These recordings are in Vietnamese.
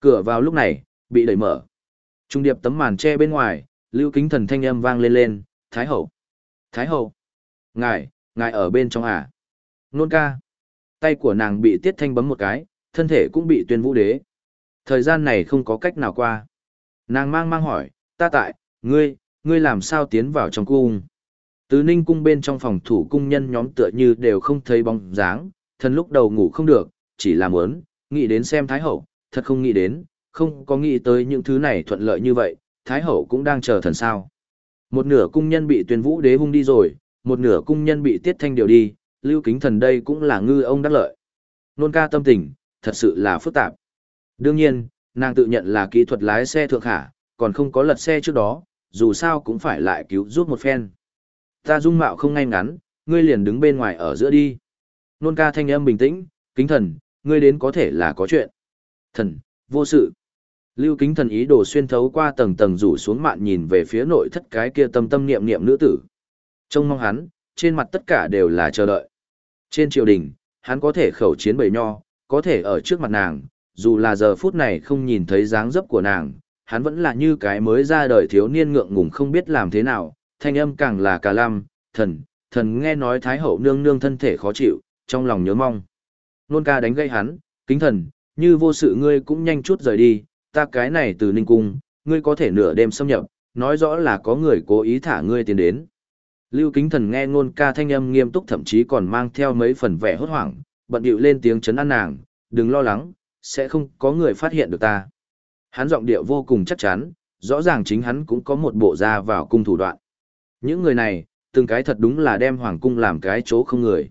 Cửa vào lúc này, bị đẩy mở. Trung điệp tấm màn che bên ngoài, lưu kính thần thanh âm vang lên lên, Thái hậu. Thái hậu. Ngài, ngài ở bên trong à? Nôn ca. Tay của nàng bị tiết thanh bấm một cái, thân thể cũng bị tuyên vũ đế. Thời gian này không có cách nào qua. Nàng mang mang hỏi, ta tại, ngươi, ngươi làm sao tiến vào trong cung? Tứ ninh cung bên trong phòng thủ cung nhân nhóm tựa như đều không thấy bóng dáng, thân lúc đầu ngủ không được, chỉ làm ớn, nghĩ đến xem Thái Hậu, thật không nghĩ đến, không có nghĩ tới những thứ này thuận lợi như vậy, Thái Hậu cũng đang chờ thần sao. Một nửa cung nhân bị tuyên vũ đế hung đi rồi, một nửa cung nhân bị tiết thanh điều đi, lưu kính thần đây cũng là ngư ông đắc lợi. Nôn ca tâm tình, thật sự là phức tạp. Đương nhiên, nàng tự nhận là kỹ thuật lái xe thượng hạ, còn không có lật xe trước đó, dù sao cũng phải lại cứu giúp một phen. Ta dung mạo không ngay ngắn, ngươi liền đứng bên ngoài ở giữa đi. Nôn ca thanh âm bình tĩnh, kính thần, ngươi đến có thể là có chuyện. Thần, vô sự. Lưu kính thần ý đồ xuyên thấu qua tầng tầng rủ xuống mạn nhìn về phía nội thất cái kia tâm tâm niệm niệm nữ tử. Trông mong hắn, trên mặt tất cả đều là chờ đợi. Trên triều đình, hắn có thể khẩu chiến bầy nho, có thể ở trước mặt nàng, dù là giờ phút này không nhìn thấy dáng dấp của nàng, hắn vẫn là như cái mới ra đời thiếu niên ngượng ngùng không biết làm thế nào, thanh âm càng là cả lam, thần, thần nghe nói Thái Hậu nương nương thân thể khó chịu, trong lòng nhớ mong. Nôn ca đánh gây hắn, kính thần, như vô sự ngươi cũng nhanh chút rời đi, ta cái này từ Ninh Cung, ngươi có thể nửa đêm xâm nhập, nói rõ là có người cố ý thả ngươi tiến đến. Lưu kính thần nghe ngôn ca thanh âm nghiêm túc thậm chí còn mang theo mấy phần vẻ hốt hoảng, bận điệu lên tiếng chấn an nàng, đừng lo lắng, sẽ không có người phát hiện được ta. Hắn giọng điệu vô cùng chắc chắn, rõ ràng chính hắn cũng có một bộ ra vào cung thủ đoạn. Những người này, từng cái thật đúng là đem hoàng cung làm cái chỗ không người.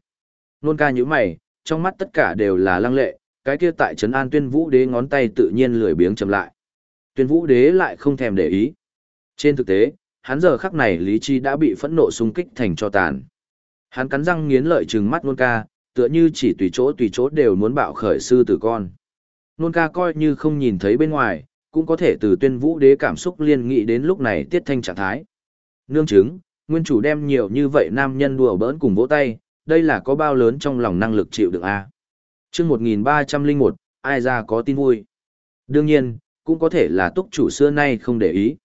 Nôn ca như mày, trong mắt tất cả đều là lăng lệ, cái kia tại trấn an tuyên vũ đế ngón tay tự nhiên lười biếng chậm lại. Tuyên vũ đế lại không thèm để ý. Trên thực tế, hắn giờ khắc này lý chi đã bị phẫn nộ xung kích thành cho tàn. Hắn cắn răng nghiến lợi trừng mắt nôn ca, tựa như chỉ tùy chỗ tùy chỗ đều muốn bạo khởi sư tử con. Nôn ca coi như không nhìn thấy bên ngoài, cũng có thể từ tuyên vũ đế cảm xúc liên nghị đến lúc này tiết thanh trạng thái. Nương chứng, nguyên chủ đem nhiều như vậy nam nhân đùa bỡn cùng vỗ tay, đây là có bao lớn trong lòng năng lực chịu được a chương 1301, ai ra có tin vui. Đương nhiên, cũng có thể là túc chủ xưa nay không để ý.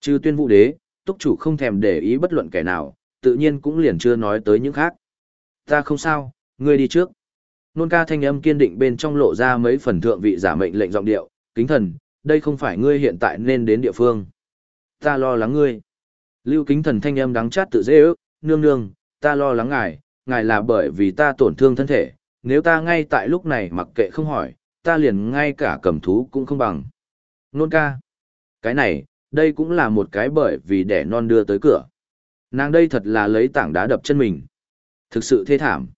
Trừ tuyên vũ đế, túc chủ không thèm để ý bất luận kẻ nào, tự nhiên cũng liền chưa nói tới những khác. Ta không sao, ngươi đi trước. Nôn ca thanh âm kiên định bên trong lộ ra mấy phần thượng vị giả mệnh lệnh giọng điệu, kính thần, đây không phải ngươi hiện tại nên đến địa phương. Ta lo lắng ngươi. Lưu kính thần thanh âm đắng chát tự dễ ước, nương nương, ta lo lắng ngài, ngài là bởi vì ta tổn thương thân thể, nếu ta ngay tại lúc này mặc kệ không hỏi, ta liền ngay cả cầm thú cũng không bằng. Nôn ca. Cái này, đây cũng là một cái bởi vì đẻ non đưa tới cửa. Nàng đây thật là lấy tảng đá đập chân mình. Thực sự thê thảm.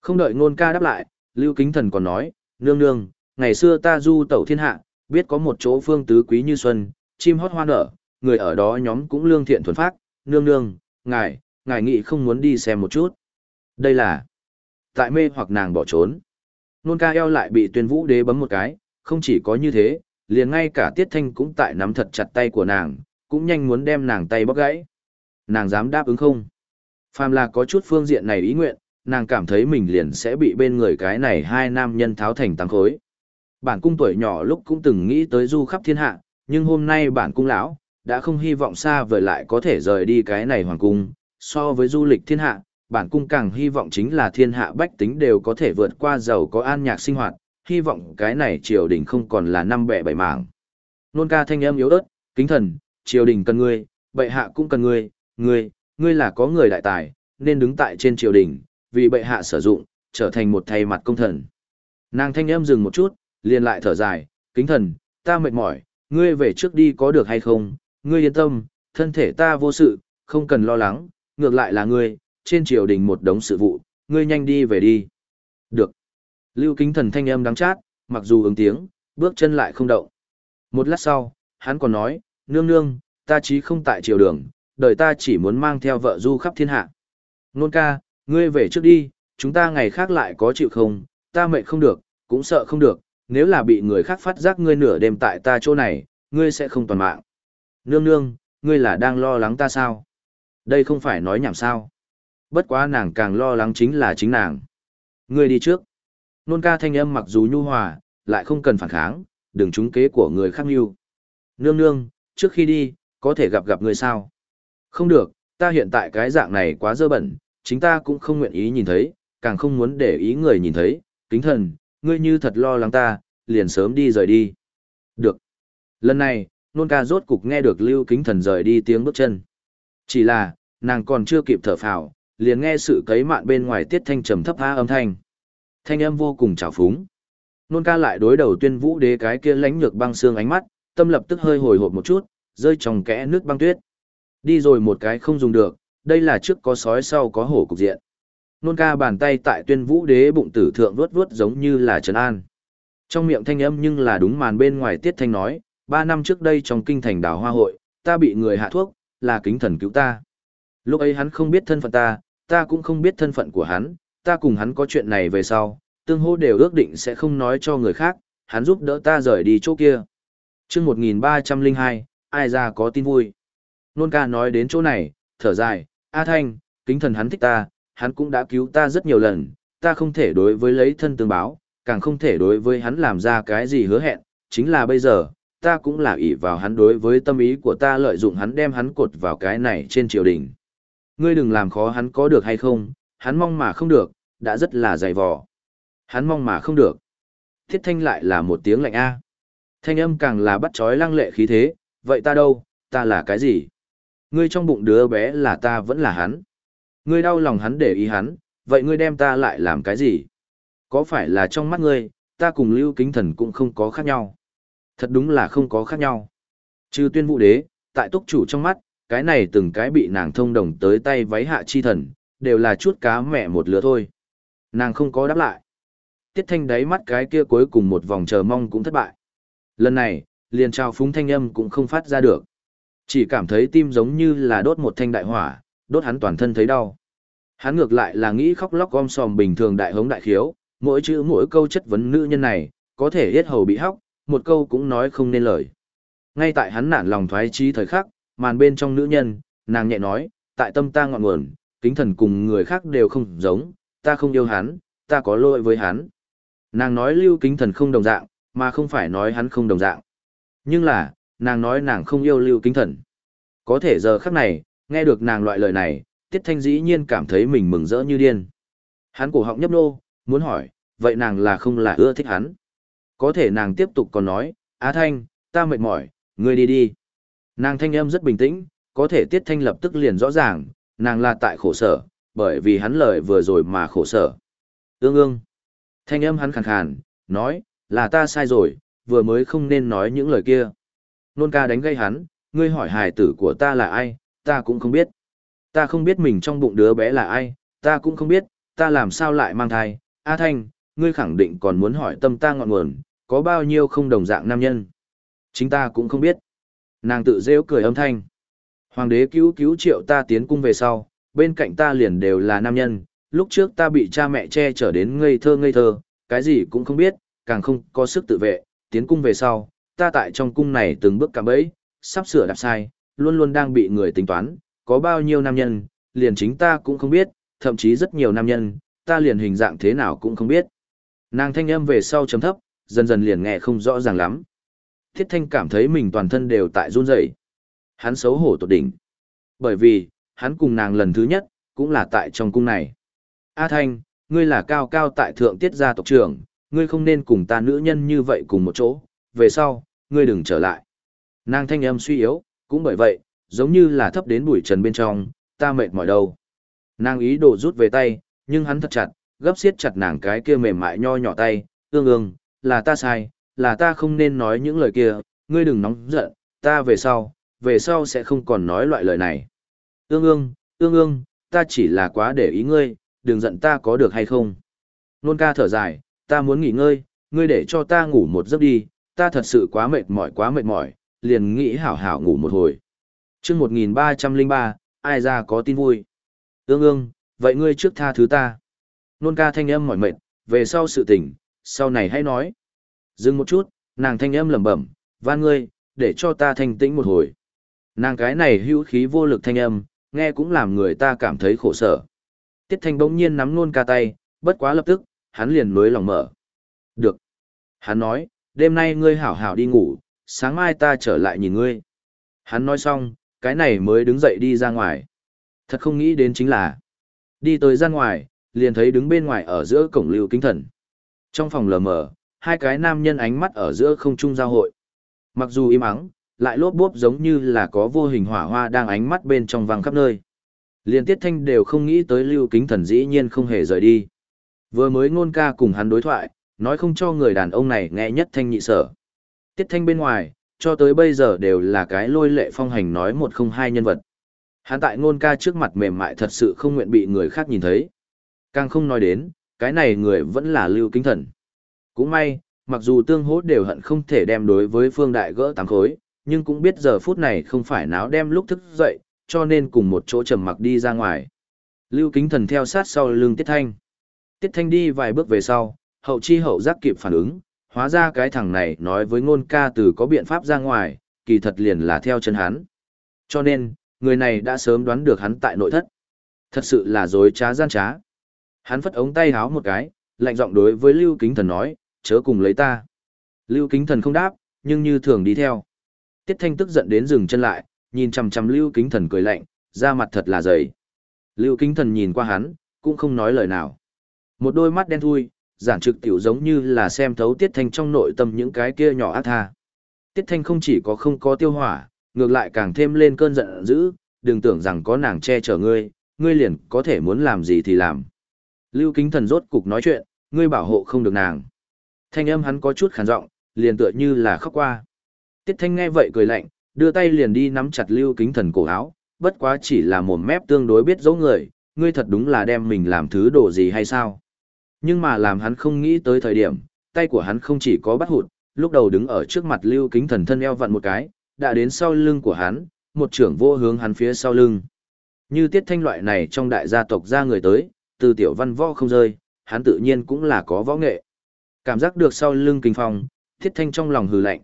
Không đợi nôn ca đáp lại, Lưu Kính Thần còn nói, nương nương, ngày xưa ta du tẩu thiên hạ, biết có một chỗ phương tứ quý như xuân, chim hót hoa nở, người ở đó nhóm cũng lương thiện thuần phát, nương nương, ngài, ngài nghĩ không muốn đi xem một chút. Đây là tại mê hoặc nàng bỏ trốn. Nôn ca eo lại bị tuyên vũ đế bấm một cái, không chỉ có như thế, liền ngay cả tiết thanh cũng tại nắm thật chặt tay của nàng, cũng nhanh muốn đem nàng tay bóc gãy. Nàng dám đáp ứng không? Phàm là có chút phương diện này ý nguyện, nàng cảm thấy mình liền sẽ bị bên người cái này hai nam nhân tháo thành tăng khối. Bản cung tuổi nhỏ lúc cũng từng nghĩ tới du khắp thiên hạ, nhưng hôm nay bản cung lão đã không hy vọng xa vời lại có thể rời đi cái này hoàng cung, so với du lịch thiên hạ, bản cung càng hy vọng chính là thiên hạ bách tính đều có thể vượt qua giàu có an nhạc sinh hoạt, hy vọng cái này triều đình không còn là năm bẻ bảy mảng. Nôn ca thanh âm yếu ớt, kính thần, triều đình cần ngươi, bệ hạ cũng cần ngươi, ngươi, ngươi là có người đại tài, nên đứng tại trên triều đình, vì bệ hạ sử dụng, trở thành một thay mặt công thần. Nàng thanh âm dừng một chút, liền lại thở dài, kính thần, ta mệt mỏi, ngươi về trước đi có được hay không, ngươi yên tâm, thân thể ta vô sự, không cần lo lắng, ngược lại là ngươi, trên triều đình một đống sự vụ, ngươi nhanh đi về đi. Được. Lưu kính thần thanh âm đắng chát, mặc dù ứng tiếng, bước chân lại không động. Một lát sau, hắn còn nói, nương nương, ta chí không tại triều đường, đời ta chỉ muốn mang theo vợ du khắp thiên hạ. Nôn ca, ngươi về trước đi, chúng ta ngày khác lại có chịu không, ta mệt không được, cũng sợ không được, nếu là bị người khác phát giác ngươi nửa đêm tại ta chỗ này, ngươi sẽ không toàn mạng. Nương nương, ngươi là đang lo lắng ta sao? Đây không phải nói nhảm sao bất quá nàng càng lo lắng chính là chính nàng. Ngươi đi trước. Nôn ca thanh âm mặc dù nhu hòa, lại không cần phản kháng, đừng trúng kế của người khác nhu. Nương nương, trước khi đi, có thể gặp gặp người sao? Không được, ta hiện tại cái dạng này quá dơ bẩn, chính ta cũng không nguyện ý nhìn thấy, càng không muốn để ý người nhìn thấy, kính thần, ngươi như thật lo lắng ta, liền sớm đi rời đi. Được. Lần này, nôn ca rốt cục nghe được lưu kính thần rời đi tiếng bước chân. Chỉ là, nàng còn chưa kịp thở phào, liền nghe sự cấy mạn bên ngoài tiết thanh trầm thấp tha âm thanh. Thanh âm vô cùng trào phúng. Nôn ca lại đối đầu tuyên vũ đế cái kia lánh nhược băng xương ánh mắt, tâm lập tức hơi hồi hộp một chút, rơi trong kẽ nước băng tuyết. Đi rồi một cái không dùng được, đây là trước có sói sau có hổ cục diện. Nôn ca bàn tay tại tuyên vũ đế bụng tử thượng vuốt vuốt giống như là trấn an. Trong miệng thanh âm nhưng là đúng màn bên ngoài tiết thanh nói, ba năm trước đây trong kinh thành đảo hoa hội, ta bị người hạ thuốc, là kính thần cứu ta. Lúc ấy hắn không biết thân phận ta, ta cũng không biết thân phận của hắn, ta cùng hắn có chuyện này về sau, tương hô đều ước định sẽ không nói cho người khác, hắn giúp đỡ ta rời đi chỗ kia. chương 1302, ai ra có tin vui. Nôn ca nói đến chỗ này, thở dài, A Thanh, kính thần hắn thích ta, hắn cũng đã cứu ta rất nhiều lần, ta không thể đối với lấy thân tương báo, càng không thể đối với hắn làm ra cái gì hứa hẹn, chính là bây giờ, ta cũng là ỷ vào hắn đối với tâm ý của ta lợi dụng hắn đem hắn cột vào cái này trên triều đình. Ngươi đừng làm khó hắn có được hay không, hắn mong mà không được, đã rất là dày vò. Hắn mong mà không được. Thiết thanh lại là một tiếng lạnh A. Thanh âm càng là bắt trói lăng lệ khí thế, vậy ta đâu, ta là cái gì? Ngươi trong bụng đứa bé là ta vẫn là hắn. Ngươi đau lòng hắn để ý hắn, vậy ngươi đem ta lại làm cái gì? Có phải là trong mắt ngươi, ta cùng lưu kính thần cũng không có khác nhau? Thật đúng là không có khác nhau. Trừ tuyên vũ đế, tại túc chủ trong mắt, cái này từng cái bị nàng thông đồng tới tay váy hạ chi thần, đều là chút cá mẹ một lứa thôi. Nàng không có đáp lại. Tiết thanh đáy mắt cái kia cuối cùng một vòng chờ mong cũng thất bại. Lần này, liền trao phúng thanh âm cũng không phát ra được. Chỉ cảm thấy tim giống như là đốt một thanh đại hỏa, đốt hắn toàn thân thấy đau. Hắn ngược lại là nghĩ khóc lóc gom sòm bình thường đại hống đại khiếu, mỗi chữ mỗi câu chất vấn nữ nhân này, có thể hết hầu bị hóc, một câu cũng nói không nên lời. Ngay tại hắn nản lòng thoái trí thời khắc, màn bên trong nữ nhân, nàng nhẹ nói, tại tâm ta ngọn nguồn, kính thần cùng người khác đều không giống, ta không yêu hắn, ta có lỗi với hắn. Nàng nói lưu kính thần không đồng dạng, mà không phải nói hắn không đồng dạng. Nhưng là, nàng nói nàng không yêu lưu kính thần. Có thể giờ khắc này, nghe được nàng loại lời này, Tiết Thanh dĩ nhiên cảm thấy mình mừng rỡ như điên. Hắn cổ họng nhấp nô, muốn hỏi, vậy nàng là không là ưa thích hắn. Có thể nàng tiếp tục còn nói, Á Thanh, ta mệt mỏi, ngươi đi đi. Nàng thanh âm rất bình tĩnh, có thể Tiết Thanh lập tức liền rõ ràng, nàng là tại khổ sở, bởi vì hắn lời vừa rồi mà khổ sở. Ương ương. Thanh âm hắn khàn khàn, nói, là ta sai rồi, vừa mới không nên nói những lời kia. Nôn ca đánh gây hắn, ngươi hỏi hài tử của ta là ai, ta cũng không biết. Ta không biết mình trong bụng đứa bé là ai, ta cũng không biết, ta làm sao lại mang thai. A Thanh, ngươi khẳng định còn muốn hỏi tâm ta ngọn nguồn, có bao nhiêu không đồng dạng nam nhân. Chính ta cũng không biết. Nàng tự rêu cười âm thanh. Hoàng đế cứu cứu triệu ta tiến cung về sau, bên cạnh ta liền đều là nam nhân, lúc trước ta bị cha mẹ che chở đến ngây thơ ngây thơ, cái gì cũng không biết, càng không có sức tự vệ, tiến cung về sau, ta tại trong cung này từng bước cạm bẫy, sắp sửa đạp sai, luôn luôn đang bị người tính toán, có bao nhiêu nam nhân, liền chính ta cũng không biết, thậm chí rất nhiều nam nhân, ta liền hình dạng thế nào cũng không biết. Nàng thanh âm về sau chấm thấp, dần dần liền nghe không rõ ràng lắm. Thiết thanh cảm thấy mình toàn thân đều tại run rẩy. Hắn xấu hổ tột đỉnh. Bởi vì, hắn cùng nàng lần thứ nhất, cũng là tại trong cung này. A thanh, ngươi là cao cao tại thượng tiết gia tộc trưởng, ngươi không nên cùng ta nữ nhân như vậy cùng một chỗ, về sau, ngươi đừng trở lại. Nàng thanh âm suy yếu, cũng bởi vậy, giống như là thấp đến bụi trần bên trong, ta mệt mỏi đâu. Nàng ý đồ rút về tay, nhưng hắn thật chặt, gấp xiết chặt nàng cái kia mềm mại nho nhỏ tay, ương ương, là ta sai, là ta không nên nói những lời kia, ngươi đừng nóng giận, ta về sau, về sau sẽ không còn nói loại lời này. Ương ương, ương ương, ta chỉ là quá để ý ngươi, đừng giận ta có được hay không. Nôn ca thở dài, ta muốn nghỉ ngơi, ngươi để cho ta ngủ một giấc đi, ta thật sự quá mệt mỏi quá mệt mỏi, liền nghĩ hảo hảo ngủ một hồi. chương 1303, ai ra có tin vui. Ương ương, vậy ngươi trước tha thứ ta. Nôn ca thanh âm mỏi mệt, về sau sự tình, sau này hãy nói. Dừng một chút, nàng thanh âm lẩm bẩm, van ngươi, để cho ta thanh tĩnh một hồi. Nàng cái này hữu khí vô lực thanh âm, nghe cũng làm người ta cảm thấy khổ sở. Tiết thanh bỗng nhiên nắm nôn ca tay, bất quá lập tức, hắn liền nối lòng mở. Được. Hắn nói, đêm nay ngươi hảo hảo đi ngủ, sáng mai ta trở lại nhìn ngươi. Hắn nói xong, cái này mới đứng dậy đi ra ngoài. Thật không nghĩ đến chính là, đi tới ra ngoài, liền thấy đứng bên ngoài ở giữa cổng lưu kính thần. Trong phòng lờ mờ, hai cái nam nhân ánh mắt ở giữa không trung giao hội. Mặc dù im ắng, lại lốp bốp giống như là có vô hình hỏa hoa đang ánh mắt bên trong vang khắp nơi. Liên tiết thanh đều không nghĩ tới lưu kính thần dĩ nhiên không hề rời đi. Vừa mới ngôn ca cùng hắn đối thoại, nói không cho người đàn ông này nghe nhất thanh nhị sở. Tiết thanh bên ngoài, cho tới bây giờ đều là cái lôi lệ phong hành nói một không hai nhân vật. Hắn tại ngôn ca trước mặt mềm mại thật sự không nguyện bị người khác nhìn thấy. Càng không nói đến, cái này người vẫn là lưu kính thần. Cũng may, mặc dù tương hỗ đều hận không thể đem đối với phương đại gỡ tám khối, nhưng cũng biết giờ phút này không phải náo đem lúc thức dậy, cho nên cùng một chỗ trầm mặc đi ra ngoài. Lưu kính thần theo sát sau lưng Tiết Thanh. Tiết Thanh đi vài bước về sau, hậu chi hậu giác kịp phản ứng, hóa ra cái thằng này nói với ngôn ca từ có biện pháp ra ngoài, kỳ thật liền là theo chân hắn. Cho nên, người này đã sớm đoán được hắn tại nội thất. Thật sự là dối trá gian trá. Hắn phất ống tay háo một cái, lạnh giọng đối với Lưu Kính Thần nói, chớ cùng lấy ta. Lưu Kính Thần không đáp, nhưng như thường đi theo. Tiết Thanh tức giận đến dừng chân lại, nhìn chằm chằm Lưu Kính Thần cười lạnh, da mặt thật là dày. Lưu Kính Thần nhìn qua hắn, cũng không nói lời nào. Một đôi mắt đen thui, giản trực tiểu giống như là xem thấu Tiết Thanh trong nội tâm những cái kia nhỏ ác tha. Tiết Thanh không chỉ có không có tiêu hỏa, ngược lại càng thêm lên cơn giận dữ, đừng tưởng rằng có nàng che chở ngươi, ngươi liền có thể muốn làm gì thì làm. Lưu Kính Thần rốt cục nói chuyện, ngươi bảo hộ không được nàng. Thanh âm hắn có chút khàn giọng, liền tựa như là khóc qua. Tiết Thanh nghe vậy cười lạnh, đưa tay liền đi nắm chặt Lưu Kính Thần cổ áo, bất quá chỉ là mồm mép tương đối biết dấu người, ngươi thật đúng là đem mình làm thứ đồ gì hay sao? Nhưng mà làm hắn không nghĩ tới thời điểm, tay của hắn không chỉ có bắt hụt, lúc đầu đứng ở trước mặt Lưu Kính Thần thân eo vặn một cái, đã đến sau lưng của hắn, một trưởng vô hướng hắn phía sau lưng. Như Tiết Thanh loại này trong đại gia tộc ra người tới, từ tiểu văn võ không rơi, hắn tự nhiên cũng là có võ nghệ. Cảm giác được sau lưng kinh phong, Tiết Thanh trong lòng hừ lạnh.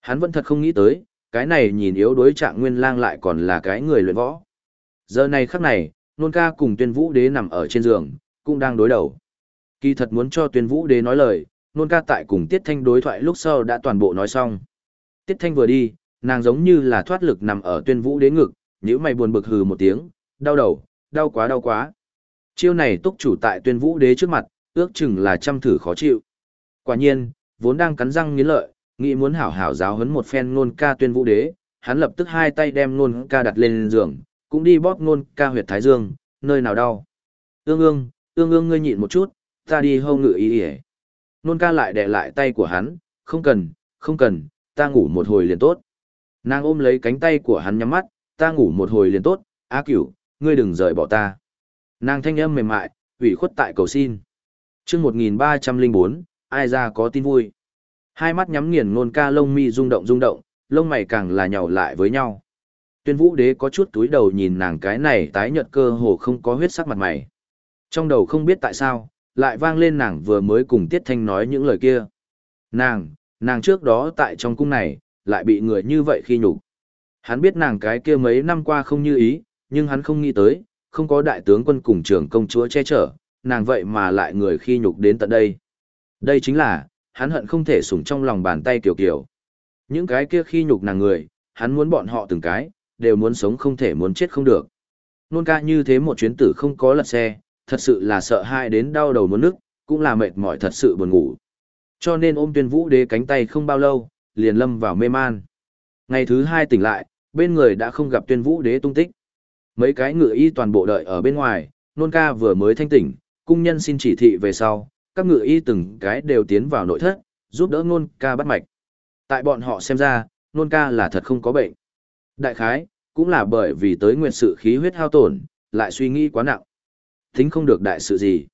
Hắn vẫn thật không nghĩ tới, cái này nhìn yếu đối trạng nguyên lang lại còn là cái người luyện võ. Giờ này khắc này, nôn ca cùng tuyên vũ đế nằm ở trên giường, cũng đang đối đầu. Kỳ thật muốn cho tuyên vũ đế nói lời, nôn ca tại cùng Tiết Thanh đối thoại lúc sau đã toàn bộ nói xong. Tiết Thanh vừa đi, nàng giống như là thoát lực nằm ở tuyên vũ đế ngực, nhíu mày buồn bực hừ một tiếng, đau đầu, đau quá đau quá. Chiêu này túc chủ tại tuyên vũ đế trước mặt, ước chừng là trăm thử khó chịu. Quả nhiên, vốn đang cắn răng nghiến lợi, nghĩ muốn hảo hảo giáo huấn một phen nôn ca tuyên vũ đế, hắn lập tức hai tay đem nôn ca đặt lên giường, cũng đi bóp nôn ca huyệt thái dương, nơi nào đau. Ương ương, ương ương ngươi nhịn một chút, ta đi hâu ngự ý ỉa. Nôn ca lại đè lại tay của hắn, không cần, không cần, ta ngủ một hồi liền tốt. Nàng ôm lấy cánh tay của hắn nhắm mắt, ta ngủ một hồi liền tốt, á cửu, ngươi đừng rời bỏ ta. Nàng thanh âm mềm mại, ủy khuất tại cầu xin. chương 1304, ai ra có tin vui. Hai mắt nhắm nghiền nôn ca lông mi rung động rung động, lông mày càng là nhào lại với nhau. Tuyên vũ đế có chút túi đầu nhìn nàng cái này tái nhợt cơ hồ không có huyết sắc mặt mày. Trong đầu không biết tại sao, lại vang lên nàng vừa mới cùng Tiết Thanh nói những lời kia. Nàng, nàng trước đó tại trong cung này, lại bị người như vậy khi nhục. Hắn biết nàng cái kia mấy năm qua không như ý, nhưng hắn không nghĩ tới, không có đại tướng quân cùng trưởng công chúa che chở, nàng vậy mà lại người khi nhục đến tận đây. Đây chính là, hắn hận không thể sủng trong lòng bàn tay kiểu kiểu. Những cái kia khi nhục nàng người, hắn muốn bọn họ từng cái, đều muốn sống không thể muốn chết không được. Nôn ca như thế một chuyến tử không có lật xe, thật sự là sợ hai đến đau đầu muốn nức, cũng là mệt mỏi thật sự buồn ngủ. Cho nên ôm tuyên vũ đế cánh tay không bao lâu, liền lâm vào mê man. Ngày thứ hai tỉnh lại, bên người đã không gặp tuyên vũ đế tung tích. Mấy cái ngựa y toàn bộ đợi ở bên ngoài, nôn ca vừa mới thanh tỉnh, cung nhân xin chỉ thị về sau, các ngựa y từng cái đều tiến vào nội thất, giúp đỡ nôn ca bắt mạch. Tại bọn họ xem ra, nôn ca là thật không có bệnh. Đại khái, cũng là bởi vì tới nguyện sự khí huyết hao tổn, lại suy nghĩ quá nặng. Thính không được đại sự gì.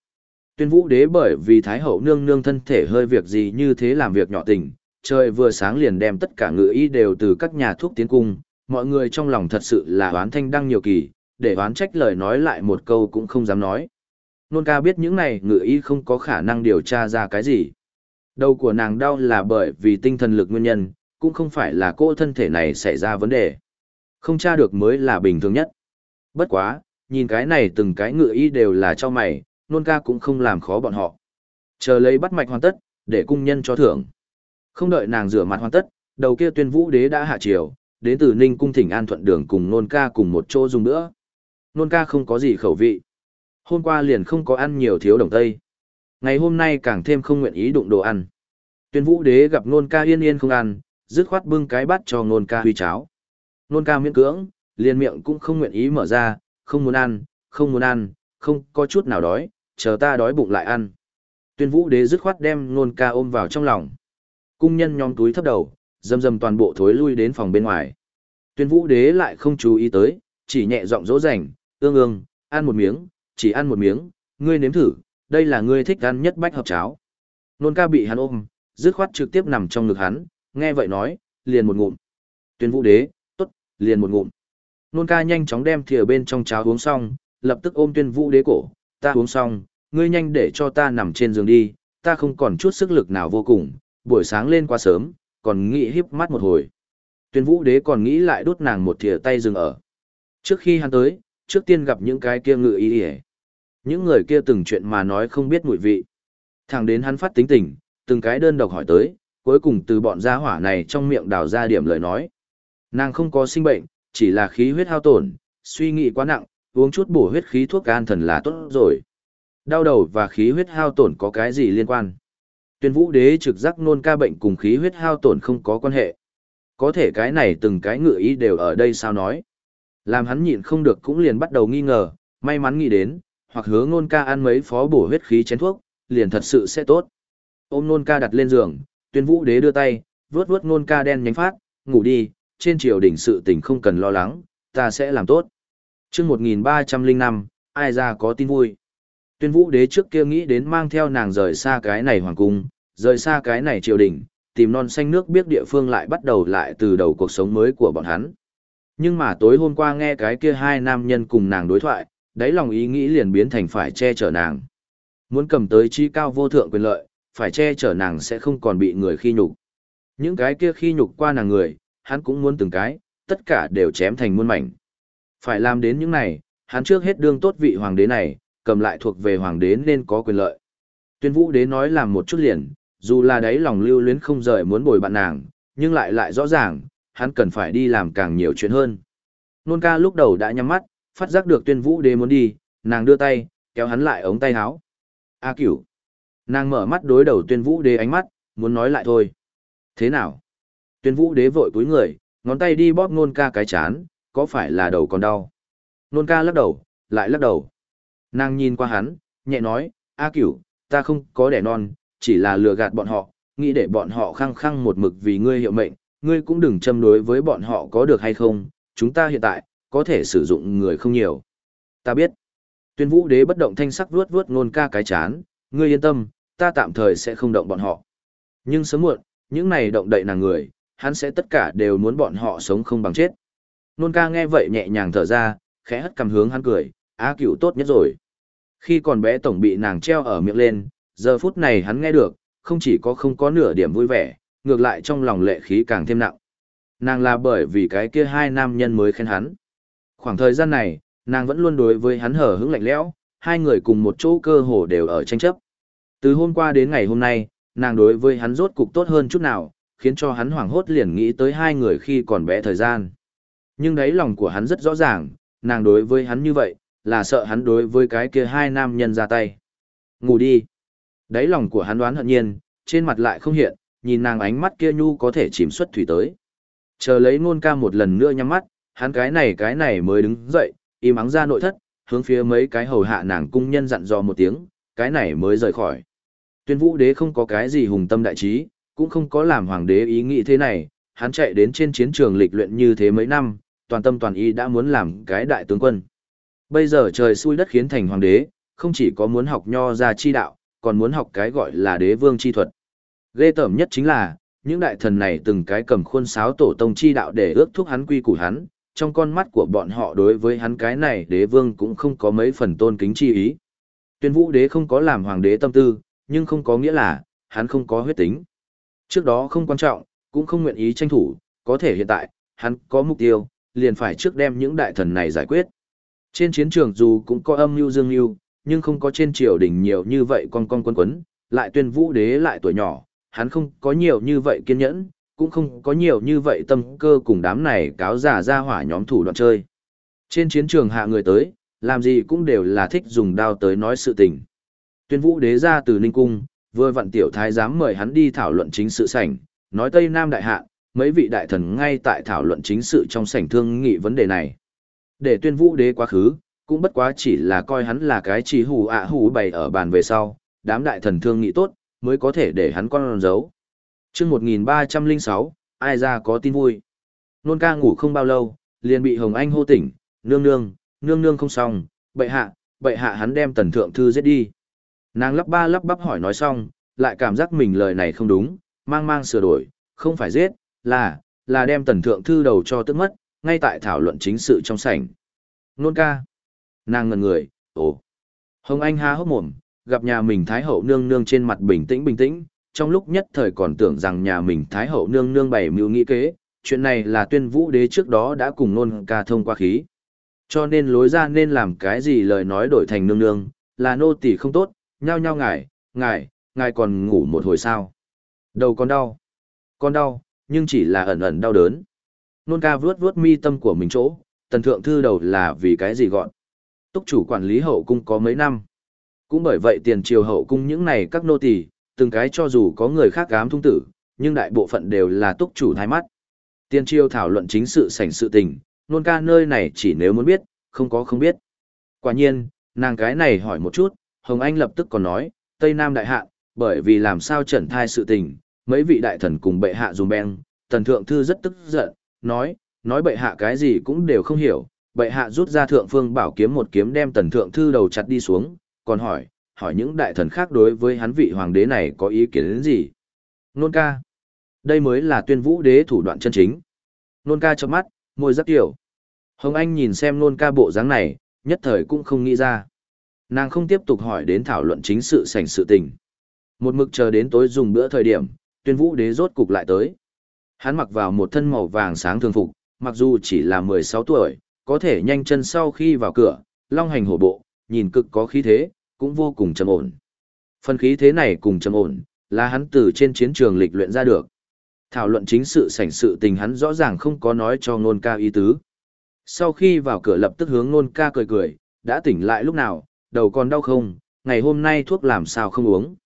Tuyên vũ đế bởi vì Thái hậu nương nương thân thể hơi việc gì như thế làm việc nhỏ tình, trời vừa sáng liền đem tất cả ngựa y đều từ các nhà thuốc tiến cung, mọi người trong lòng thật sự là oán thanh đăng nhiều kỳ, để oán trách lời nói lại một câu cũng không dám nói. Nôn ca biết những này ngựa y không có khả năng điều tra ra cái gì. Đầu của nàng đau là bởi vì tinh thần lực nguyên nhân, cũng không phải là cô thân thể này xảy ra vấn đề. Không tra được mới là bình thường nhất. Bất quá, nhìn cái này từng cái ngựa y đều là cho mày, nôn ca cũng không làm khó bọn họ. Chờ lấy bắt mạch hoàn tất, để cung nhân cho thưởng. Không đợi nàng rửa mặt hoàn tất, đầu kia tuyên vũ đế đã hạ triều, đến từ Ninh cung thỉnh an thuận đường cùng nôn ca cùng một chỗ dùng nữa. Nôn ca không có gì khẩu vị. Hôm qua liền không có ăn nhiều thiếu đồng tây. Ngày hôm nay càng thêm không nguyện ý đụng đồ ăn. Tuyên vũ đế gặp nôn ca yên yên không ăn, dứt khoát bưng cái bát cho nôn ca huy cháo. Nôn ca miễn cưỡng, liền miệng cũng không nguyện ý mở ra, không muốn ăn, không muốn ăn, không có chút nào đói, chờ ta đói bụng lại ăn. Tuyên vũ đế dứt khoát đem nôn ca ôm vào trong lòng. Cung nhân nhóm túi thấp đầu, dầm dầm toàn bộ thối lui đến phòng bên ngoài. Tuyên vũ đế lại không chú ý tới, chỉ nhẹ giọng dỗ dành, ương ương, ăn một miếng, chỉ ăn một miếng, ngươi nếm thử, đây là ngươi thích ăn nhất bách hợp cháo. Nôn ca bị hắn ôm, dứt khoát trực tiếp nằm trong ngực hắn, nghe vậy nói, liền một ngụm. Tuyên vũ đế, tốt, liền một ngụm. Nôn ca nhanh chóng đem thìa bên trong cháo uống xong, lập tức ôm tuyên vũ đế cổ, ta uống xong, ngươi nhanh để cho ta nằm trên giường đi, ta không còn chút sức lực nào vô cùng, buổi sáng lên quá sớm, còn nghĩ híp mắt một hồi. Tuyên vũ đế còn nghĩ lại đút nàng một thìa tay dừng ở. Trước khi hắn tới, trước tiên gặp những cái kia ngự ý ỉa. Những người kia từng chuyện mà nói không biết mùi vị. Thẳng đến hắn phát tính tình, từng cái đơn độc hỏi tới, cuối cùng từ bọn gia hỏa này trong miệng đào ra điểm lời nói. Nàng không có sinh bệnh, chỉ là khí huyết hao tổn, suy nghĩ quá nặng, uống chút bổ huyết khí thuốc an thần là tốt rồi. Đau đầu và khí huyết hao tổn có cái gì liên quan? Tuyên vũ đế trực giác nôn ca bệnh cùng khí huyết hao tổn không có quan hệ. Có thể cái này từng cái ngựa ý đều ở đây sao nói. Làm hắn nhịn không được cũng liền bắt đầu nghi ngờ, may mắn nghĩ đến, hoặc hứa nôn ca ăn mấy phó bổ huyết khí chén thuốc, liền thật sự sẽ tốt. Ôm nôn ca đặt lên giường, tuyên vũ đế đưa tay, vướt vướt nôn ca đen nhánh phát, ngủ đi, trên triều đỉnh sự tình không cần lo lắng, ta sẽ làm tốt. chương 1305, ai ra có tin vui. Tuyên vũ đế trước kia nghĩ đến mang theo nàng rời xa cái này hoàng cung, rời xa cái này triều đình, tìm non xanh nước biết địa phương lại bắt đầu lại từ đầu cuộc sống mới của bọn hắn. Nhưng mà tối hôm qua nghe cái kia hai nam nhân cùng nàng đối thoại, đáy lòng ý nghĩ liền biến thành phải che chở nàng. Muốn cầm tới chi cao vô thượng quyền lợi, phải che chở nàng sẽ không còn bị người khi nhục. Những cái kia khi nhục qua nàng người, hắn cũng muốn từng cái, tất cả đều chém thành muôn mảnh. Phải làm đến những này, hắn trước hết đương tốt vị hoàng đế này, cầm lại thuộc về hoàng đế nên có quyền lợi. Tuyên vũ đế nói làm một chút liền, dù là đấy lòng lưu luyến không rời muốn bồi bạn nàng, nhưng lại lại rõ ràng, hắn cần phải đi làm càng nhiều chuyện hơn. Nôn ca lúc đầu đã nhắm mắt, phát giác được tuyên vũ đế muốn đi, nàng đưa tay, kéo hắn lại ống tay áo. A cửu. Nàng mở mắt đối đầu tuyên vũ đế ánh mắt, muốn nói lại thôi. Thế nào? Tuyên vũ đế vội cúi người, ngón tay đi bóp nôn ca cái chán, có phải là đầu còn đau? Nôn ca lắc đầu, lại lắc đầu. Nàng nhìn qua hắn, nhẹ nói, A cửu, ta không có đẻ non, chỉ là lừa gạt bọn họ, nghĩ để bọn họ khăng khăng một mực vì ngươi hiệu mệnh, ngươi cũng đừng châm đối với bọn họ có được hay không, chúng ta hiện tại, có thể sử dụng người không nhiều. Ta biết. Tuyên vũ đế bất động thanh sắc vuốt vuốt nôn ca cái chán, ngươi yên tâm, ta tạm thời sẽ không động bọn họ. Nhưng sớm muộn, những này động đậy nàng người, hắn sẽ tất cả đều muốn bọn họ sống không bằng chết. Nôn ca nghe vậy nhẹ nhàng thở ra, khẽ hất cầm hướng hắn cười, á cửu tốt nhất rồi. Khi còn bé tổng bị nàng treo ở miệng lên, giờ phút này hắn nghe được, không chỉ có không có nửa điểm vui vẻ, ngược lại trong lòng lệ khí càng thêm nặng. Nàng là bởi vì cái kia hai nam nhân mới khen hắn. Khoảng thời gian này, nàng vẫn luôn đối với hắn hở hững lạnh lẽo, hai người cùng một chỗ cơ hồ đều ở tranh chấp. Từ hôm qua đến ngày hôm nay, nàng đối với hắn rốt cục tốt hơn chút nào, khiến cho hắn hoảng hốt liền nghĩ tới hai người khi còn bé thời gian. Nhưng đấy lòng của hắn rất rõ ràng, nàng đối với hắn như vậy, là sợ hắn đối với cái kia hai nam nhân ra tay. Ngủ đi. Đấy lòng của hắn đoán hận nhiên, trên mặt lại không hiện, nhìn nàng ánh mắt kia nhu có thể chìm xuất thủy tới. Chờ lấy nôn ca một lần nữa nhắm mắt, hắn cái này cái này mới đứng dậy, im ắng ra nội thất, hướng phía mấy cái hầu hạ nàng cung nhân dặn dò một tiếng, cái này mới rời khỏi. Tuyên vũ đế không có cái gì hùng tâm đại trí, cũng không có làm hoàng đế ý nghĩ thế này, hắn chạy đến trên chiến trường lịch luyện như thế mấy năm, toàn tâm toàn ý đã muốn làm cái đại tướng quân. Bây giờ trời xui đất khiến thành hoàng đế, không chỉ có muốn học nho ra chi đạo, còn muốn học cái gọi là đế vương chi thuật. Ghê tởm nhất chính là, những đại thần này từng cái cầm khuôn sáo tổ tông chi đạo để ước thúc hắn quy củ hắn, trong con mắt của bọn họ đối với hắn cái này đế vương cũng không có mấy phần tôn kính chi ý. Tuyên vũ đế không có làm hoàng đế tâm tư, nhưng không có nghĩa là, hắn không có huyết tính. Trước đó không quan trọng, cũng không nguyện ý tranh thủ, có thể hiện tại, hắn có mục tiêu, liền phải trước đem những đại thần này giải quyết. Trên chiến trường dù cũng có âm mưu dương mưu, nhưng không có trên triều đình nhiều như vậy con con quấn quấn, lại tuyên vũ đế lại tuổi nhỏ, hắn không có nhiều như vậy kiên nhẫn, cũng không có nhiều như vậy tâm cơ cùng đám này cáo giả ra hỏa nhóm thủ đoạn chơi. Trên chiến trường hạ người tới, làm gì cũng đều là thích dùng đao tới nói sự tình. Tuyên vũ đế ra từ Ninh Cung, vừa vặn tiểu thái giám mời hắn đi thảo luận chính sự sảnh, nói Tây Nam đại hạ, mấy vị đại thần ngay tại thảo luận chính sự trong sảnh thương nghị vấn đề này. Để tuyên vũ đế quá khứ, cũng bất quá chỉ là coi hắn là cái chỉ hù ạ hù bày ở bàn về sau, đám đại thần thương nghị tốt, mới có thể để hắn con giấu chương 1306, ai ra có tin vui. Nôn ca ngủ không bao lâu, liền bị Hồng Anh hô tỉnh, nương nương, nương nương không xong, bệ hạ, bệ hạ hắn đem tần thượng thư giết đi. Nàng lắp ba lắp bắp hỏi nói xong, lại cảm giác mình lời này không đúng, mang mang sửa đổi, không phải giết, là, là đem tần thượng thư đầu cho tức mất, ngay tại thảo luận chính sự trong sảnh. Nôn ca. Nàng ngần người, ồ. Hồng Anh há hốc mồm, gặp nhà mình Thái Hậu nương nương trên mặt bình tĩnh bình tĩnh, trong lúc nhất thời còn tưởng rằng nhà mình Thái Hậu nương nương bày mưu nghĩ kế, chuyện này là tuyên vũ đế trước đó đã cùng nôn ca thông qua khí. Cho nên lối ra nên làm cái gì lời nói đổi thành nương nương, là nô tỳ không tốt, nhao nhao ngài, ngài, ngài còn ngủ một hồi sao. Đầu con đau. Con đau, nhưng chỉ là ẩn ẩn đau đớn. Nôn ca vuốt vuốt mi tâm của mình chỗ, tần thượng thư đầu là vì cái gì gọn. Túc chủ quản lý hậu cung có mấy năm. Cũng bởi vậy tiền triều hậu cung những này các nô tỳ, từng cái cho dù có người khác gám thung tử, nhưng đại bộ phận đều là túc chủ thái mắt. Tiên triêu thảo luận chính sự sảnh sự tình, nôn ca nơi này chỉ nếu muốn biết, không có không biết. Quả nhiên, nàng cái này hỏi một chút, Hồng Anh lập tức còn nói, Tây Nam đại hạ, bởi vì làm sao trần thai sự tình, mấy vị đại thần cùng bệ hạ dùm beng, tần thượng thư rất tức giận, nói, nói bệ hạ cái gì cũng đều không hiểu, bệ hạ rút ra thượng phương bảo kiếm một kiếm đem tần thượng thư đầu chặt đi xuống, còn hỏi, hỏi những đại thần khác đối với hắn vị hoàng đế này có ý kiến đến gì. Nôn ca. Đây mới là tuyên vũ đế thủ đoạn chân chính. Nôn ca cho mắt, môi rất tiểu. Hồng Anh nhìn xem nôn ca bộ dáng này, nhất thời cũng không nghĩ ra. Nàng không tiếp tục hỏi đến thảo luận chính sự sành sự tình. Một mực chờ đến tối dùng bữa thời điểm, tuyên vũ đế rốt cục lại tới. Hắn mặc vào một thân màu vàng sáng thường phục, mặc dù chỉ là 16 tuổi, có thể nhanh chân sau khi vào cửa, long hành hổ bộ, nhìn cực có khí thế, cũng vô cùng trầm ổn. Phần khí thế này cùng trầm ổn, là hắn từ trên chiến trường lịch luyện ra được. Thảo luận chính sự sảnh sự tình hắn rõ ràng không có nói cho nôn ca ý tứ. Sau khi vào cửa lập tức hướng nôn ca cười cười, đã tỉnh lại lúc nào, đầu còn đau không, ngày hôm nay thuốc làm sao không uống.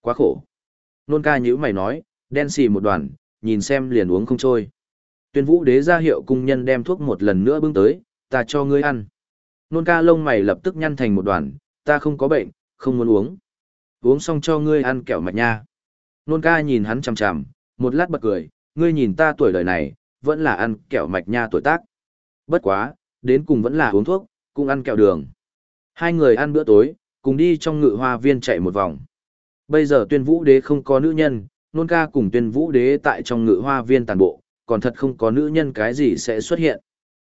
Quá khổ. Nôn ca nhữ mày nói, đen xì một đoàn, nhìn xem liền uống không trôi. Tuyên vũ đế ra hiệu cung nhân đem thuốc một lần nữa bưng tới, ta cho ngươi ăn. Nôn ca lông mày lập tức nhăn thành một đoàn, ta không có bệnh, không muốn uống. Uống xong cho ngươi ăn kẹo mạch nha. Nôn ca nhìn hắn chằm chằm, một lát bật cười, ngươi nhìn ta tuổi đời này, vẫn là ăn kẹo mạch nha tuổi tác. Bất quá, đến cùng vẫn là uống thuốc, cũng ăn kẹo đường. Hai người ăn bữa tối, cùng đi trong ngự hoa viên chạy một vòng. Bây giờ tuyên vũ đế không có nữ nhân, nôn ca cùng tuyên vũ đế tại trong ngự hoa viên tàn bộ, còn thật không có nữ nhân cái gì sẽ xuất hiện.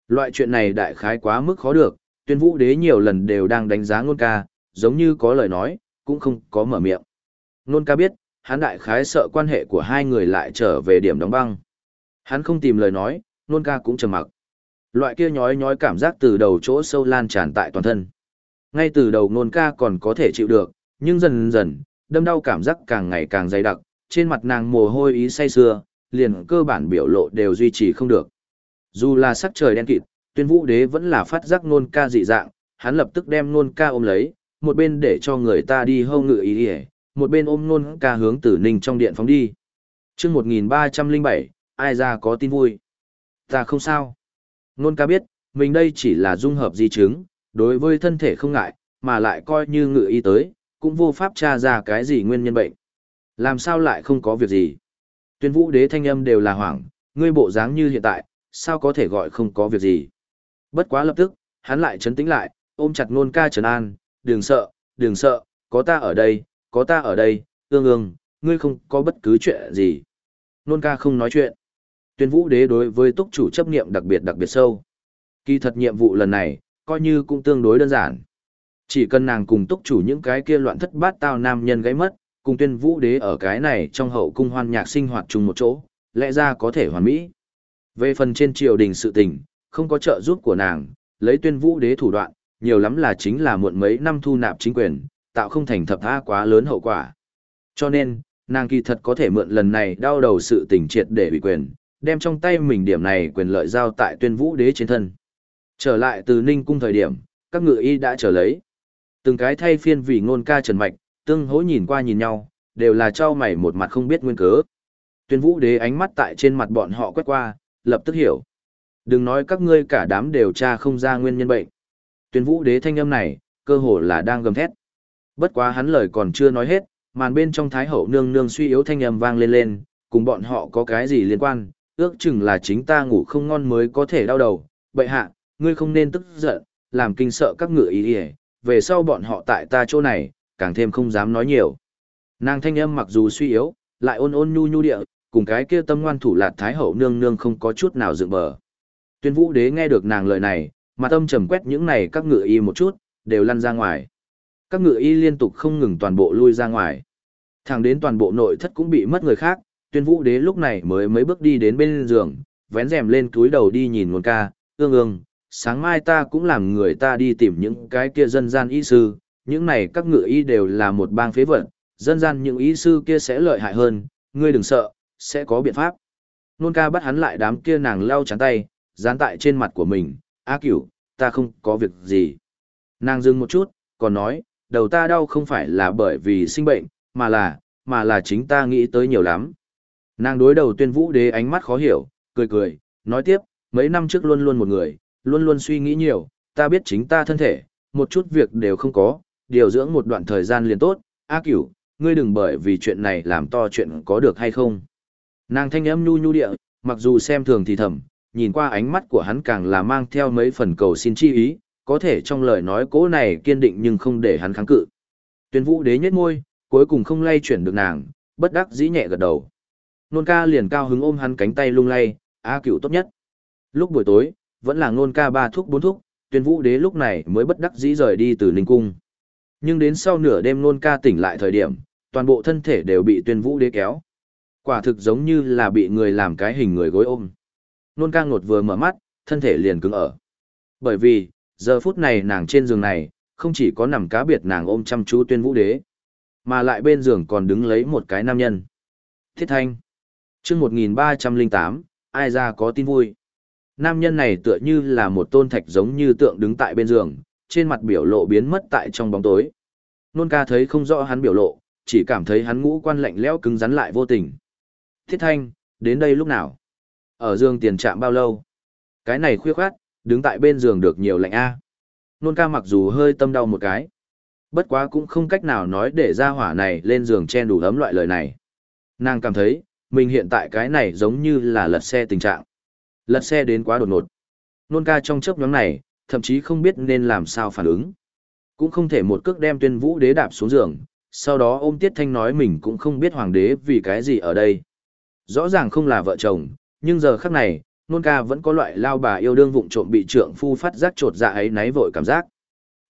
Loại chuyện này đại khái quá mức khó được, tuyên vũ đế nhiều lần đều đang đánh giá nôn ca, giống như có lời nói, cũng không có mở miệng. Nôn ca biết, hắn đại khái sợ quan hệ của hai người lại trở về điểm đóng băng. Hắn không tìm lời nói, nôn ca cũng trầm mặc. Loại kia nhói nhói cảm giác từ đầu chỗ sâu lan tràn tại toàn thân. Ngay từ đầu nôn ca còn có thể chịu được, nhưng dần dần, đâm đau cảm giác càng ngày càng dày đặc, trên mặt nàng mồ hôi ý say sưa, liền cơ bản biểu lộ đều duy trì không được. Dù là sắc trời đen kịt, tuyên vũ đế vẫn là phát giác nôn ca dị dạng, hắn lập tức đem nôn ca ôm lấy, một bên để cho người ta đi hâu ngự ý ỉa một bên ôm nôn ca hướng tử ninh trong điện phóng đi. Chương một nghìn ba trăm linh bảy ai ra có tin vui? Ta không sao. Nôn ca biết mình đây chỉ là dung hợp di chứng đối với thân thể không ngại mà lại coi như ngự y tới cũng vô pháp tra ra cái gì nguyên nhân bệnh. Làm sao lại không có việc gì? Tuyên vũ đế thanh âm đều là hoảng ngươi bộ dáng như hiện tại sao có thể gọi không có việc gì? Bất quá lập tức hắn lại chấn tĩnh lại ôm chặt nôn ca trấn an đừng sợ, đừng sợ, có ta ở đây, có ta ở đây, ương ương, ngươi không có bất cứ chuyện gì. Nôn ca không nói chuyện. Tuyên vũ đế đối với túc chủ chấp nghiệm đặc biệt đặc biệt sâu. Kỳ thật nhiệm vụ lần này, coi như cũng tương đối đơn giản. Chỉ cần nàng cùng túc chủ những cái kia loạn thất bát tao nam nhân gáy mất, cùng tuyên vũ đế ở cái này trong hậu cung hoan nhạc sinh hoạt chung một chỗ, lẽ ra có thể hoàn mỹ. Về phần trên triều đình sự tình, không có trợ giúp của nàng, lấy tuyên vũ đế thủ đoạn, nhiều lắm là chính là muộn mấy năm thu nạp chính quyền, tạo không thành thập tha quá lớn hậu quả. Cho nên, nàng kỳ thật có thể mượn lần này đau đầu sự tình triệt để bị quyền, đem trong tay mình điểm này quyền lợi giao tại tuyên vũ đế trên thân. Trở lại từ Ninh cung thời điểm, các ngự y đã trở lấy. Từng cái thay phiên vì ngôn ca trần mạch, tương hỗ nhìn qua nhìn nhau, đều là trao mày một mặt không biết nguyên cớ. Tuyên vũ đế ánh mắt tại trên mặt bọn họ quét qua, lập tức hiểu. Đừng nói các ngươi cả đám đều tra không ra nguyên nhân bệnh. Tuyên vũ đế thanh âm này, cơ hồ là đang gầm thét. Bất quá hắn lời còn chưa nói hết, màn bên trong thái hậu nương nương suy yếu thanh âm vang lên lên, cùng bọn họ có cái gì liên quan, ước chừng là chính ta ngủ không ngon mới có thể đau đầu. Bậy hạ, ngươi không nên tức giận, làm kinh sợ các ngựa ý ý, về sau bọn họ tại ta chỗ này, càng thêm không dám nói nhiều. Nàng thanh âm mặc dù suy yếu, lại ôn ôn nhu nhu địa, cùng cái kia tâm ngoan thủ lạt thái hậu nương nương không có chút nào dựng bờ. Tuyên vũ đế nghe được nàng lời này, mà tâm trầm quét những này các ngựa y một chút, đều lăn ra ngoài. Các ngựa y liên tục không ngừng toàn bộ lui ra ngoài. Thẳng đến toàn bộ nội thất cũng bị mất người khác, tuyên vũ đế lúc này mới mấy bước đi đến bên giường, vén rèm lên túi đầu đi nhìn nguồn ca, ương ương, sáng mai ta cũng làm người ta đi tìm những cái kia dân gian y sư, những này các ngựa y đều là một bang phế vật, dân gian những y sư kia sẽ lợi hại hơn, ngươi đừng sợ, sẽ có biện pháp. Nôn ca bắt hắn lại đám kia nàng lau chán tay, dán tại trên mặt của mình, a cửu, ta không có việc gì. Nàng dừng một chút, còn nói, đầu ta đau không phải là bởi vì sinh bệnh, mà là, mà là chính ta nghĩ tới nhiều lắm. Nàng đối đầu tuyên vũ đế ánh mắt khó hiểu, cười cười, nói tiếp, mấy năm trước luôn luôn một người, luôn luôn suy nghĩ nhiều, ta biết chính ta thân thể, một chút việc đều không có, điều dưỡng một đoạn thời gian liền tốt, A cửu, ngươi đừng bởi vì chuyện này làm to chuyện có được hay không. Nàng thanh âm nhu nhu địa, mặc dù xem thường thì thầm, nhìn qua ánh mắt của hắn càng là mang theo mấy phần cầu xin chi ý, có thể trong lời nói cố này kiên định nhưng không để hắn kháng cự. Tuyên vũ đế nhếch môi, cuối cùng không lay chuyển được nàng, bất đắc dĩ nhẹ gật đầu. Nôn ca liền cao hứng ôm hắn cánh tay lung lay, A cửu tốt nhất. Lúc buổi tối, vẫn là nôn ca ba thuốc bốn thuốc, tuyên vũ đế lúc này mới bất đắc dĩ rời đi từ Ninh Cung. Nhưng đến sau nửa đêm nôn ca tỉnh lại thời điểm, toàn bộ thân thể đều bị tuyên vũ đế kéo. Quả thực giống như là bị người làm cái hình người gối ôm. Nôn ca ngột vừa mở mắt, thân thể liền cứng ở. Bởi vì, giờ phút này nàng trên giường này, không chỉ có nằm cá biệt nàng ôm chăm chú tuyên vũ đế, mà lại bên giường còn đứng lấy một cái nam nhân. Thiết thanh. chương 1308, ai ra có tin vui. Nam nhân này tựa như là một tôn thạch giống như tượng đứng tại bên giường, trên mặt biểu lộ biến mất tại trong bóng tối. Nôn ca thấy không rõ hắn biểu lộ, chỉ cảm thấy hắn ngũ quan lạnh lẽo cứng rắn lại vô tình. Thiết thanh, đến đây lúc nào? Ở giường tiền trạm bao lâu? Cái này khuya khoát, đứng tại bên giường được nhiều lạnh a. Nôn ca mặc dù hơi tâm đau một cái. Bất quá cũng không cách nào nói để ra hỏa này lên giường chen đủ ấm loại lời này. Nàng cảm thấy, mình hiện tại cái này giống như là lật xe tình trạng. Lật xe đến quá đột ngột. Nôn ca trong chớp nhóm này, thậm chí không biết nên làm sao phản ứng. Cũng không thể một cước đem tuyên vũ đế đạp xuống giường, sau đó ôm tiết thanh nói mình cũng không biết hoàng đế vì cái gì ở đây. Rõ ràng không là vợ chồng, nhưng giờ khắc này, nôn ca vẫn có loại lao bà yêu đương vụng trộm bị trượng phu phát giác trột dạ ấy náy vội cảm giác.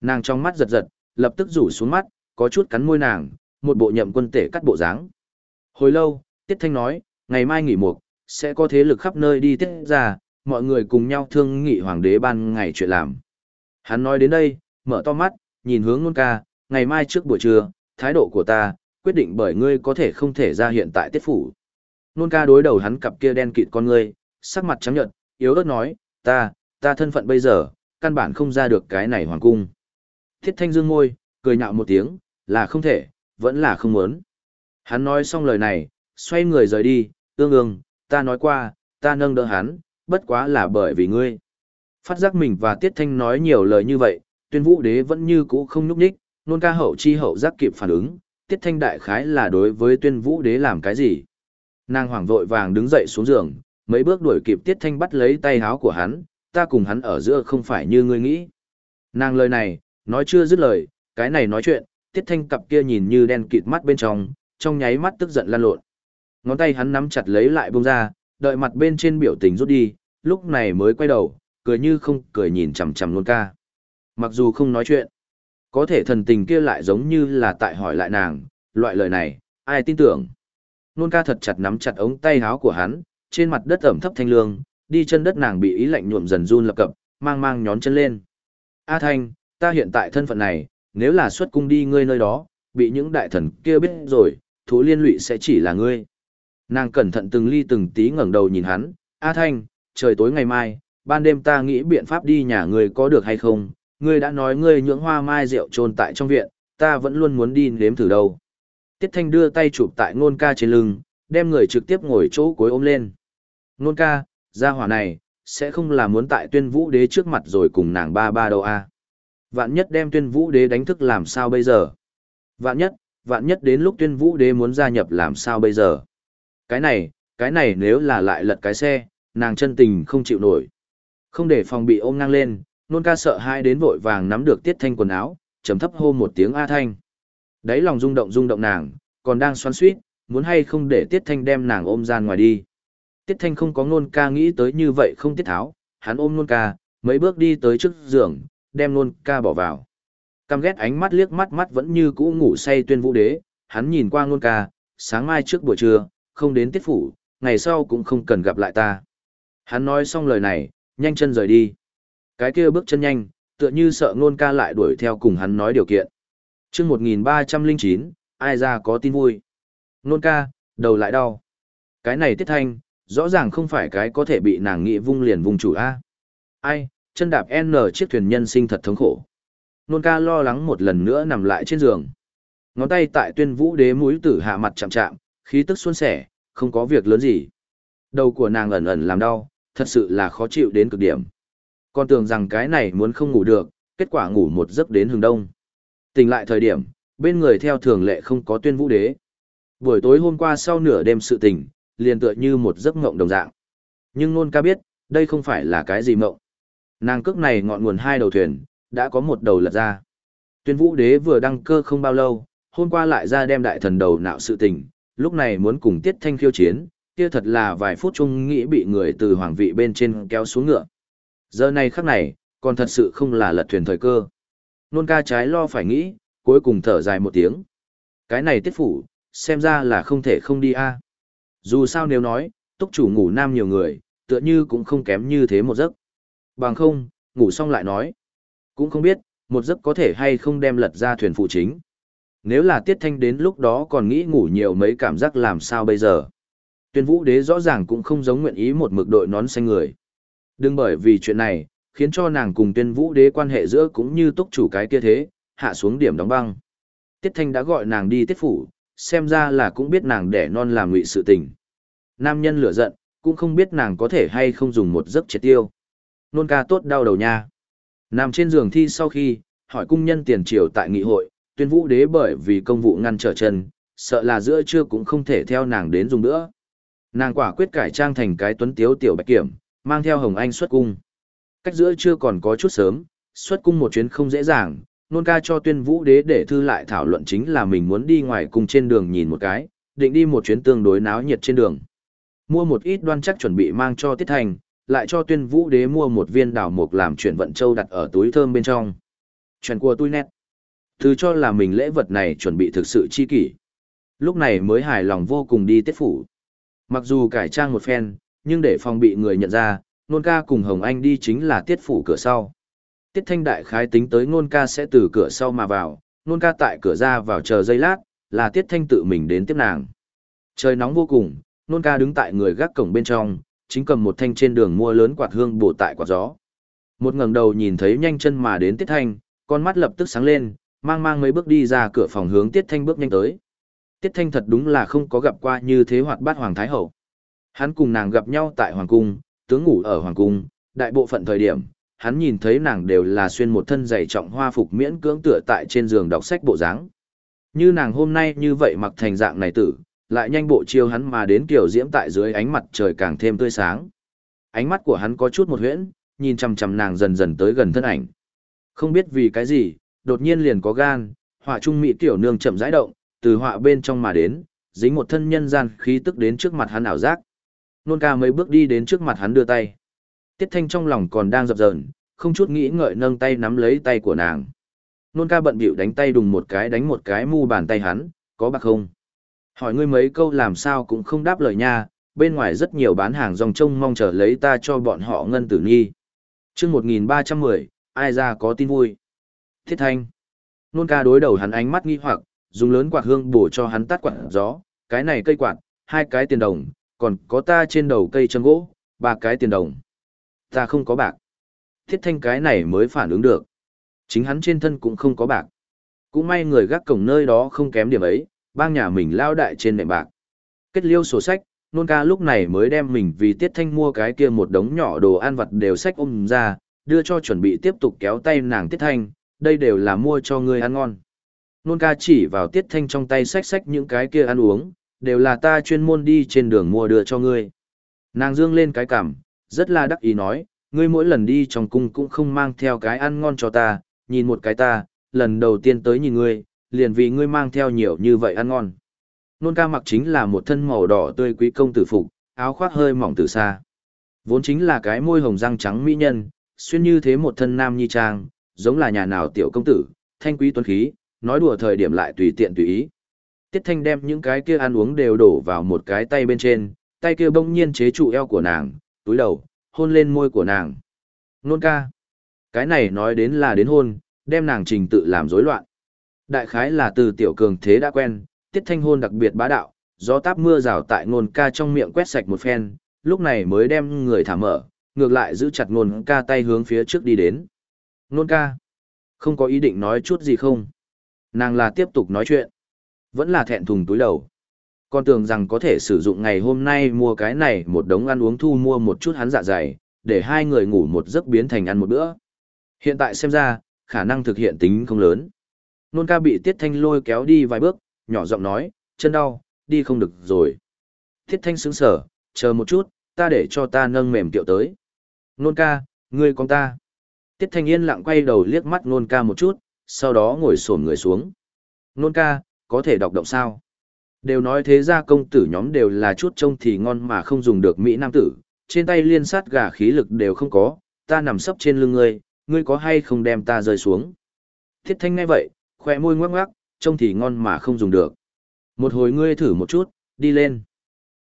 Nàng trong mắt giật giật, lập tức rủ xuống mắt, có chút cắn môi nàng, một bộ nhậm quân tể cắt bộ dáng. Hồi lâu, Tiết Thanh nói, ngày mai nghỉ mục, sẽ có thế lực khắp nơi đi tiết ra, mọi người cùng nhau thương nghị hoàng đế ban ngày chuyện làm. Hắn nói đến đây, mở to mắt, nhìn hướng nôn ca, ngày mai trước buổi trưa, thái độ của ta, quyết định bởi ngươi có thể không thể ra hiện tại tiết phủ. Nôn ca đối đầu hắn cặp kia đen kịt con ngươi, sắc mặt trắng nhợt, yếu ớt nói, ta, ta thân phận bây giờ, căn bản không ra được cái này hoàng cung. Thiết thanh dương môi, cười nhạo một tiếng, là không thể, vẫn là không muốn. Hắn nói xong lời này, xoay người rời đi, ương ương, ta nói qua, ta nâng đỡ hắn, bất quá là bởi vì ngươi. Phát giác mình và Tiết Thanh nói nhiều lời như vậy, tuyên vũ đế vẫn như cũ không nhúc nhích, nôn ca hậu chi hậu giác kịp phản ứng, Tiết Thanh đại khái là đối với tuyên vũ đế làm cái gì. Nàng hoảng vội vàng đứng dậy xuống giường, mấy bước đuổi kịp Tiết Thanh bắt lấy tay háo của hắn, ta cùng hắn ở giữa không phải như ngươi nghĩ. Nàng lời này, nói chưa dứt lời, cái này nói chuyện, Tiết Thanh cặp kia nhìn như đen kịt mắt bên trong, trong nháy mắt tức giận lan lộn. Ngón tay hắn nắm chặt lấy lại bông ra, đợi mặt bên trên biểu tình rút đi, lúc này mới quay đầu, cười như không cười nhìn chằm chằm luôn ca. Mặc dù không nói chuyện, có thể thần tình kia lại giống như là tại hỏi lại nàng, loại lời này, ai tin tưởng. Nôn ca thật chặt nắm chặt ống tay háo của hắn, trên mặt đất ẩm thấp thanh lương, đi chân đất nàng bị ý lạnh nhuộm dần run lập cập, mang mang nhón chân lên. A Thanh, ta hiện tại thân phận này, nếu là xuất cung đi ngươi nơi đó, bị những đại thần kia biết rồi, thú liên lụy sẽ chỉ là ngươi. Nàng cẩn thận từng ly từng tí ngẩng đầu nhìn hắn, A Thanh, trời tối ngày mai, ban đêm ta nghĩ biện pháp đi nhà ngươi có được hay không, ngươi đã nói ngươi nhưỡng hoa mai rượu trôn tại trong viện, ta vẫn luôn muốn đi nếm thử đâu. Tiết Thanh đưa tay chụp tại Nôn ca trên lưng, đem người trực tiếp ngồi chỗ cuối ôm lên. Nôn ca, gia hỏa này, sẽ không là muốn tại tuyên vũ đế trước mặt rồi cùng nàng ba ba đâu à. Vạn nhất đem tuyên vũ đế đánh thức làm sao bây giờ? Vạn nhất, vạn nhất đến lúc tuyên vũ đế muốn gia nhập làm sao bây giờ? Cái này, cái này nếu là lại lật cái xe, nàng chân tình không chịu nổi. Không để phòng bị ôm ngang lên, nôn ca sợ hai đến vội vàng nắm được tiết thanh quần áo, chấm thấp hô một tiếng A thanh. Đấy lòng rung động rung động nàng, còn đang xoắn suýt, muốn hay không để tiết thanh đem nàng ôm ra ngoài đi. Tiết thanh không có nôn ca nghĩ tới như vậy không tiết tháo, hắn ôm nôn ca, mấy bước đi tới trước giường, đem nôn ca bỏ vào. Căm ghét ánh mắt liếc mắt mắt vẫn như cũ ngủ say tuyên vũ đế, hắn nhìn qua nôn ca, sáng mai trước buổi trưa, không đến tiết phủ, ngày sau cũng không cần gặp lại ta. Hắn nói xong lời này, nhanh chân rời đi. Cái kia bước chân nhanh, tựa như sợ nôn ca lại đuổi theo cùng hắn nói điều kiện chương 1309, ai ra có tin vui. Nôn ca, đầu lại đau. Cái này tiết thanh, rõ ràng không phải cái có thể bị nàng nghị vung liền vùng chủ A. Ai, chân đạp N chiếc thuyền nhân sinh thật thống khổ. Nôn ca lo lắng một lần nữa nằm lại trên giường. Ngón tay tại tuyên vũ đế mũi tử hạ mặt chạm chạm, khí tức xuân sẻ, không có việc lớn gì. Đầu của nàng ẩn ẩn làm đau, thật sự là khó chịu đến cực điểm. Con tưởng rằng cái này muốn không ngủ được, kết quả ngủ một giấc đến hừng đông. Tỉnh lại thời điểm, bên người theo thường lệ không có tuyên vũ đế. Buổi tối hôm qua sau nửa đêm sự tỉnh, liền tựa như một giấc mộng đồng dạng. Nhưng nôn ca biết, đây không phải là cái gì mộng. Nàng cước này ngọn nguồn hai đầu thuyền, đã có một đầu lật ra. Tuyên vũ đế vừa đăng cơ không bao lâu, hôm qua lại ra đem đại thần đầu nạo sự tình, lúc này muốn cùng tiết thanh khiêu chiến, kia thật là vài phút chung nghĩ bị người từ hoàng vị bên trên kéo xuống ngựa. Giờ này khắc này, còn thật sự không là lật thuyền thời cơ. Nôn ca trái lo phải nghĩ, cuối cùng thở dài một tiếng. Cái này tiết phủ, xem ra là không thể không đi a. Dù sao nếu nói, túc chủ ngủ nam nhiều người, tựa như cũng không kém như thế một giấc. Bằng không, ngủ xong lại nói. Cũng không biết, một giấc có thể hay không đem lật ra thuyền phụ chính. Nếu là tiết thanh đến lúc đó còn nghĩ ngủ nhiều mấy cảm giác làm sao bây giờ. Tuyên vũ đế rõ ràng cũng không giống nguyện ý một mực đội nón xanh người. Đừng bởi vì chuyện này, khiến cho nàng cùng tuyên vũ đế quan hệ giữa cũng như túc chủ cái kia thế, hạ xuống điểm đóng băng. Tiết thanh đã gọi nàng đi tiết phủ, xem ra là cũng biết nàng đẻ non làm ngụy sự tình. Nam nhân lửa giận, cũng không biết nàng có thể hay không dùng một giấc triệt tiêu. Nôn ca tốt đau đầu nha. Nằm trên giường thi sau khi, hỏi cung nhân tiền triều tại nghị hội, tuyên vũ đế bởi vì công vụ ngăn trở chân, sợ là giữa trưa cũng không thể theo nàng đến dùng nữa. Nàng quả quyết cải trang thành cái tuấn tiếu tiểu bạch kiểm, mang theo Hồng Anh xuất cung. Cách giữa chưa còn có chút sớm, xuất cung một chuyến không dễ dàng, nôn ca cho tuyên vũ đế để thư lại thảo luận chính là mình muốn đi ngoài cùng trên đường nhìn một cái, định đi một chuyến tương đối náo nhiệt trên đường. Mua một ít đoan chắc chuẩn bị mang cho Tiết Thành, lại cho tuyên vũ đế mua một viên đào mục làm chuyển vận châu đặt ở túi thơm bên trong. Chuyện của tôi nét. Thứ cho là mình lễ vật này chuẩn bị thực sự chi kỷ. Lúc này mới hài lòng vô cùng đi tiết phủ. Mặc dù cải trang một phen, nhưng để phòng bị người nhận ra, nôn ca cùng Hồng Anh đi chính là tiết phủ cửa sau. Tiết thanh đại khái tính tới nôn ca sẽ từ cửa sau mà vào, nôn ca tại cửa ra vào chờ giây lát, là tiết thanh tự mình đến tiếp nàng. Trời nóng vô cùng, nôn ca đứng tại người gác cổng bên trong, chính cầm một thanh trên đường mua lớn quạt hương bổ tại quạt gió. Một ngẩng đầu nhìn thấy nhanh chân mà đến Tiết Thanh, con mắt lập tức sáng lên, mang mang mấy bước đi ra cửa phòng hướng Tiết Thanh bước nhanh tới. Tiết Thanh thật đúng là không có gặp qua như thế hoạt bát Hoàng Thái Hậu. Hắn cùng nàng gặp nhau tại Hoàng Cung, tướng ngủ ở Hoàng Cung, đại bộ phận thời điểm, hắn nhìn thấy nàng đều là xuyên một thân dày trọng hoa phục miễn cưỡng tựa tại trên giường đọc sách bộ dáng. Như nàng hôm nay như vậy mặc thành dạng này tử, lại nhanh bộ chiêu hắn mà đến kiểu diễm tại dưới ánh mặt trời càng thêm tươi sáng. Ánh mắt của hắn có chút một huyễn, nhìn chằm chằm nàng dần dần tới gần thân ảnh. Không biết vì cái gì, đột nhiên liền có gan, họa trung mỹ tiểu nương chậm rãi động, từ họa bên trong mà đến, dính một thân nhân gian khí tức đến trước mặt hắn ảo giác. Nôn ca mấy bước đi đến trước mặt hắn đưa tay. Tiết thanh trong lòng còn đang dập dờn, không chút nghĩ ngợi nâng tay nắm lấy tay của nàng. Nôn ca bận bịu đánh tay đùng một cái đánh một cái mu bàn tay hắn, có bạc không? Hỏi ngươi mấy câu làm sao cũng không đáp lời nha, bên ngoài rất nhiều bán hàng dòng trông mong chờ lấy ta cho bọn họ ngân tử nghi. trăm 1310, ai ra có tin vui? Thiết thanh. Nôn ca đối đầu hắn ánh mắt nghi hoặc, dùng lớn quạt hương bổ cho hắn tắt quạt gió, cái này cây quạt, hai cái tiền đồng, còn có ta trên đầu cây chân gỗ, ba cái tiền đồng. Ta không có bạc. Thiết thanh cái này mới phản ứng được. Chính hắn trên thân cũng không có bạc. Cũng may người gác cổng nơi đó không kém điểm ấy, bang nhà mình lao đại trên nệm bạc. Kết liêu sổ sách, nôn ca lúc này mới đem mình vì tiết thanh mua cái kia một đống nhỏ đồ ăn vặt đều sách ôm ra, đưa cho chuẩn bị tiếp tục kéo tay nàng tiết thanh, đây đều là mua cho ngươi ăn ngon. Nôn ca chỉ vào tiết thanh trong tay sách sách những cái kia ăn uống, đều là ta chuyên môn đi trên đường mua đưa cho ngươi. Nàng dương lên cái cảm, rất là đắc ý nói, ngươi mỗi lần đi trong cung cũng không mang theo cái ăn ngon cho ta, nhìn một cái ta, lần đầu tiên tới nhìn ngươi, liền vì ngươi mang theo nhiều như vậy ăn ngon. Nôn ca mặc chính là một thân màu đỏ tươi quý công tử phục, áo khoác hơi mỏng từ xa. Vốn chính là cái môi hồng răng trắng mỹ nhân, xuyên như thế một thân nam nhi trang, giống là nhà nào tiểu công tử, thanh quý tuấn khí, nói đùa thời điểm lại tùy tiện tùy ý. Tiết Thanh đem những cái kia ăn uống đều đổ vào một cái tay bên trên, tay kia bỗng nhiên chế trụ eo của nàng, túi đầu, hôn lên môi của nàng. Nôn ca. Cái này nói đến là đến hôn, đem nàng trình tự làm rối loạn. Đại khái là từ tiểu cường thế đã quen, Tiết Thanh hôn đặc biệt bá đạo, gió táp mưa rào tại nôn ca trong miệng quét sạch một phen, lúc này mới đem người thả mở, ngược lại giữ chặt nôn ca tay hướng phía trước đi đến. Nôn ca. Không có ý định nói chút gì không? Nàng là tiếp tục nói chuyện. Vẫn là thẹn thùng túi đầu. Con tưởng rằng có thể sử dụng ngày hôm nay mua cái này một đống ăn uống thu mua một chút hắn dạ dày, để hai người ngủ một giấc biến thành ăn một bữa. Hiện tại xem ra, khả năng thực hiện tính không lớn. Nôn ca bị Tiết Thanh lôi kéo đi vài bước, nhỏ giọng nói, chân đau, đi không được rồi. Tiết Thanh sững sở, chờ một chút, ta để cho ta nâng mềm tiệu tới. Nôn ca, ngươi con ta. Tiết Thanh yên lặng quay đầu liếc mắt nôn ca một chút, sau đó ngồi xổm người xuống. Nôn ca, có thể đọc động sao? Đều nói thế ra công tử nhóm đều là chút trông thì ngon mà không dùng được Mỹ Nam tử, trên tay liên sát gà khí lực đều không có, ta nằm sấp trên lưng ngươi, ngươi có hay không đem ta rơi xuống? Thiết thanh ngay vậy, khỏe môi ngoắc ngoắc, trông thì ngon mà không dùng được. Một hồi ngươi thử một chút, đi lên.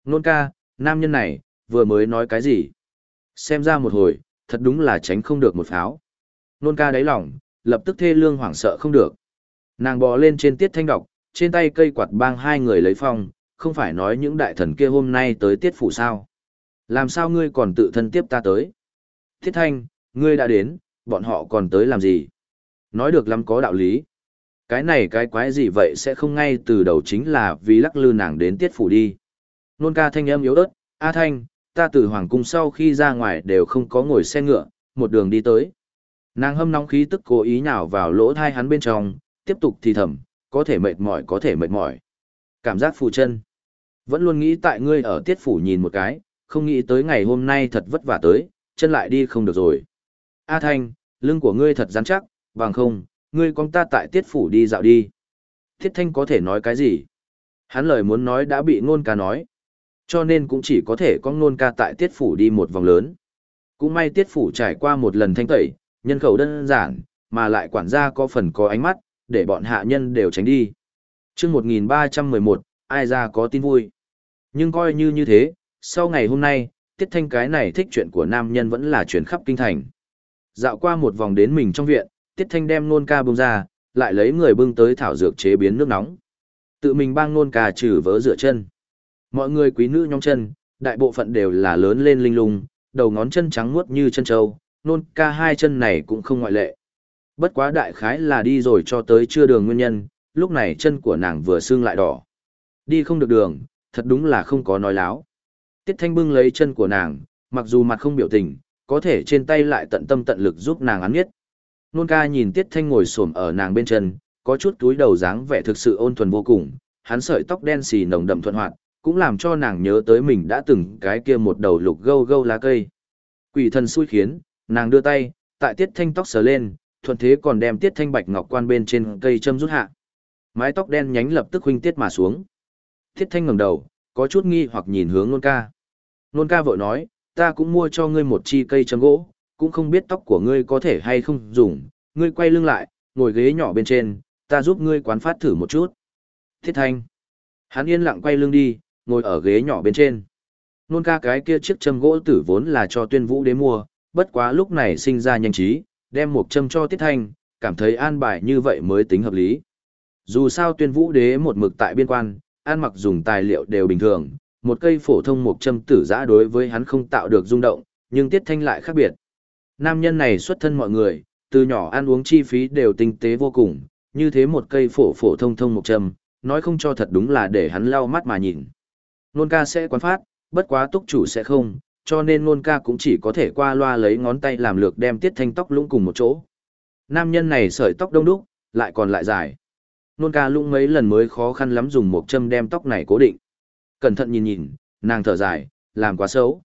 Nôn ca, nam nhân này, vừa mới nói cái gì? Xem ra một hồi, thật đúng là tránh không được một pháo. Nôn ca đáy lòng, lập tức thê lương hoảng sợ không được. Nàng bò lên trên tiết thanh đọc, trên tay cây quạt bang hai người lấy phong, không phải nói những đại thần kia hôm nay tới tiết phủ sao. Làm sao ngươi còn tự thân tiếp ta tới? Thiết thanh, ngươi đã đến, bọn họ còn tới làm gì? Nói được lắm có đạo lý. Cái này cái quái gì vậy sẽ không ngay từ đầu chính là vì lắc lư nàng đến tiết phủ đi. Nôn ca thanh âm yếu ớt, A thanh, ta từ hoàng cung sau khi ra ngoài đều không có ngồi xe ngựa, một đường đi tới. Nàng hâm nóng khí tức cố ý nhào vào lỗ thai hắn bên trong, tiếp tục thì thầm, có thể mệt mỏi có thể mệt mỏi. Cảm giác phù chân. Vẫn luôn nghĩ tại ngươi ở tiết phủ nhìn một cái, không nghĩ tới ngày hôm nay thật vất vả tới, chân lại đi không được rồi. A Thanh, lưng của ngươi thật rắn chắc, bằng không, ngươi con ta tại tiết phủ đi dạo đi. Thiết Thanh có thể nói cái gì? Hắn lời muốn nói đã bị ngôn ca nói. Cho nên cũng chỉ có thể con ngôn ca tại tiết phủ đi một vòng lớn. Cũng may tiết phủ trải qua một lần thanh tẩy, nhân khẩu đơn giản, mà lại quản gia có phần có ánh mắt, để bọn hạ nhân đều tránh đi. chương 1311, ai ra có tin vui. Nhưng coi như như thế, sau ngày hôm nay, tiết thanh cái này thích chuyện của nam nhân vẫn là chuyển khắp kinh thành. Dạo qua một vòng đến mình trong viện, tiết thanh đem nôn ca bông ra, lại lấy người bưng tới thảo dược chế biến nước nóng. Tự mình bang nôn ca trừ vỡ rửa chân. Mọi người quý nữ nhong chân, đại bộ phận đều là lớn lên linh lung, đầu ngón chân trắng muốt như chân trâu, nôn ca hai chân này cũng không ngoại lệ. Bất quá đại khái là đi rồi cho tới chưa đường nguyên nhân, lúc này chân của nàng vừa xương lại đỏ. Đi không được đường, thật đúng là không có nói láo. Tiết Thanh bưng lấy chân của nàng, mặc dù mặt không biểu tình, có thể trên tay lại tận tâm tận lực giúp nàng án nhất. Nôn ca nhìn Tiết Thanh ngồi xổm ở nàng bên chân, có chút túi đầu dáng vẻ thực sự ôn thuần vô cùng, hắn sợi tóc đen xì nồng đậm thuận hoạt, cũng làm cho nàng nhớ tới mình đã từng cái kia một đầu lục gâu gâu lá cây. Quỷ thần xui khiến, nàng đưa tay, tại Tiết Thanh tóc sờ lên, thuận thế còn đem tiết thanh bạch ngọc quan bên trên cây châm rút hạ. Mái tóc đen nhánh lập tức huynh tiết mà xuống. Tiết thanh ngẩng đầu, có chút nghi hoặc nhìn hướng nôn ca. Nôn ca vội nói, ta cũng mua cho ngươi một chi cây châm gỗ, cũng không biết tóc của ngươi có thể hay không dùng, ngươi quay lưng lại, ngồi ghế nhỏ bên trên, ta giúp ngươi quán phát thử một chút. Thiết thanh. Hắn yên lặng quay lưng đi, ngồi ở ghế nhỏ bên trên. Nôn ca cái kia chiếc châm gỗ tử vốn là cho tuyên vũ đế mua, bất quá lúc này sinh ra nhanh trí, đem một châm cho Tiết Thanh, cảm thấy an bài như vậy mới tính hợp lý. Dù sao tuyên vũ đế một mực tại biên quan, an mặc dùng tài liệu đều bình thường, một cây phổ thông một châm tử giã đối với hắn không tạo được rung động, nhưng tiết thanh lại khác biệt. Nam nhân này xuất thân mọi người, từ nhỏ ăn uống chi phí đều tinh tế vô cùng, như thế một cây phổ phổ thông thông một châm, nói không cho thật đúng là để hắn lau mắt mà nhìn. Nôn ca sẽ quán phát, bất quá túc chủ sẽ không, cho nên nôn ca cũng chỉ có thể qua loa lấy ngón tay làm lược đem tiết thanh tóc lũng cùng một chỗ. Nam nhân này sợi tóc đông đúc, lại còn lại dài. Nôn ca lũng mấy lần mới khó khăn lắm dùng một châm đem tóc này cố định. Cẩn thận nhìn nhìn, nàng thở dài, làm quá xấu.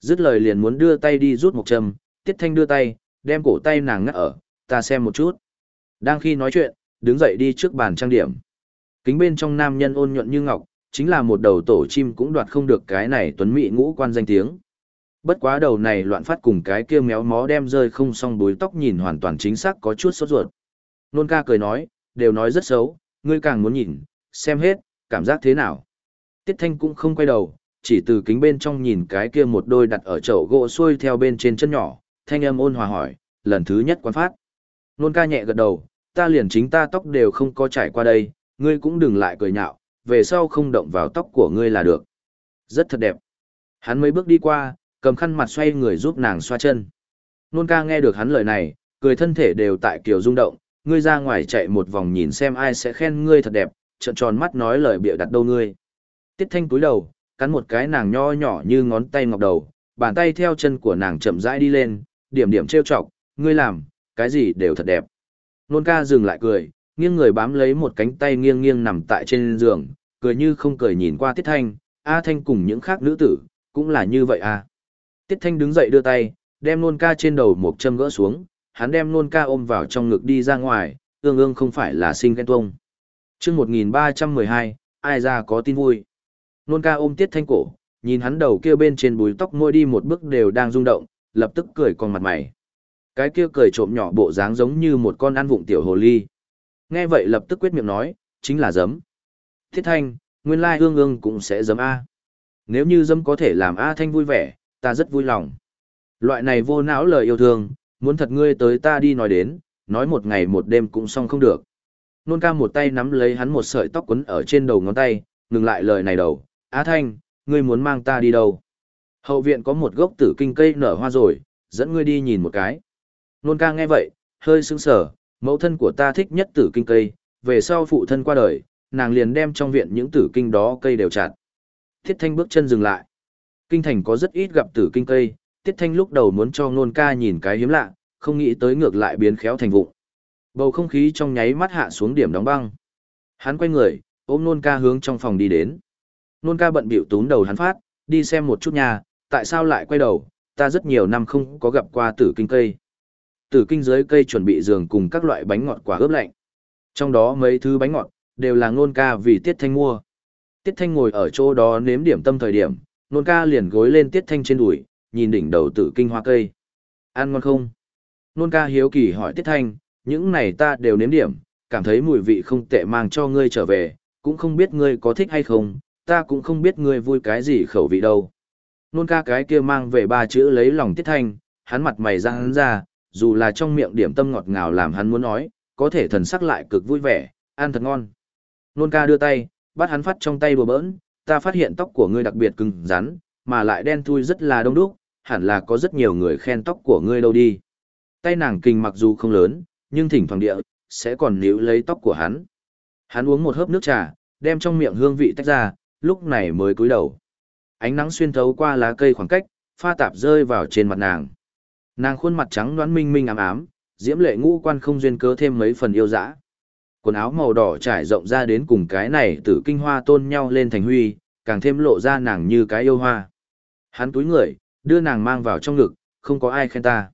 Dứt lời liền muốn đưa tay đi rút một châm, tiết thanh đưa tay, đem cổ tay nàng ngắt ở, ta xem một chút. Đang khi nói chuyện, đứng dậy đi trước bàn trang điểm. Kính bên trong nam nhân ôn nhuận như ngọc, chính là một đầu tổ chim cũng đoạt không được cái này tuấn mỹ ngũ quan danh tiếng. Bất quá đầu này loạn phát cùng cái kia méo mó đem rơi không xong búi tóc nhìn hoàn toàn chính xác có chút sốt ruột. Nôn ca cười nói, đều nói rất xấu, ngươi càng muốn nhìn, xem hết, cảm giác thế nào. Tiết thanh cũng không quay đầu, chỉ từ kính bên trong nhìn cái kia một đôi đặt ở chậu gỗ xuôi theo bên trên chân nhỏ, thanh âm ôn hòa hỏi, lần thứ nhất quan phát. Nôn ca nhẹ gật đầu, ta liền chính ta tóc đều không có trải qua đây, ngươi cũng đừng lại cười nhạo, về sau không động vào tóc của ngươi là được. Rất thật đẹp. Hắn mấy bước đi qua, cầm khăn mặt xoay người giúp nàng xoa chân. Nôn ca nghe được hắn lời này, cười thân thể đều tại kiểu rung động, ngươi ra ngoài chạy một vòng nhìn xem ai sẽ khen ngươi thật đẹp, trợn tròn mắt nói lời bịa đặt đâu ngươi. Tiết thanh túi đầu, cắn một cái nàng nho nhỏ như ngón tay ngọc đầu, bàn tay theo chân của nàng chậm rãi đi lên, điểm điểm trêu chọc, ngươi làm, cái gì đều thật đẹp. Nôn ca dừng lại cười, nghiêng người bám lấy một cánh tay nghiêng nghiêng nằm tại trên giường, cười như không cười nhìn qua Tiết Thanh, A Thanh cùng những khác nữ tử, cũng là như vậy à. Tiết Thanh đứng dậy đưa tay, đem nôn ca trên đầu một châm gỡ xuống, hắn đem nôn ca ôm vào trong ngực đi ra ngoài, ương ương không phải là sinh ghen tuông. chương 1312, ai ra có tin vui. Nôn ca ôm Tiết Thanh cổ, nhìn hắn đầu kia bên trên bùi tóc môi đi một bước đều đang rung động, lập tức cười con mặt mày. Cái kia cười trộm nhỏ bộ dáng giống như một con ăn vụng tiểu hồ ly. Nghe vậy lập tức quyết miệng nói, chính là giấm. Thiết thanh, nguyên lai ương ương cũng sẽ giấm A. Nếu như dâm có thể làm A thanh vui vẻ, ta rất vui lòng. Loại này vô não lời yêu thương, muốn thật ngươi tới ta đi nói đến, nói một ngày một đêm cũng xong không được. Nôn ca một tay nắm lấy hắn một sợi tóc quấn ở trên đầu ngón tay, ngừng lại lời này đầu. Á thanh, ngươi muốn mang ta đi đâu? Hậu viện có một gốc tử kinh cây nở hoa rồi, dẫn ngươi đi nhìn một cái. Nôn ca nghe vậy, hơi sững sờ, mẫu thân của ta thích nhất tử kinh cây, về sau phụ thân qua đời, nàng liền đem trong viện những tử kinh đó cây đều chặt. Thiết Thanh bước chân dừng lại. Kinh thành có rất ít gặp tử kinh cây, Tiết Thanh lúc đầu muốn cho nôn ca nhìn cái hiếm lạ, không nghĩ tới ngược lại biến khéo thành vụng. Bầu không khí trong nháy mắt hạ xuống điểm đóng băng. Hắn quay người, ôm nôn ca hướng trong phòng đi đến. Nôn ca bận biểu tún đầu hắn phát, đi xem một chút nhà, tại sao lại quay đầu, ta rất nhiều năm không có gặp qua tử kinh cây. Tử kinh dưới cây chuẩn bị giường cùng các loại bánh ngọt quả ướp lạnh. Trong đó mấy thứ bánh ngọt, đều là Nôn ca vì Tiết Thanh mua. Tiết Thanh ngồi ở chỗ đó nếm điểm tâm thời điểm, nôn ca liền gối lên Tiết Thanh trên đùi, nhìn đỉnh đầu tử kinh hoa cây. Ăn ngon không? Nôn ca hiếu kỳ hỏi Tiết Thanh, những này ta đều nếm điểm, cảm thấy mùi vị không tệ mang cho ngươi trở về, cũng không biết ngươi có thích hay không, ta cũng không biết ngươi vui cái gì khẩu vị đâu. Nôn ca cái kia mang về ba chữ lấy lòng Tiết Thanh, hắn mặt mày ra hắn ra, dù là trong miệng điểm tâm ngọt ngào làm hắn muốn nói, có thể thần sắc lại cực vui vẻ, ăn thật ngon. Nôn ca đưa tay, bắt hắn phát trong tay đùa bỡn, ta phát hiện tóc của ngươi đặc biệt cứng rắn, mà lại đen thui rất là đông đúc, hẳn là có rất nhiều người khen tóc của ngươi đâu đi. Tay nàng kinh mặc dù không lớn, nhưng thỉnh thoảng địa, sẽ còn níu lấy tóc của hắn. Hắn uống một hớp nước trà, đem trong miệng hương vị tách ra, lúc này mới cúi đầu. Ánh nắng xuyên thấu qua lá cây khoảng cách, pha tạp rơi vào trên mặt nàng. Nàng khuôn mặt trắng đoán minh minh ám ám, diễm lệ ngũ quan không duyên cớ thêm mấy phần yêu dã. Quần áo màu đỏ trải rộng ra đến cùng cái này tử kinh hoa tôn nhau lên thành huy, càng thêm lộ ra nàng như cái yêu hoa. Hắn túi người, đưa nàng mang vào trong ngực, không có ai khen ta.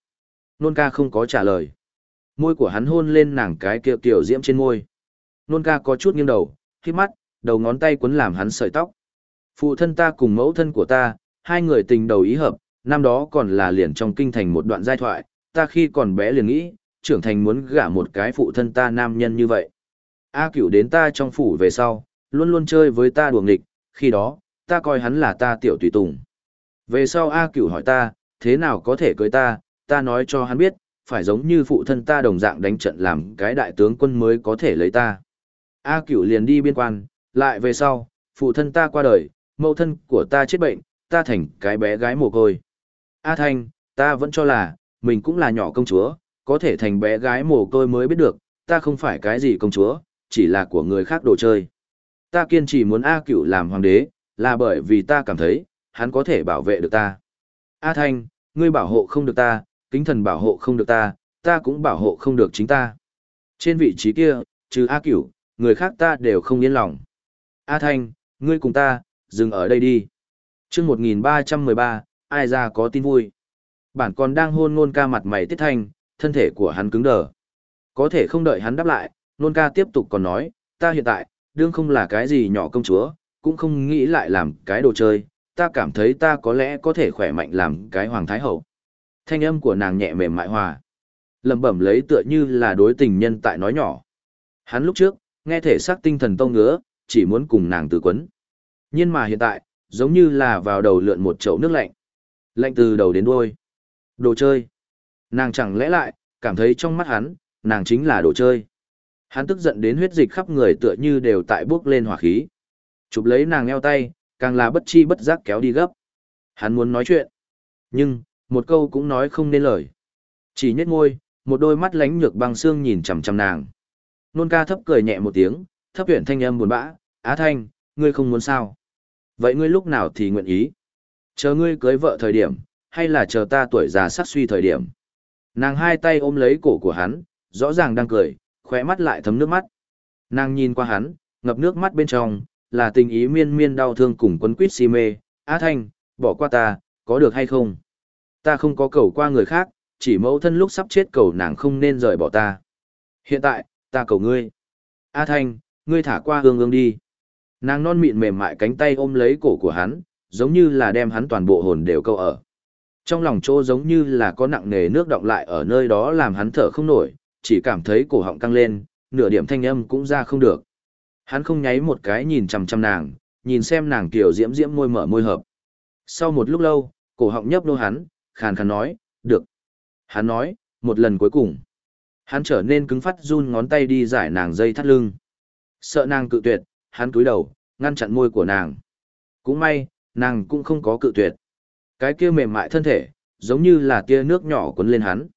Nôn ca không có trả lời. Môi của hắn hôn lên nàng cái kiệu tiểu diễm trên môi. Nôn ca có chút nghiêng đầu, khi mắt, đầu ngón tay quấn làm hắn sợi tóc. Phụ thân ta cùng mẫu thân của ta, hai người tình đầu ý hợp, năm đó còn là liền trong kinh thành một đoạn giai thoại, ta khi còn bé liền nghĩ, trưởng thành muốn gả một cái phụ thân ta nam nhân như vậy. A cửu đến ta trong phủ về sau, luôn luôn chơi với ta đùa nghịch, khi đó, ta coi hắn là ta tiểu tùy tùng. Về sau A cửu hỏi ta, thế nào có thể cưới ta, ta nói cho hắn biết, phải giống như phụ thân ta đồng dạng đánh trận làm cái đại tướng quân mới có thể lấy ta. A cửu liền đi biên quan, lại về sau, phụ thân ta qua đời, mẫu thân của ta chết bệnh, ta thành cái bé gái mồ côi. A Thanh, ta vẫn cho là, mình cũng là nhỏ công chúa, có thể thành bé gái mồ côi mới biết được, ta không phải cái gì công chúa, chỉ là của người khác đồ chơi. Ta kiên trì muốn A cửu làm hoàng đế, là bởi vì ta cảm thấy, hắn có thể bảo vệ được ta. A Thanh, ngươi bảo hộ không được ta, kính thần bảo hộ không được ta, ta cũng bảo hộ không được chính ta. Trên vị trí kia, trừ A cửu, người khác ta đều không yên lòng. A Thanh, ngươi cùng ta, dừng ở đây đi. chương 1313, ai ra có tin vui. Bản còn đang hôn ngôn ca mặt mày tiết thanh, thân thể của hắn cứng đờ. Có thể không đợi hắn đáp lại, nôn ca tiếp tục còn nói, ta hiện tại, đương không là cái gì nhỏ công chúa, cũng không nghĩ lại làm cái đồ chơi, ta cảm thấy ta có lẽ có thể khỏe mạnh làm cái hoàng thái hậu. Thanh âm của nàng nhẹ mềm mại hòa. lẩm bẩm lấy tựa như là đối tình nhân tại nói nhỏ. Hắn lúc trước, nghe thể xác tinh thần tông ngứa, chỉ muốn cùng nàng tự quấn. Nhưng mà hiện tại, giống như là vào đầu lượn một chậu nước lạnh. Lạnh từ đầu đến đuôi. Đồ chơi. Nàng chẳng lẽ lại, cảm thấy trong mắt hắn, nàng chính là đồ chơi. Hắn tức giận đến huyết dịch khắp người tựa như đều tại bước lên hỏa khí. Chụp lấy nàng eo tay, càng là bất chi bất giác kéo đi gấp. Hắn muốn nói chuyện. Nhưng, một câu cũng nói không nên lời. Chỉ nhếch môi, một đôi mắt lánh nhược băng xương nhìn chằm chằm nàng. Nôn ca thấp cười nhẹ một tiếng, thấp huyện thanh âm buồn bã, Á Thanh, ngươi không muốn sao? Vậy ngươi lúc nào thì nguyện ý? Chờ ngươi cưới vợ thời điểm, hay là chờ ta tuổi già sát suy thời điểm? Nàng hai tay ôm lấy cổ của hắn, rõ ràng đang cười, khóe mắt lại thấm nước mắt. Nàng nhìn qua hắn, ngập nước mắt bên trong, là tình ý miên miên đau thương cùng quấn quýt si mê. A Thanh, bỏ qua ta, có được hay không? Ta không có cầu qua người khác, chỉ mẫu thân lúc sắp chết cầu nàng không nên rời bỏ ta. Hiện tại, ta cầu ngươi. A Thanh, ngươi thả qua hương ương đi. Nàng non mịn mềm mại cánh tay ôm lấy cổ của hắn, giống như là đem hắn toàn bộ hồn đều câu ở. Trong lòng chỗ giống như là có nặng nề nước động lại ở nơi đó làm hắn thở không nổi, chỉ cảm thấy cổ họng căng lên, nửa điểm thanh âm cũng ra không được. Hắn không nháy một cái nhìn chằm chằm nàng, nhìn xem nàng kiểu diễm diễm môi mở môi hợp. Sau một lúc lâu, cổ họng nhấp nô hắn, khàn khàn nói, được. Hắn nói, một lần cuối cùng. Hắn trở nên cứng phát run ngón tay đi giải nàng dây thắt lưng. Sợ nàng cự tuyệt, hắn cúi đầu, ngăn chặn môi của nàng. Cũng may, nàng cũng không có cự tuyệt. Cái kia mềm mại thân thể, giống như là tia nước nhỏ cuốn lên hắn.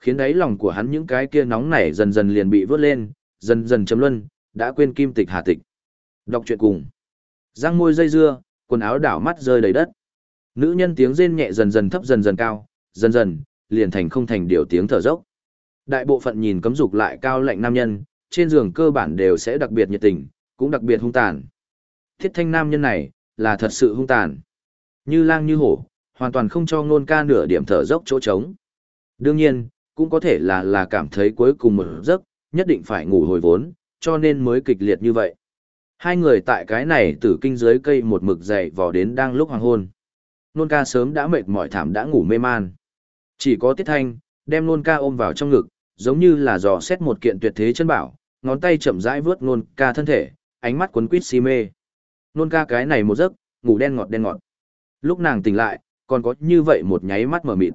Khiến đáy lòng của hắn những cái kia nóng nảy dần dần liền bị vớt lên, dần dần chấm luân, đã quên kim tịch hà tịch. Đọc truyện cùng. Răng môi dây dưa, quần áo đảo mắt rơi đầy đất. Nữ nhân tiếng rên nhẹ dần dần thấp dần dần cao, dần dần, liền thành không thành điều tiếng thở dốc. Đại bộ phận nhìn cấm dục lại cao lạnh nam nhân, trên giường cơ bản đều sẽ đặc biệt nhiệt tình, cũng đặc biệt hung tàn. Thiết thanh nam nhân này, là thật sự hung tàn. Như lang như hổ, hoàn toàn không cho ngôn ca nửa điểm thở dốc chỗ trống. Đương nhiên, cũng có thể là là cảm thấy cuối cùng một giấc, nhất định phải ngủ hồi vốn, cho nên mới kịch liệt như vậy. Hai người tại cái này tử kinh dưới cây một mực dậy vò đến đang lúc hoàng hôn. Nôn ca sớm đã mệt mỏi thảm đã ngủ mê man. Chỉ có tiết thanh, đem nôn ca ôm vào trong ngực, giống như là dò xét một kiện tuyệt thế chân bảo, ngón tay chậm rãi vướt nôn ca thân thể, ánh mắt quấn quýt si mê. Nôn ca cái này một giấc, ngủ đen ngọt đen ngọt. Lúc nàng tỉnh lại, còn có như vậy một nháy mắt mở mịt.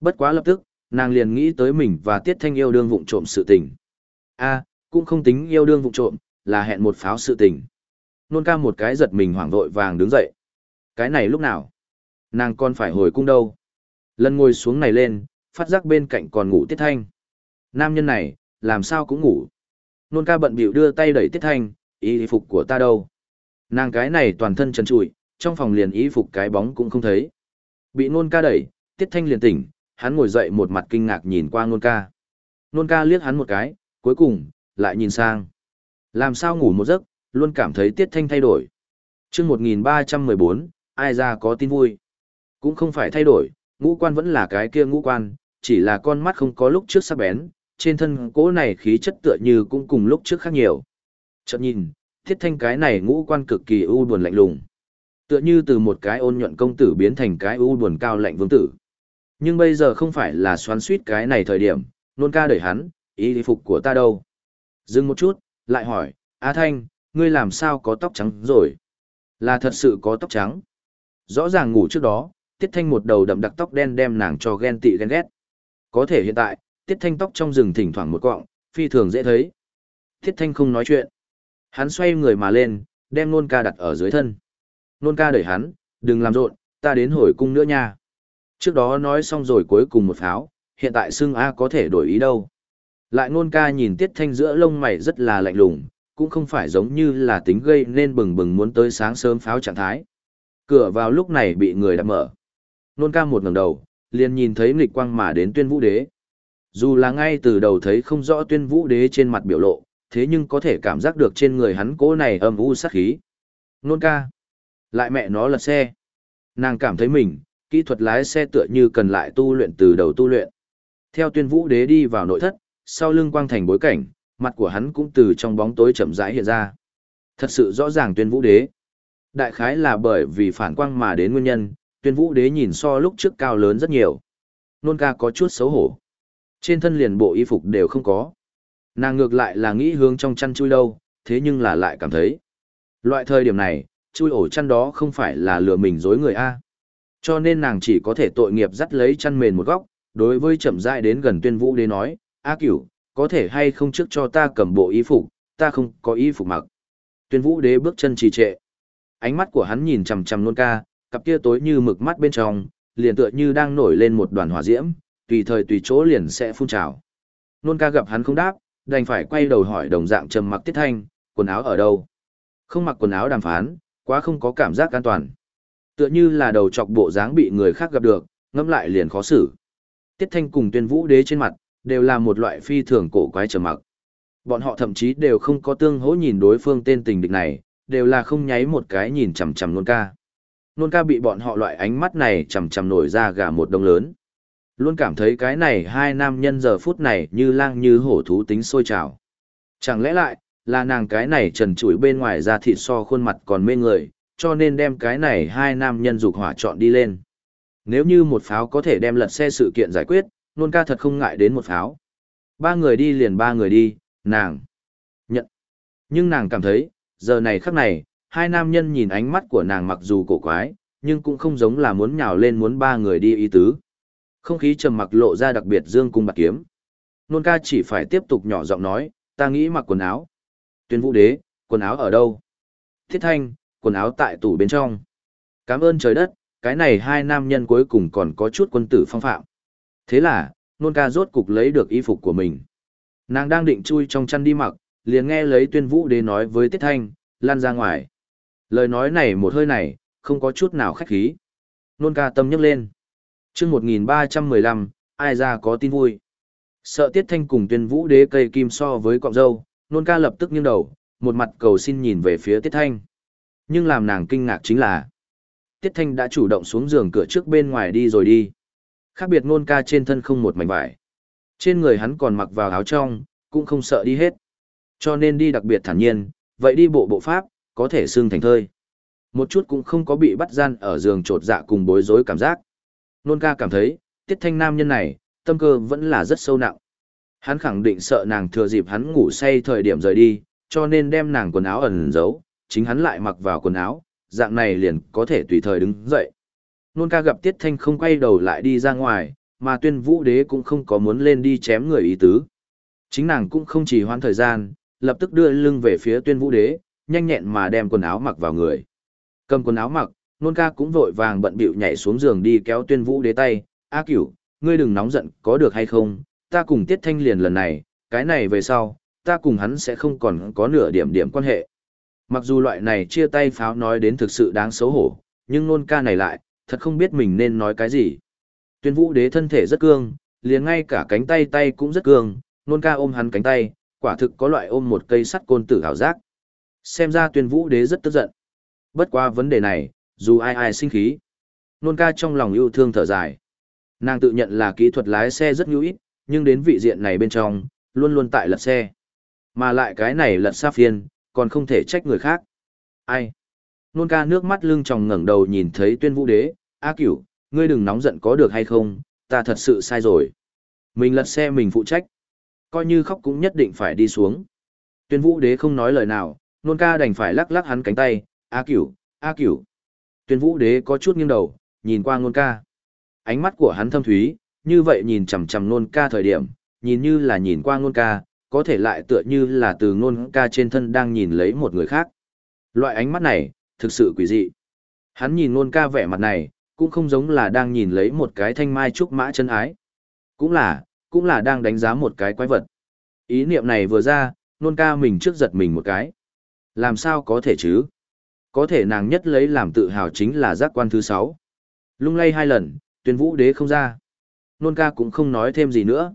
Bất quá lập tức, nàng liền nghĩ tới mình và Tiết Thanh yêu đương vụng trộm sự tình. A, cũng không tính yêu đương vụng trộm, là hẹn một pháo sự tình. Nôn ca một cái giật mình hoảng vội vàng đứng dậy. Cái này lúc nào? Nàng còn phải hồi cung đâu? Lần ngồi xuống này lên, phát giác bên cạnh còn ngủ Tiết Thanh. Nam nhân này, làm sao cũng ngủ. Nôn ca bận bịu đưa tay đẩy Tiết Thanh, y phục của ta đâu? Nàng cái này toàn thân trần trụi, trong phòng liền y phục cái bóng cũng không thấy. Bị nôn ca đẩy, Tiết Thanh liền tỉnh, hắn ngồi dậy một mặt kinh ngạc nhìn qua nôn ca. Nôn ca liếc hắn một cái, cuối cùng, lại nhìn sang. Làm sao ngủ một giấc, luôn cảm thấy Tiết Thanh thay đổi. chương 1314, ai ra có tin vui. Cũng không phải thay đổi, ngũ quan vẫn là cái kia ngũ quan, chỉ là con mắt không có lúc trước sắc bén, trên thân cỗ này khí chất tựa như cũng cùng lúc trước khác nhiều. Chợt nhìn, thiết thanh cái này ngũ quan cực kỳ u buồn lạnh lùng. Tựa như từ một cái ôn nhuận công tử biến thành cái u buồn cao lạnh vương tử. Nhưng bây giờ không phải là xoắn suýt cái này thời điểm, nôn ca đẩy hắn, ý phục của ta đâu. Dừng một chút, lại hỏi, a Thanh, ngươi làm sao có tóc trắng rồi? Là thật sự có tóc trắng. Rõ ràng ngủ trước đó, Tiết Thanh một đầu đậm đặc tóc đen đem nàng cho ghen tị ghen ghét. Có thể hiện tại, Tiết Thanh tóc trong rừng thỉnh thoảng một cọng, phi thường dễ thấy. Tiết Thanh không nói chuyện. Hắn xoay người mà lên, đem nôn ca đặt ở dưới thân. Nôn ca đẩy hắn, đừng làm rộn, ta đến hồi cung nữa nha. Trước đó nói xong rồi cuối cùng một pháo, hiện tại xưng A có thể đổi ý đâu. Lại nôn ca nhìn tiết thanh giữa lông mày rất là lạnh lùng, cũng không phải giống như là tính gây nên bừng bừng muốn tới sáng sớm pháo trạng thái. Cửa vào lúc này bị người đã mở. Nôn ca một ngẩng đầu, liền nhìn thấy nghịch quang mà đến tuyên vũ đế. Dù là ngay từ đầu thấy không rõ tuyên vũ đế trên mặt biểu lộ, thế nhưng có thể cảm giác được trên người hắn cố này âm u sát khí. Nôn ca. Lại mẹ nó lật xe. Nàng cảm thấy mình, kỹ thuật lái xe tựa như cần lại tu luyện từ đầu tu luyện. Theo tuyên vũ đế đi vào nội thất, sau lưng quang thành bối cảnh, mặt của hắn cũng từ trong bóng tối chậm rãi hiện ra. Thật sự rõ ràng tuyên vũ đế. Đại khái là bởi vì phản quang mà đến nguyên nhân, tuyên vũ đế nhìn so lúc trước cao lớn rất nhiều. Nôn ca có chút xấu hổ. Trên thân liền bộ y phục đều không có. Nàng ngược lại là nghĩ hướng trong chăn chui đâu, thế nhưng là lại cảm thấy. Loại thời điểm này, chui ổ chăn đó không phải là lừa mình dối người A. Cho nên nàng chỉ có thể tội nghiệp dắt lấy chăn mền một góc, đối với chậm rãi đến gần tuyên vũ đế nói, A cửu, có thể hay không trước cho ta cầm bộ y phục, ta không có y phục mặc. Tuyên vũ đế bước chân trì trệ. Ánh mắt của hắn nhìn chằm chằm nôn ca, cặp kia tối như mực mắt bên trong, liền tựa như đang nổi lên một đoàn hỏa diễm, tùy thời tùy chỗ liền sẽ phun trào. Nôn ca gặp hắn không đáp, đành phải quay đầu hỏi đồng dạng trầm mặc tiết thanh, quần áo ở đâu? Không mặc quần áo đàm phán, quá không có cảm giác an toàn. Tựa như là đầu chọc bộ dáng bị người khác gặp được, ngẫm lại liền khó xử. Tiết thanh cùng tuyên vũ đế trên mặt, đều là một loại phi thường cổ quái trầm mặc. Bọn họ thậm chí đều không có tương hỗ nhìn đối phương tên tình địch này, đều là không nháy một cái nhìn chằm chằm nôn ca. Nôn ca bị bọn họ loại ánh mắt này chằm chằm nổi ra gà một đông lớn. Luôn cảm thấy cái này hai nam nhân giờ phút này như lang như hổ thú tính sôi trào. Chẳng lẽ lại, là nàng cái này trần trụi bên ngoài ra thịt so khuôn mặt còn mê người, cho nên đem cái này hai nam nhân dục hỏa chọn đi lên. Nếu như một pháo có thể đem lật xe sự kiện giải quyết, nôn ca thật không ngại đến một pháo. Ba người đi liền ba người đi, nàng nhận. Nhưng nàng cảm thấy, giờ này khắc này, hai nam nhân nhìn ánh mắt của nàng mặc dù cổ quái, nhưng cũng không giống là muốn nhào lên muốn ba người đi ý tứ. Không khí trầm mặc lộ ra đặc biệt dương cung bạc kiếm. Nôn ca chỉ phải tiếp tục nhỏ giọng nói, ta nghĩ mặc quần áo. Tuyên vũ đế, quần áo ở đâu? Thiết thanh, quần áo tại tủ bên trong. Cảm ơn trời đất, cái này hai nam nhân cuối cùng còn có chút quân tử phong phạm. Thế là, nôn ca rốt cục lấy được y phục của mình. Nàng đang định chui trong chăn đi mặc, liền nghe lấy tuyên vũ đế nói với Tiết Thanh, lan ra ngoài. Lời nói này một hơi này, không có chút nào khách khí. Nôn ca tâm nhấc lên. chương 1315, ai ra có tin vui. Sợ Tiết Thanh cùng tuyên vũ đế cây kim so với cọng dâu, nôn ca lập tức nghiêng đầu, một mặt cầu xin nhìn về phía Tiết Thanh. Nhưng làm nàng kinh ngạc chính là, Tiết Thanh đã chủ động xuống giường cửa trước bên ngoài đi rồi đi. Khác biệt nôn ca trên thân không một mảnh vải. Trên người hắn còn mặc vào áo trong, cũng không sợ đi hết. Cho nên đi đặc biệt thản nhiên, vậy đi bộ bộ pháp, có thể xương thành thơi. Một chút cũng không có bị bắt gian ở giường trột dạ cùng bối rối cảm giác. Nôn ca cảm thấy, tiết thanh nam nhân này, tâm cơ vẫn là rất sâu nặng. Hắn khẳng định sợ nàng thừa dịp hắn ngủ say thời điểm rời đi, cho nên đem nàng quần áo ẩn giấu, chính hắn lại mặc vào quần áo, dạng này liền có thể tùy thời đứng dậy. Nôn ca gặp Tiết Thanh không quay đầu lại đi ra ngoài, mà tuyên vũ đế cũng không có muốn lên đi chém người ý tứ. Chính nàng cũng không chỉ hoãn thời gian, lập tức đưa lưng về phía tuyên vũ đế, nhanh nhẹn mà đem quần áo mặc vào người. Cầm quần áo mặc, nôn ca cũng vội vàng bận bịu nhảy xuống giường đi kéo tuyên vũ đế tay. A cửu, ngươi đừng nóng giận, có được hay không? Ta cùng Tiết Thanh liền lần này, cái này về sau, ta cùng hắn sẽ không còn có nửa điểm điểm quan hệ. Mặc dù loại này chia tay pháo nói đến thực sự đáng xấu hổ, nhưng nôn ca này lại, thật không biết mình nên nói cái gì. Tuyên vũ đế thân thể rất cương, liền ngay cả cánh tay tay cũng rất cương, nôn ca ôm hắn cánh tay, quả thực có loại ôm một cây sắt côn tử hảo giác. Xem ra tuyên vũ đế rất tức giận. Bất qua vấn đề này, dù ai ai sinh khí. Nôn ca trong lòng yêu thương thở dài. Nàng tự nhận là kỹ thuật lái xe rất hữu ích, nhưng đến vị diện này bên trong, luôn luôn tại lật xe. Mà lại cái này lật xa phiên, còn không thể trách người khác. Ai? Nôn ca nước mắt lưng tròng ngẩng đầu nhìn thấy tuyên vũ đế, A cửu, ngươi đừng nóng giận có được hay không, ta thật sự sai rồi. Mình lật xe mình phụ trách. Coi như khóc cũng nhất định phải đi xuống. Tuyên vũ đế không nói lời nào, nôn ca đành phải lắc lắc hắn cánh tay, A cửu, A cửu. Tuyên vũ đế có chút nghiêng đầu, nhìn qua nôn ca. Ánh mắt của hắn thâm thúy, như vậy nhìn chằm chằm nôn ca thời điểm, nhìn như là nhìn qua nôn ca, có thể lại tựa như là từ nôn ca trên thân đang nhìn lấy một người khác. Loại ánh mắt này, thực sự quỷ dị. Hắn nhìn nôn ca vẻ mặt này, cũng không giống là đang nhìn lấy một cái thanh mai trúc mã chân ái. Cũng là, cũng là đang đánh giá một cái quái vật. Ý niệm này vừa ra, nôn ca mình trước giật mình một cái. Làm sao có thể chứ? Có thể nàng nhất lấy làm tự hào chính là giác quan thứ sáu. Lung lay hai lần, tuyên vũ đế không ra. Nôn ca cũng không nói thêm gì nữa.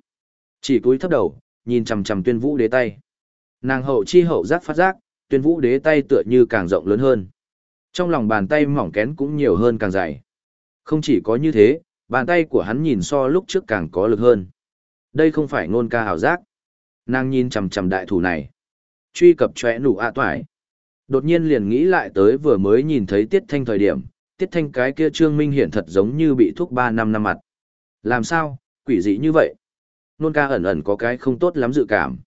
Chỉ cúi thấp đầu, nhìn chằm chằm tuyên vũ đế tay. Nàng hậu chi hậu giác phát giác, tuyên vũ đế tay tựa như càng rộng lớn hơn. Trong lòng bàn tay mỏng kén cũng nhiều hơn càng dày. Không chỉ có như thế, bàn tay của hắn nhìn so lúc trước càng có lực hơn. Đây không phải ngôn ca hảo giác. Nàng nhìn chằm chằm đại thủ này. Truy cập chóe nụ ạ toại. Đột nhiên liền nghĩ lại tới vừa mới nhìn thấy Tiết Thanh thời điểm, Tiết Thanh cái kia Trương Minh Hiển thật giống như bị thuốc ba năm năm mặt. Làm sao, quỷ dị như vậy? Nôn ca ẩn ẩn có cái không tốt lắm dự cảm.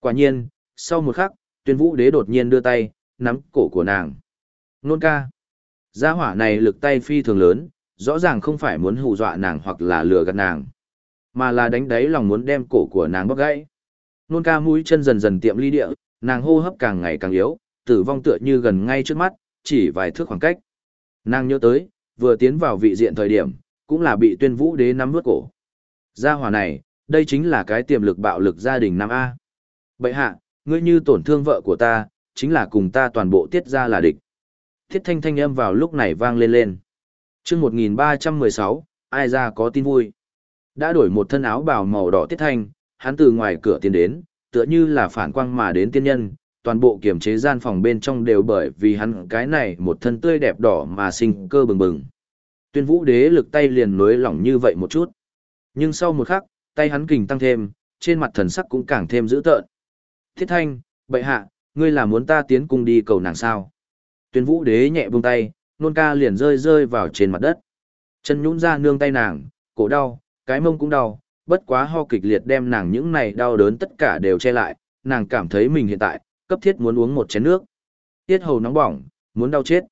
Quả nhiên, sau một khắc, tuyên vũ đế đột nhiên đưa tay, nắm cổ của nàng. Nôn ca. Gia hỏa này lực tay phi thường lớn, rõ ràng không phải muốn hù dọa nàng hoặc là lừa gạt nàng, mà là đánh đáy lòng muốn đem cổ của nàng bóc gãy. Nôn ca mũi chân dần dần tiệm ly địa, nàng hô hấp càng ngày càng yếu, tử vong tựa như gần ngay trước mắt, chỉ vài thước khoảng cách. Nàng nhớ tới, vừa tiến vào vị diện thời điểm, cũng là bị tuyên vũ đế nắm bước cổ. Gia hỏa này, đây chính là cái tiềm lực bạo lực gia đình Nam A. Bậy hạ, ngươi như tổn thương vợ của ta, chính là cùng ta toàn bộ tiết ra là địch. Thiết thanh thanh âm vào lúc này vang lên lên. chương 1316, ai ra có tin vui. Đã đổi một thân áo bào màu đỏ tiết thanh, hắn từ ngoài cửa tiến đến, tựa như là phản quang mà đến tiên nhân, toàn bộ kiểm chế gian phòng bên trong đều bởi vì hắn cái này một thân tươi đẹp đỏ mà sinh cơ bừng bừng. Tuyên vũ đế lực tay liền nối lỏng như vậy một chút. Nhưng sau một khắc, tay hắn kình tăng thêm, trên mặt thần sắc cũng càng thêm dữ tợn. Thiết thanh, bệ hạ, ngươi là muốn ta tiến cung đi cầu nàng sao? Tuyên vũ đế nhẹ buông tay, nôn ca liền rơi rơi vào trên mặt đất. Chân nhũn ra nương tay nàng, cổ đau, cái mông cũng đau, bất quá ho kịch liệt đem nàng những này đau đớn tất cả đều che lại, nàng cảm thấy mình hiện tại, cấp thiết muốn uống một chén nước. Tiết hầu nóng bỏng, muốn đau chết.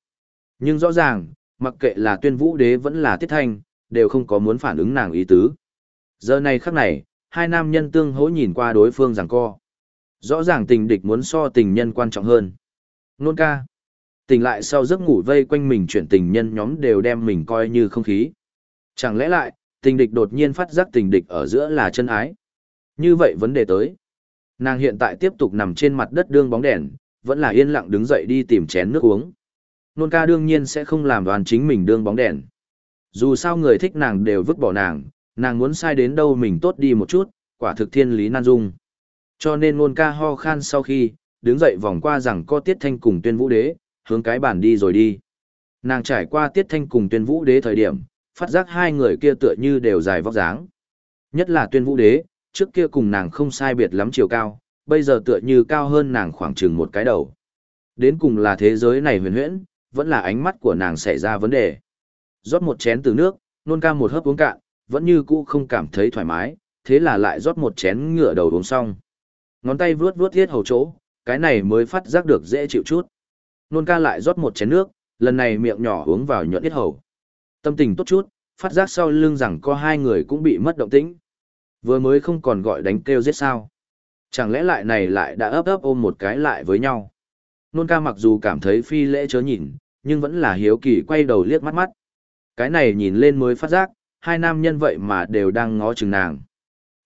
Nhưng rõ ràng, mặc kệ là tuyên vũ đế vẫn là tiết thanh, đều không có muốn phản ứng nàng ý tứ. Giờ này khắc này, hai nam nhân tương hỗ nhìn qua đối phương rằng co. Rõ ràng tình địch muốn so tình nhân quan trọng hơn. Nôn ca. Tỉnh lại sau giấc ngủ vây quanh mình chuyển tình nhân nhóm đều đem mình coi như không khí. Chẳng lẽ lại, tình địch đột nhiên phát giác tình địch ở giữa là chân ái. Như vậy vấn đề tới. Nàng hiện tại tiếp tục nằm trên mặt đất đương bóng đèn, vẫn là yên lặng đứng dậy đi tìm chén nước uống. Nôn ca đương nhiên sẽ không làm đoàn chính mình đương bóng đèn. Dù sao người thích nàng đều vứt bỏ nàng, nàng muốn sai đến đâu mình tốt đi một chút, quả thực thiên lý nan dung. Cho nên nôn ca ho khan sau khi, đứng dậy vòng qua rằng có tiết thanh cùng tuyên vũ đế, hướng cái bàn đi rồi đi. Nàng trải qua tiết thanh cùng tuyên vũ đế thời điểm, phát giác hai người kia tựa như đều dài vóc dáng. Nhất là tuyên vũ đế, trước kia cùng nàng không sai biệt lắm chiều cao, bây giờ tựa như cao hơn nàng khoảng chừng một cái đầu. Đến cùng là thế giới này huyền huyễn, vẫn là ánh mắt của nàng xảy ra vấn đề. Rót một chén từ nước, nôn ca một hớp uống cạn, vẫn như cũ không cảm thấy thoải mái, thế là lại rót một chén ngựa đầu uống xong. Ngón tay vuốt vuốt thiết hầu chỗ, cái này mới phát giác được dễ chịu chút. Nôn ca lại rót một chén nước, lần này miệng nhỏ uống vào nhuận thiết hầu. Tâm tình tốt chút, phát giác sau lưng rằng có hai người cũng bị mất động tĩnh. Vừa mới không còn gọi đánh kêu giết sao. Chẳng lẽ lại này lại đã ấp ấp ôm một cái lại với nhau. Nôn ca mặc dù cảm thấy phi lễ chớ nhìn, nhưng vẫn là hiếu kỳ quay đầu liếc mắt mắt. Cái này nhìn lên mới phát giác, hai nam nhân vậy mà đều đang ngó chừng nàng.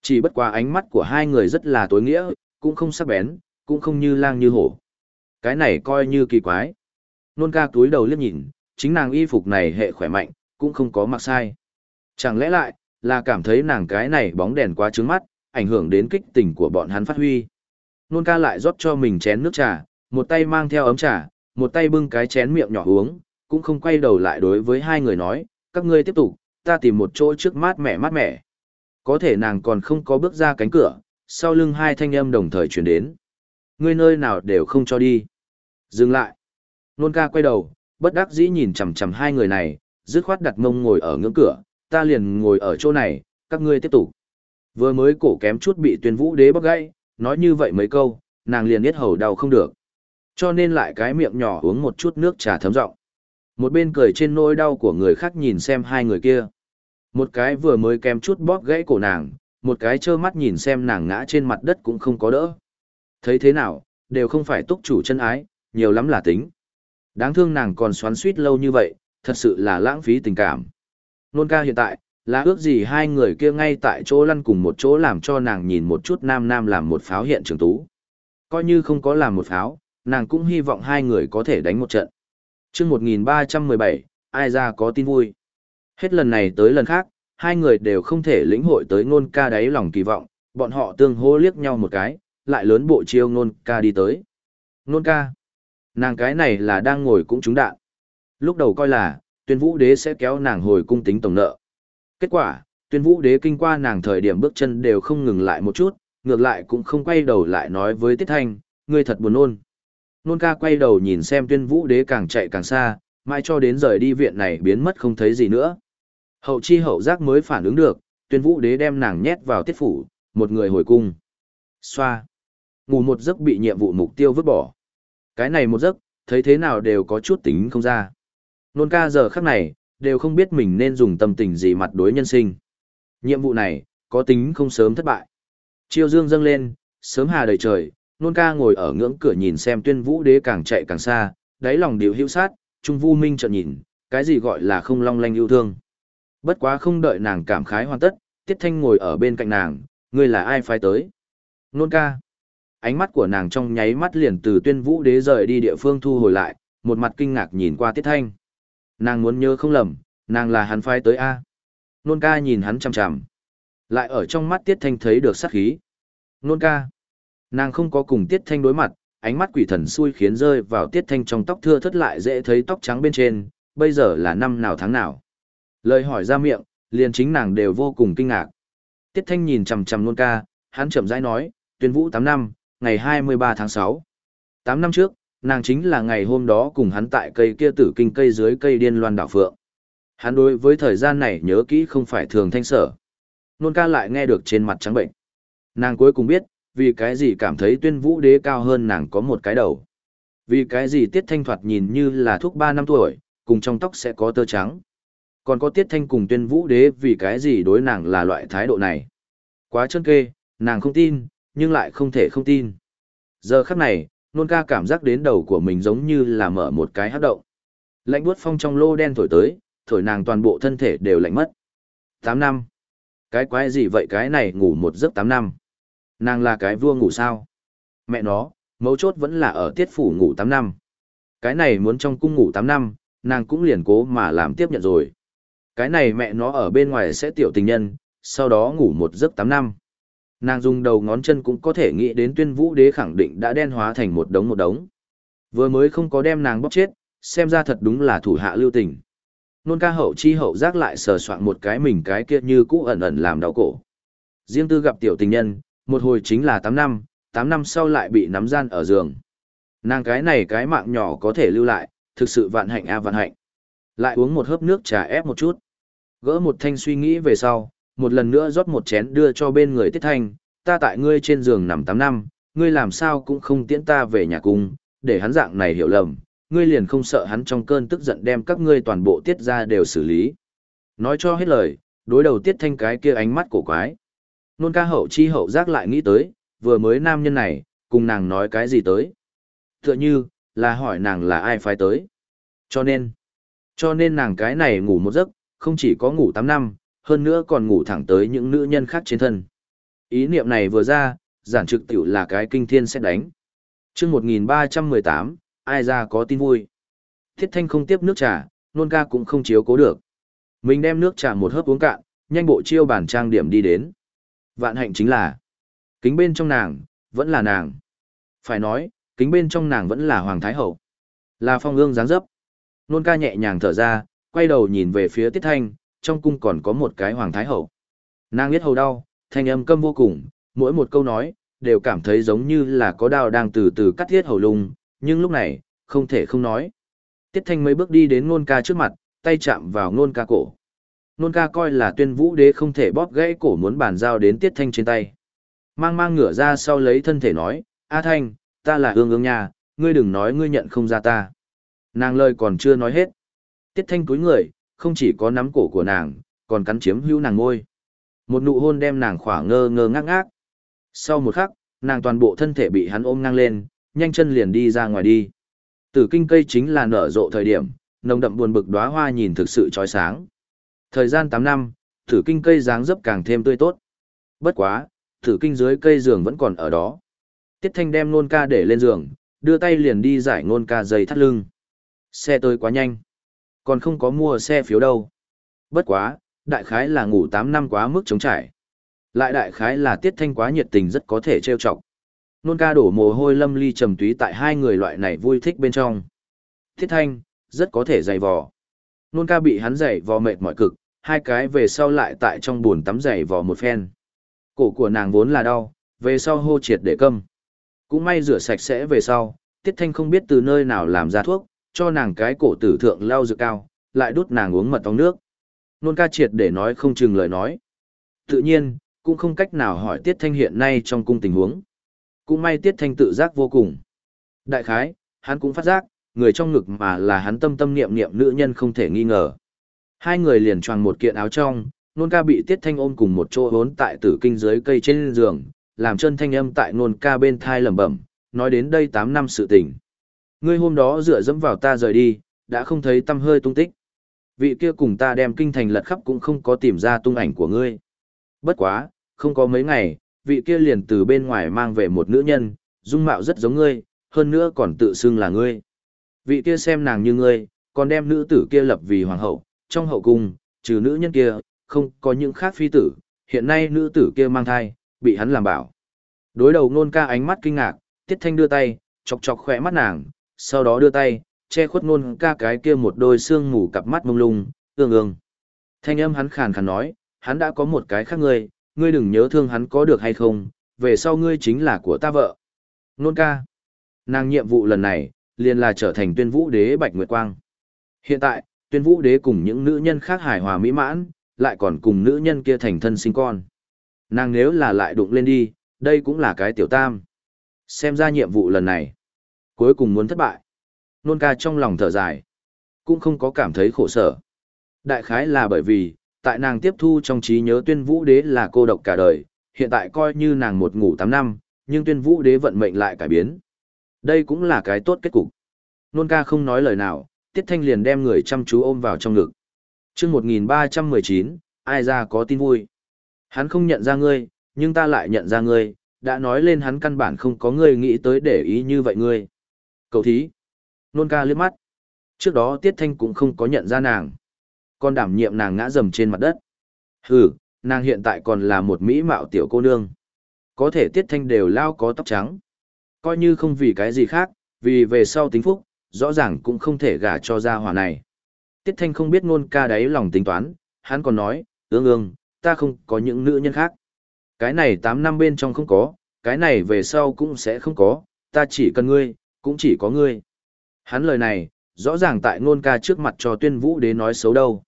Chỉ bất qua ánh mắt của hai người rất là tối nghĩa, cũng không sắc bén, cũng không như lang như hổ. Cái này coi như kỳ quái. Nôn ca túi đầu liếc nhìn, chính nàng y phục này hệ khỏe mạnh, cũng không có mặc sai. Chẳng lẽ lại, là cảm thấy nàng cái này bóng đèn quá trướng mắt, ảnh hưởng đến kích tình của bọn hắn phát huy. Nôn ca lại rót cho mình chén nước trà, một tay mang theo ấm trà, một tay bưng cái chén miệng nhỏ uống, cũng không quay đầu lại đối với hai người nói, các ngươi tiếp tục, ta tìm một chỗ trước mát mẻ mát mẻ. Có thể nàng còn không có bước ra cánh cửa, sau lưng hai thanh âm đồng thời chuyển đến. Ngươi nơi nào đều không cho đi. Dừng lại. Nôn ca quay đầu, bất đắc dĩ nhìn chằm chằm hai người này, dứt khoát đặt mông ngồi ở ngưỡng cửa, ta liền ngồi ở chỗ này, các ngươi tiếp tục. Vừa mới cổ kém chút bị tuyên vũ đế bóc gãy, nói như vậy mấy câu, nàng liền biết hầu đau không được. Cho nên lại cái miệng nhỏ uống một chút nước trà thấm rộng. Một bên cười trên nỗi đau của người khác nhìn xem hai người kia. Một cái vừa mới kém chút bóp gãy cổ nàng, một cái trơ mắt nhìn xem nàng ngã trên mặt đất cũng không có đỡ. Thấy thế nào, đều không phải túc chủ chân ái, nhiều lắm là tính. Đáng thương nàng còn xoắn suýt lâu như vậy, thật sự là lãng phí tình cảm. Nôn ca hiện tại, là ước gì hai người kia ngay tại chỗ lăn cùng một chỗ làm cho nàng nhìn một chút nam nam làm một pháo hiện trường tú. Coi như không có làm một pháo, nàng cũng hy vọng hai người có thể đánh một trận. chương 1317, ai ra có tin vui. Hết lần này tới lần khác, hai người đều không thể lĩnh hội tới ngôn ca đáy lòng kỳ vọng, bọn họ tương hô liếc nhau một cái, lại lớn bộ chiêu ngôn ca đi tới. Ngôn ca, nàng cái này là đang ngồi cũng trúng đạn. Lúc đầu coi là, tuyên vũ đế sẽ kéo nàng hồi cung tính tổng nợ. Kết quả, tuyên vũ đế kinh qua nàng thời điểm bước chân đều không ngừng lại một chút, ngược lại cũng không quay đầu lại nói với Tiết Thanh, ngươi thật buồn nôn. Nôn ca quay đầu nhìn xem tuyên vũ đế càng chạy càng xa, mai cho đến rời đi viện này biến mất không thấy gì nữa. Hậu chi hậu giác mới phản ứng được, tuyên vũ đế đem nàng nhét vào tiết phủ, một người hồi cung. Xoa. Ngủ một giấc bị nhiệm vụ mục tiêu vứt bỏ. Cái này một giấc, thấy thế nào đều có chút tính không ra. Nôn ca giờ khắc này, đều không biết mình nên dùng tâm tình gì mặt đối nhân sinh. Nhiệm vụ này, có tính không sớm thất bại. Chiêu dương dâng lên, sớm hà đầy trời, nôn ca ngồi ở ngưỡng cửa nhìn xem tuyên vũ đế càng chạy càng xa, đáy lòng điều hữu sát, trung vu minh trợn nhìn, cái gì gọi là không long lanh yêu thương. Bất quá không đợi nàng cảm khái hoàn tất, tiết thanh ngồi ở bên cạnh nàng, ngươi là ai phái tới. Nôn ca. Ánh mắt của nàng trong nháy mắt liền từ tuyên vũ đế rời đi địa phương thu hồi lại, một mặt kinh ngạc nhìn qua tiết thanh. Nàng muốn nhớ không lầm, nàng là hắn phái tới A. Nôn ca nhìn hắn chằm chằm. Lại ở trong mắt tiết thanh thấy được sát khí. Nôn ca. Nàng không có cùng tiết thanh đối mặt, ánh mắt quỷ thần xui khiến rơi vào tiết thanh trong tóc thưa thất lại dễ thấy tóc trắng bên trên, bây giờ là năm nào tháng nào. Lời hỏi ra miệng, liền chính nàng đều vô cùng kinh ngạc. Tiết thanh nhìn chằm chằm nôn ca, hắn chậm rãi nói, tuyên vũ 8 năm, ngày 23 tháng 6. 8 năm trước, nàng chính là ngày hôm đó cùng hắn tại cây kia tử kinh cây dưới cây điên loan đảo phượng. Hắn đối với thời gian này nhớ kỹ không phải thường thanh sở. Nôn ca lại nghe được trên mặt trắng bệnh. Nàng cuối cùng biết, vì cái gì cảm thấy tuyên vũ đế cao hơn nàng có một cái đầu. Vì cái gì tiết thanh thoạt nhìn như là thuốc 3 năm tuổi, cùng trong tóc sẽ có tơ trắng. Còn có tiết thanh cùng tuyên vũ đế vì cái gì đối nàng là loại thái độ này. Quá chân kê, nàng không tin, nhưng lại không thể không tin. Giờ khắc này, nôn ca cảm giác đến đầu của mình giống như là mở một cái hát động. Lạnh buốt phong trong lô đen thổi tới, thổi nàng toàn bộ thân thể đều lạnh mất. 8 năm. Cái quái gì vậy cái này ngủ một giấc 8 năm. Nàng là cái vua ngủ sao? Mẹ nó, mấu chốt vẫn là ở tiết phủ ngủ 8 năm. Cái này muốn trong cung ngủ 8 năm, nàng cũng liền cố mà làm tiếp nhận rồi. Cái này mẹ nó ở bên ngoài sẽ tiểu tình nhân, sau đó ngủ một giấc 8 năm. Nàng dùng đầu ngón chân cũng có thể nghĩ đến tuyên vũ đế khẳng định đã đen hóa thành một đống một đống. Vừa mới không có đem nàng bóc chết, xem ra thật đúng là thủ hạ lưu tình. Nôn ca hậu chi hậu giác lại sờ soạn một cái mình cái kia như cũ ẩn ẩn làm đau cổ. Riêng tư gặp tiểu tình nhân, một hồi chính là 8 năm, 8 năm sau lại bị nắm gian ở giường. Nàng cái này cái mạng nhỏ có thể lưu lại, thực sự vạn hạnh a vạn hạnh. Lại uống một hớp nước trà ép một chút. Gỡ một thanh suy nghĩ về sau, một lần nữa rót một chén đưa cho bên người tiết thanh, ta tại ngươi trên giường nằm 8 năm, ngươi làm sao cũng không tiễn ta về nhà cung, để hắn dạng này hiểu lầm, ngươi liền không sợ hắn trong cơn tức giận đem các ngươi toàn bộ tiết ra đều xử lý. Nói cho hết lời, đối đầu tiết thanh cái kia ánh mắt cổ quái. Nôn ca hậu chi hậu giác lại nghĩ tới, vừa mới nam nhân này, cùng nàng nói cái gì tới. Tựa như, là hỏi nàng là ai phái tới. Cho nên, cho nên nàng cái này ngủ một giấc, không chỉ có ngủ 8 năm, hơn nữa còn ngủ thẳng tới những nữ nhân khác trên thân. Ý niệm này vừa ra, giản trực tiểu là cái kinh thiên sẽ đánh. chương 1318, ai ra có tin vui. Thiết thanh không tiếp nước trà, nôn ca cũng không chiếu cố được. Mình đem nước trà một hớp uống cạn, nhanh bộ chiêu bản trang điểm đi đến. Vạn hạnh chính là, kính bên trong nàng, vẫn là nàng. Phải nói, kính bên trong nàng vẫn là Hoàng Thái Hậu. Là phong ương dáng dấp. Nôn ca nhẹ nhàng thở ra, quay đầu nhìn về phía Tiết Thanh, trong cung còn có một cái Hoàng Thái Hậu. Nàng biết hầu đau, thanh âm câm vô cùng, mỗi một câu nói, đều cảm thấy giống như là có đao đang từ từ cắt thiết hầu lung, nhưng lúc này, không thể không nói. Tiết Thanh mấy bước đi đến nôn ca trước mặt, tay chạm vào nôn ca cổ. Nôn ca coi là tuyên vũ đế không thể bóp gãy cổ muốn bàn giao đến Tiết Thanh trên tay. Mang mang ngửa ra sau lấy thân thể nói, A Thanh, ta là ương ương nhà, ngươi đừng nói ngươi nhận không ra ta. Nàng lời còn chưa nói hết. Tiết Thanh cúi người, không chỉ có nắm cổ của nàng, còn cắn chiếm hữu nàng ngôi. Một nụ hôn đem nàng khỏa ngơ ngơ ngác ngác. Sau một khắc, nàng toàn bộ thân thể bị hắn ôm ngang lên, nhanh chân liền đi ra ngoài đi. Tử kinh cây chính là nở rộ thời điểm, nồng đậm buồn bực đóa hoa nhìn thực sự chói sáng. Thời gian 8 năm, tử kinh cây dáng dấp càng thêm tươi tốt. Bất quá, tử kinh dưới cây giường vẫn còn ở đó. Tiết Thanh đem nôn ca để lên giường, đưa tay liền đi giải nôn ca dây thắt lưng. Xe tới quá nhanh. Còn không có mua xe phiếu đâu. Bất quá, đại khái là ngủ 8 năm quá mức chống trải. Lại đại khái là Tiết Thanh quá nhiệt tình rất có thể trêu chọc. Nôn ca đổ mồ hôi lâm ly trầm túy tại hai người loại này vui thích bên trong. Tiết Thanh, rất có thể dày vò. Nôn ca bị hắn dày vò mệt mỏi cực, hai cái về sau lại tại trong buồn tắm dày vò một phen. Cổ của nàng vốn là đau, về sau hô triệt để câm. Cũng may rửa sạch sẽ về sau, Tiết Thanh không biết từ nơi nào làm ra thuốc, cho nàng cái cổ tử thượng lao dược cao, lại đút nàng uống mật ong nước. Nôn ca triệt để nói không chừng lời nói. Tự nhiên, cũng không cách nào hỏi Tiết Thanh hiện nay trong cung tình huống. Cũng may Tiết Thanh tự giác vô cùng. Đại khái, hắn cũng phát giác, người trong ngực mà là hắn tâm tâm niệm niệm nữ nhân không thể nghi ngờ. Hai người liền choàng một kiện áo trong, nôn ca bị Tiết Thanh ôm cùng một chỗ hốn tại tử kinh dưới cây trên giường, làm chân thanh âm tại nôn ca bên thai lẩm bẩm, nói đến đây 8 năm sự tình. Ngươi hôm đó dựa dẫm vào ta rời đi, đã không thấy tâm hơi tung tích. Vị kia cùng ta đem kinh thành lật khắp cũng không có tìm ra tung ảnh của ngươi. Bất quá, không có mấy ngày, vị kia liền từ bên ngoài mang về một nữ nhân, dung mạo rất giống ngươi, hơn nữa còn tự xưng là ngươi. Vị kia xem nàng như ngươi, còn đem nữ tử kia lập vì hoàng hậu, trong hậu cung, trừ nữ nhân kia, không có những khác phi tử, hiện nay nữ tử kia mang thai, bị hắn làm bảo. Đối đầu nôn ca ánh mắt kinh ngạc, tiết thanh đưa tay, chọc chọc khỏe mắt nàng, sau đó đưa tay, che khuất nôn ca cái kia một đôi xương mù cặp mắt mông lung, ương ương. Thanh âm hắn khàn khàn nói, hắn đã có một cái khác ngươi, ngươi đừng nhớ thương hắn có được hay không, về sau ngươi chính là của ta vợ. Nôn ca. Nàng nhiệm vụ lần này, liền là trở thành tuyên vũ đế Bạch Nguyệt Quang. Hiện tại, tuyên vũ đế cùng những nữ nhân khác hài hòa mỹ mãn, lại còn cùng nữ nhân kia thành thân sinh con. Nàng nếu là lại đụng lên đi, đây cũng là cái tiểu tam. Xem ra nhiệm vụ lần này, cuối cùng muốn thất bại. Nôn ca trong lòng thở dài, cũng không có cảm thấy khổ sở. Đại khái là bởi vì, tại nàng tiếp thu trong trí nhớ tuyên vũ đế là cô độc cả đời, hiện tại coi như nàng một ngủ 8 năm, nhưng tuyên vũ đế vận mệnh lại cải biến. Đây cũng là cái tốt kết cục. Nôn ca không nói lời nào, Tiết Thanh liền đem người chăm chú ôm vào trong ngực. chương 1319, ai ra có tin vui. Hắn không nhận ra ngươi, nhưng ta lại nhận ra ngươi, đã nói lên hắn căn bản không có ngươi nghĩ tới để ý như vậy ngươi. Cầu thí. Nôn ca liếc mắt. Trước đó Tiết Thanh cũng không có nhận ra nàng. Còn đảm nhiệm nàng ngã dầm trên mặt đất. Hừ, nàng hiện tại còn là một mỹ mạo tiểu cô nương. Có thể Tiết Thanh đều lao có tóc trắng. Coi như không vì cái gì khác, vì về sau tính phúc, rõ ràng cũng không thể gả cho gia hỏa này. Tiết Thanh không biết nôn ca đáy lòng tính toán, hắn còn nói, ương ương, ta không có những nữ nhân khác. Cái này 8 năm bên trong không có, cái này về sau cũng sẽ không có, ta chỉ cần ngươi, cũng chỉ có ngươi. Hắn lời này, rõ ràng tại nôn ca trước mặt cho tuyên vũ đế nói xấu đâu.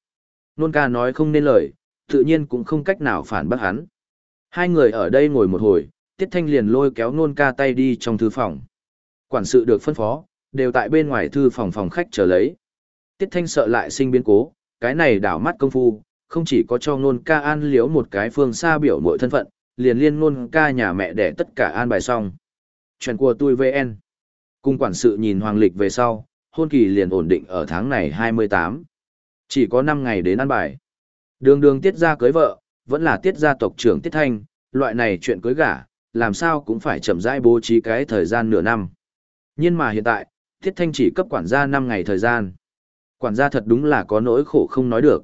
Nôn ca nói không nên lời, tự nhiên cũng không cách nào phản bác hắn. Hai người ở đây ngồi một hồi, Tiết Thanh liền lôi kéo nôn ca tay đi trong thư phòng. Quản sự được phân phó, đều tại bên ngoài thư phòng phòng khách chờ lấy. Tiết Thanh sợ lại sinh biến cố, cái này đảo mắt công phu, không chỉ có cho nôn ca an liếu một cái phương xa biểu mọi thân phận, liền liên nôn ca nhà mẹ để tất cả an bài xong. Chuyện của tôi VN. Cung quản sự nhìn hoàng lịch về sau, hôn kỳ liền ổn định ở tháng này 28. Chỉ có 5 ngày đến ăn bài. Đường đường tiết ra cưới vợ, vẫn là tiết gia tộc trưởng tiết thanh, loại này chuyện cưới gả, làm sao cũng phải chậm rãi bố trí cái thời gian nửa năm. Nhưng mà hiện tại, tiết thanh chỉ cấp quản gia 5 ngày thời gian. Quản gia thật đúng là có nỗi khổ không nói được.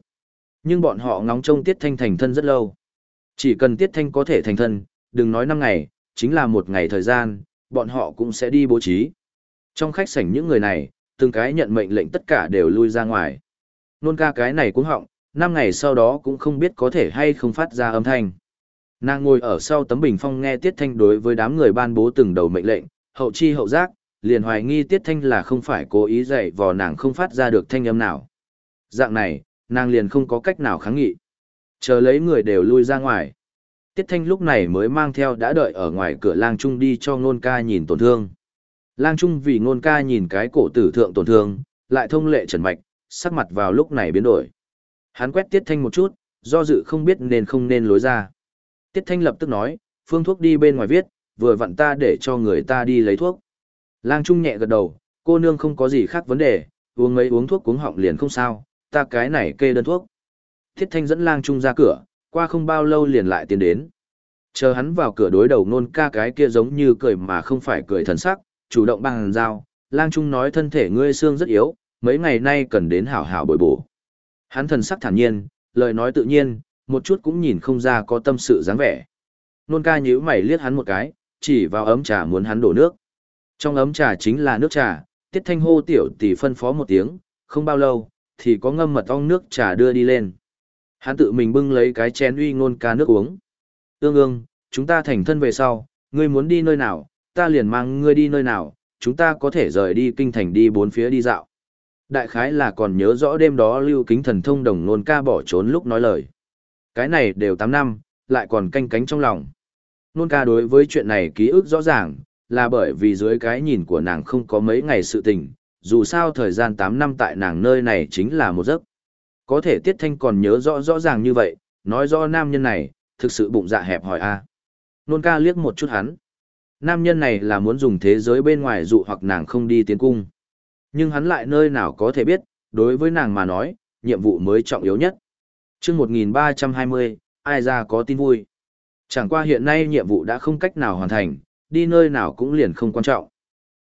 Nhưng bọn họ ngóng trông tiết thanh thành thân rất lâu. Chỉ cần tiết thanh có thể thành thân, đừng nói 5 ngày, chính là một ngày thời gian, bọn họ cũng sẽ đi bố trí. Trong khách sảnh những người này, từng cái nhận mệnh lệnh tất cả đều lui ra ngoài. Nôn ca cái này cũng họng, năm ngày sau đó cũng không biết có thể hay không phát ra âm thanh. Nàng ngồi ở sau tấm bình phong nghe Tiết Thanh đối với đám người ban bố từng đầu mệnh lệnh, hậu chi hậu giác, liền hoài nghi Tiết Thanh là không phải cố ý dạy vò nàng không phát ra được thanh âm nào. Dạng này, nàng liền không có cách nào kháng nghị. Chờ lấy người đều lui ra ngoài. Tiết Thanh lúc này mới mang theo đã đợi ở ngoài cửa lang trung đi cho nôn ca nhìn tổn thương. Lang Trung vì ngôn ca nhìn cái cổ tử thượng tổn thương, lại thông lệ trần mạch, sắc mặt vào lúc này biến đổi. Hắn quét tiết thanh một chút, do dự không biết nên không nên lối ra. Tiết Thanh lập tức nói, phương thuốc đi bên ngoài viết, vừa vặn ta để cho người ta đi lấy thuốc. Lang Trung nhẹ gật đầu, cô nương không có gì khác vấn đề, uống mấy uống thuốc cuống họng liền không sao, ta cái này kê đơn thuốc. Tiết Thanh dẫn Lang Trung ra cửa, qua không bao lâu liền lại tiến đến. Chờ hắn vào cửa đối đầu nôn ca cái kia giống như cười mà không phải cười thần sắc, chủ động bằng dao, Lang Trung nói thân thể ngươi xương rất yếu, mấy ngày nay cần đến hảo hảo bồi bổ. Hắn thần sắc thản nhiên, lời nói tự nhiên, một chút cũng nhìn không ra có tâm sự dáng vẻ. Nôn ca nhíu mày liếc hắn một cái, chỉ vào ấm trà muốn hắn đổ nước. Trong ấm trà chính là nước trà, tiết thanh hô tiểu tỷ phân phó một tiếng, không bao lâu, thì có ngâm mật ong nước trà đưa đi lên. Hắn tự mình bưng lấy cái chén uy nôn ca nước uống. Ương ương, chúng ta thành thân về sau, ngươi muốn đi nơi nào, ta liền mang ngươi đi nơi nào, chúng ta có thể rời đi kinh thành đi bốn phía đi dạo. Đại khái là còn nhớ rõ đêm đó lưu kính thần thông đồng nôn ca bỏ trốn lúc nói lời. Cái này đều 8 năm, lại còn canh cánh trong lòng. Nôn ca đối với chuyện này ký ức rõ ràng, là bởi vì dưới cái nhìn của nàng không có mấy ngày sự tình, dù sao thời gian 8 năm tại nàng nơi này chính là một giấc. Có thể Tiết Thanh còn nhớ rõ rõ ràng như vậy, nói rõ nam nhân này, thực sự bụng dạ hẹp hỏi a. Nôn ca liếc một chút hắn. Nam nhân này là muốn dùng thế giới bên ngoài dụ hoặc nàng không đi tiến cung. Nhưng hắn lại nơi nào có thể biết, đối với nàng mà nói, nhiệm vụ mới trọng yếu nhất. chương 1320, ai ra có tin vui. Chẳng qua hiện nay nhiệm vụ đã không cách nào hoàn thành, đi nơi nào cũng liền không quan trọng.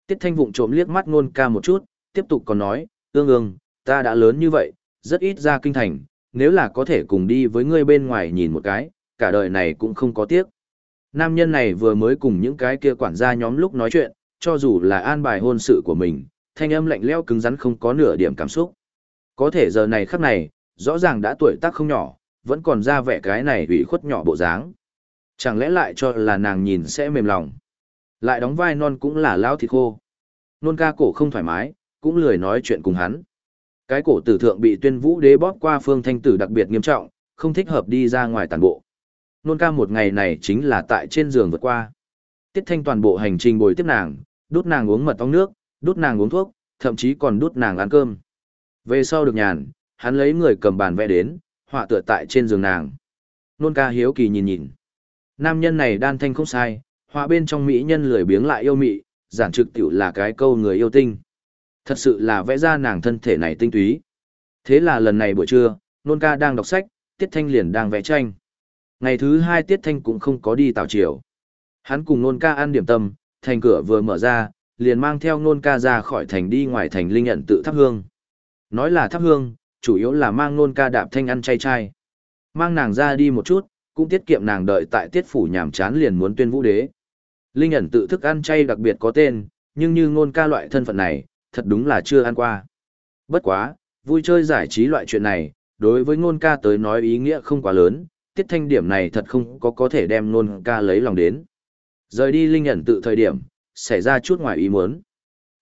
Tiết thanh vụng trộm liếc mắt ngôn ca một chút, tiếp tục còn nói, ương ương, ta đã lớn như vậy, rất ít ra kinh thành, nếu là có thể cùng đi với ngươi bên ngoài nhìn một cái, cả đời này cũng không có tiếc. Nam nhân này vừa mới cùng những cái kia quản gia nhóm lúc nói chuyện, cho dù là an bài hôn sự của mình, thanh âm lạnh lẽo cứng rắn không có nửa điểm cảm xúc. Có thể giờ này khắc này, rõ ràng đã tuổi tác không nhỏ, vẫn còn ra vẻ cái này ủy khuất nhỏ bộ dáng. Chẳng lẽ lại cho là nàng nhìn sẽ mềm lòng. Lại đóng vai non cũng là lao thịt khô. Nôn ca cổ không thoải mái, cũng lười nói chuyện cùng hắn. Cái cổ tử thượng bị tuyên vũ đế bóp qua phương thanh tử đặc biệt nghiêm trọng, không thích hợp đi ra ngoài tàn bộ. Nôn ca một ngày này chính là tại trên giường vượt qua. Tiết thanh toàn bộ hành trình bồi tiếp nàng, đút nàng uống mật ong nước, đút nàng uống thuốc, thậm chí còn đút nàng ăn cơm. Về sau được nhàn, hắn lấy người cầm bàn vẽ đến, họa tựa tại trên giường nàng. Nôn ca hiếu kỳ nhìn nhìn. Nam nhân này đan thanh không sai, họa bên trong mỹ nhân lười biếng lại yêu mị, giản trực tiểu là cái câu người yêu tinh. Thật sự là vẽ ra nàng thân thể này tinh túy. Thế là lần này buổi trưa, nôn ca đang đọc sách, Tiết Thanh liền đang vẽ tranh. Ngày thứ hai Tiết Thanh cũng không có đi tảo chiều. Hắn cùng nôn ca ăn điểm tâm, thành cửa vừa mở ra, liền mang theo nôn ca ra khỏi thành đi ngoài thành linh nhận tự thắp hương. Nói là thắp hương, chủ yếu là mang nôn ca đạp thanh ăn chay chay. Mang nàng ra đi một chút, cũng tiết kiệm nàng đợi tại tiết phủ nhàm chán liền muốn tuyên vũ đế. Linh ẩn tự thức ăn chay đặc biệt có tên, nhưng như ngôn ca loại thân phận này, thật đúng là chưa ăn qua. Bất quá, vui chơi giải trí loại chuyện này, đối với ngôn ca tới nói ý nghĩa không quá lớn, tiết thanh điểm này thật không có có thể đem Nôn ca lấy lòng đến. Rời đi linh ẩn tự thời điểm, xảy ra chút ngoài ý muốn.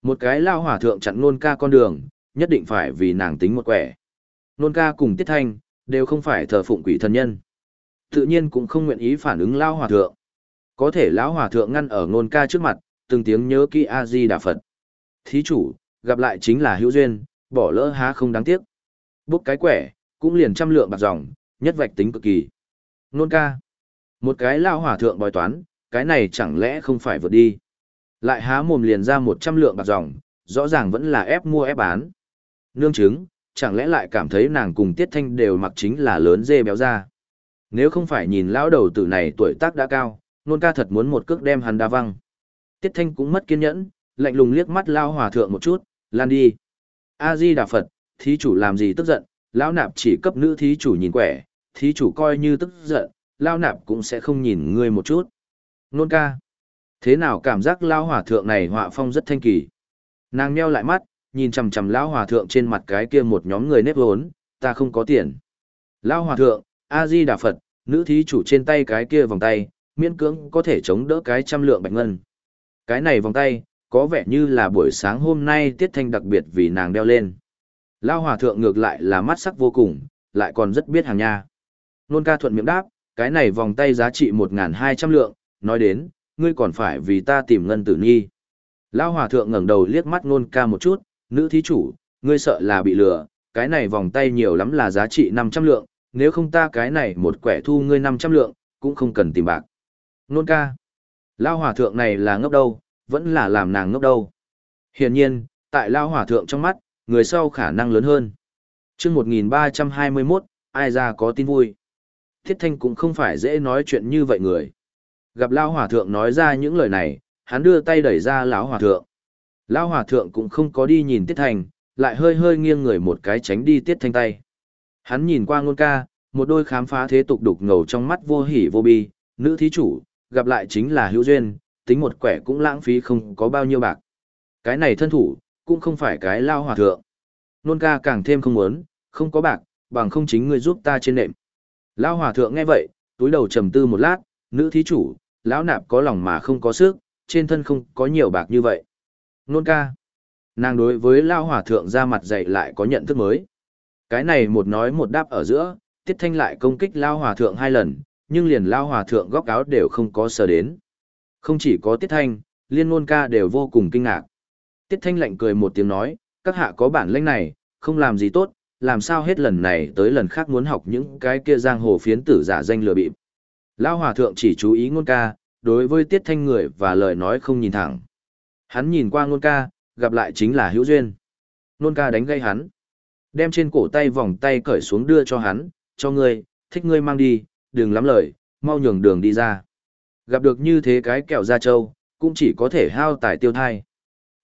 Một cái lao hỏa thượng chặn Nôn ca con đường, nhất định phải vì nàng tính một quẻ. Nôn ca cùng tiết thanh, đều không phải thờ phụng quỷ thần nhân. Tự nhiên cũng không nguyện ý phản ứng lao hòa thượng. Có thể lão hòa thượng ngăn ở Nôn ca trước mặt, từng tiếng nhớ kỹ A-di Đà Phật. Thí chủ, gặp lại chính là hữu duyên, bỏ lỡ há không đáng tiếc. Bốc cái quẻ, cũng liền trăm lượng bạc dòng, nhất vạch tính cực kỳ. Nôn ca. Một cái lao hòa thượng bói toán, cái này chẳng lẽ không phải vượt đi. Lại há mồm liền ra một trăm lượng bạc dòng, rõ ràng vẫn là ép mua ép bán. Nương chứng, chẳng lẽ lại cảm thấy nàng cùng tiết thanh đều mặc chính là lớn dê béo ra. Nếu không phải nhìn lão đầu tử này tuổi tác đã cao, nôn ca thật muốn một cước đem hắn đa văng. Tiết Thanh cũng mất kiên nhẫn, lạnh lùng liếc mắt lao hòa thượng một chút, lan đi. A Di Đà Phật, thí chủ làm gì tức giận, lão nạp chỉ cấp nữ thí chủ nhìn quẻ, thí chủ coi như tức giận, lao nạp cũng sẽ không nhìn ngươi một chút. Nôn ca. Thế nào cảm giác lao hòa thượng này họa phong rất thanh kỳ. Nàng nheo lại mắt, nhìn chằm chằm lao hòa thượng trên mặt cái kia một nhóm người nếp hốn, ta không có tiền. lao hòa thượng, A Di Đà Phật, nữ thí chủ trên tay cái kia vòng tay, miễn cưỡng có thể chống đỡ cái trăm lượng bạch ngân. Cái này vòng tay, có vẻ như là buổi sáng hôm nay Tiết Thanh đặc biệt vì nàng đeo lên. Lao hòa thượng ngược lại là mắt sắc vô cùng, lại còn rất biết hàng nha. Nôn ca thuận miệng đáp, cái này vòng tay giá trị 1.200 lượng, nói đến, ngươi còn phải vì ta tìm ngân tử nhi. Lao hòa thượng ngẩng đầu liếc mắt nôn ca một chút, nữ thí chủ, ngươi sợ là bị lừa, cái này vòng tay nhiều lắm là giá trị 500 lượng, nếu không ta cái này một quẻ thu ngươi 500 lượng, cũng không cần tìm bạc. Nôn ca. Lao hòa thượng này là ngốc đâu, vẫn là làm nàng ngốc đâu. Hiển nhiên, tại Lao hòa thượng trong mắt, người sau khả năng lớn hơn. Trước 1321, ai ra có tin vui. Thiết Thanh cũng không phải dễ nói chuyện như vậy người. Gặp Lao hòa thượng nói ra những lời này, hắn đưa tay đẩy ra lão hòa thượng. Lão hòa thượng cũng không có đi nhìn Tiết Thanh, lại hơi hơi nghiêng người một cái tránh đi Tiết Thanh tay. Hắn nhìn qua ngôn ca, một đôi khám phá thế tục đục ngầu trong mắt vô hỉ vô bi, nữ thí chủ, gặp lại chính là hữu duyên, tính một quẻ cũng lãng phí không có bao nhiêu bạc. Cái này thân thủ, cũng không phải cái lao hòa thượng. Nôn ca càng thêm không muốn, không có bạc, bằng không chính người giúp ta trên nệm. Lão hòa thượng nghe vậy, túi đầu trầm tư một lát, nữ thí chủ, lão nạp có lòng mà không có sức, trên thân không có nhiều bạc như vậy. Nôn ca. Nàng đối với lão hòa thượng ra mặt dạy lại có nhận thức mới. Cái này một nói một đáp ở giữa, Tiết Thanh lại công kích Lão Hòa Thượng hai lần, nhưng liền Lão Hòa Thượng góc áo đều không có sờ đến. Không chỉ có Tiết Thanh, liên nôn ca đều vô cùng kinh ngạc. Tiết Thanh lạnh cười một tiếng nói, các hạ có bản lĩnh này, không làm gì tốt, làm sao hết lần này tới lần khác muốn học những cái kia giang hồ phiến tử giả danh lừa bịp. Lao Hòa Thượng chỉ chú ý ngôn ca, đối với Tiết Thanh người và lời nói không nhìn thẳng. Hắn nhìn qua ngôn ca, gặp lại chính là hữu duyên. Ngôn ca đánh gây hắn. Đem trên cổ tay vòng tay cởi xuống đưa cho hắn, cho ngươi, thích ngươi mang đi, đừng lắm lời, mau nhường đường đi ra. Gặp được như thế cái kẹo da trâu, cũng chỉ có thể hao tài tiêu thai.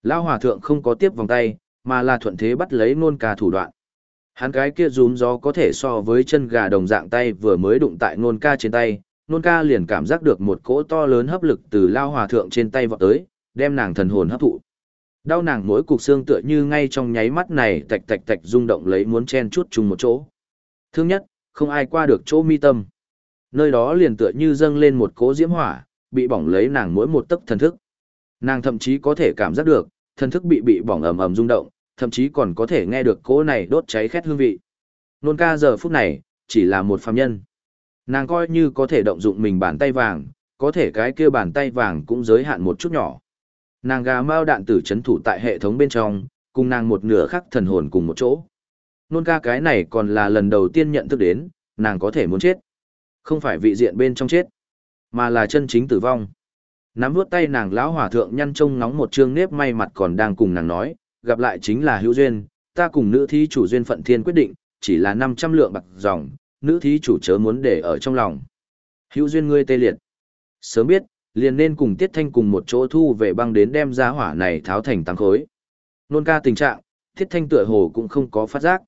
Lão hòa thượng không có tiếp vòng tay, mà là thuận thế bắt lấy nôn ca thủ đoạn. Hắn cái kia rúm gió có thể so với chân gà đồng dạng tay vừa mới đụng tại nôn ca trên tay, nôn ca liền cảm giác được một cỗ to lớn hấp lực từ lao hòa thượng trên tay vọt tới, đem nàng thần hồn hấp thụ. Đau nàng mỗi cục xương tựa như ngay trong nháy mắt này tạch tạch tạch rung động lấy muốn chen chút chung một chỗ. Thương nhất, không ai qua được chỗ mi tâm. Nơi đó liền tựa như dâng lên một cỗ diễm hỏa, bị bỏng lấy nàng mỗi một tấc thần thức. Nàng thậm chí có thể cảm giác được, thần thức bị bị bỏng ầm ầm rung động, thậm chí còn có thể nghe được cỗ này đốt cháy khét hương vị. Nôn ca giờ phút này, chỉ là một phàm nhân. Nàng coi như có thể động dụng mình bàn tay vàng, có thể cái kia bàn tay vàng cũng giới hạn một chút nhỏ. Nàng gà mao đạn tử chấn thủ tại hệ thống bên trong, cùng nàng một nửa khắc thần hồn cùng một chỗ. Nôn ca cái này còn là lần đầu tiên nhận thức đến, nàng có thể muốn chết. Không phải vị diện bên trong chết, mà là chân chính tử vong. Nắm vuốt tay nàng lão hòa thượng nhăn trông nóng một trương nếp may mặt còn đang cùng nàng nói, gặp lại chính là hữu duyên, ta cùng nữ thí chủ duyên phận thiên quyết định, chỉ là 500 lượng bạc dòng, nữ thí chủ chớ muốn để ở trong lòng. Hữu duyên ngươi tê liệt. Sớm biết, liền nên cùng Tiết Thanh cùng một chỗ thu về băng đến đem giá hỏa này tháo thành tăng khối. Nôn ca tình trạng, Tiết Thanh tựa hồ cũng không có phát giác.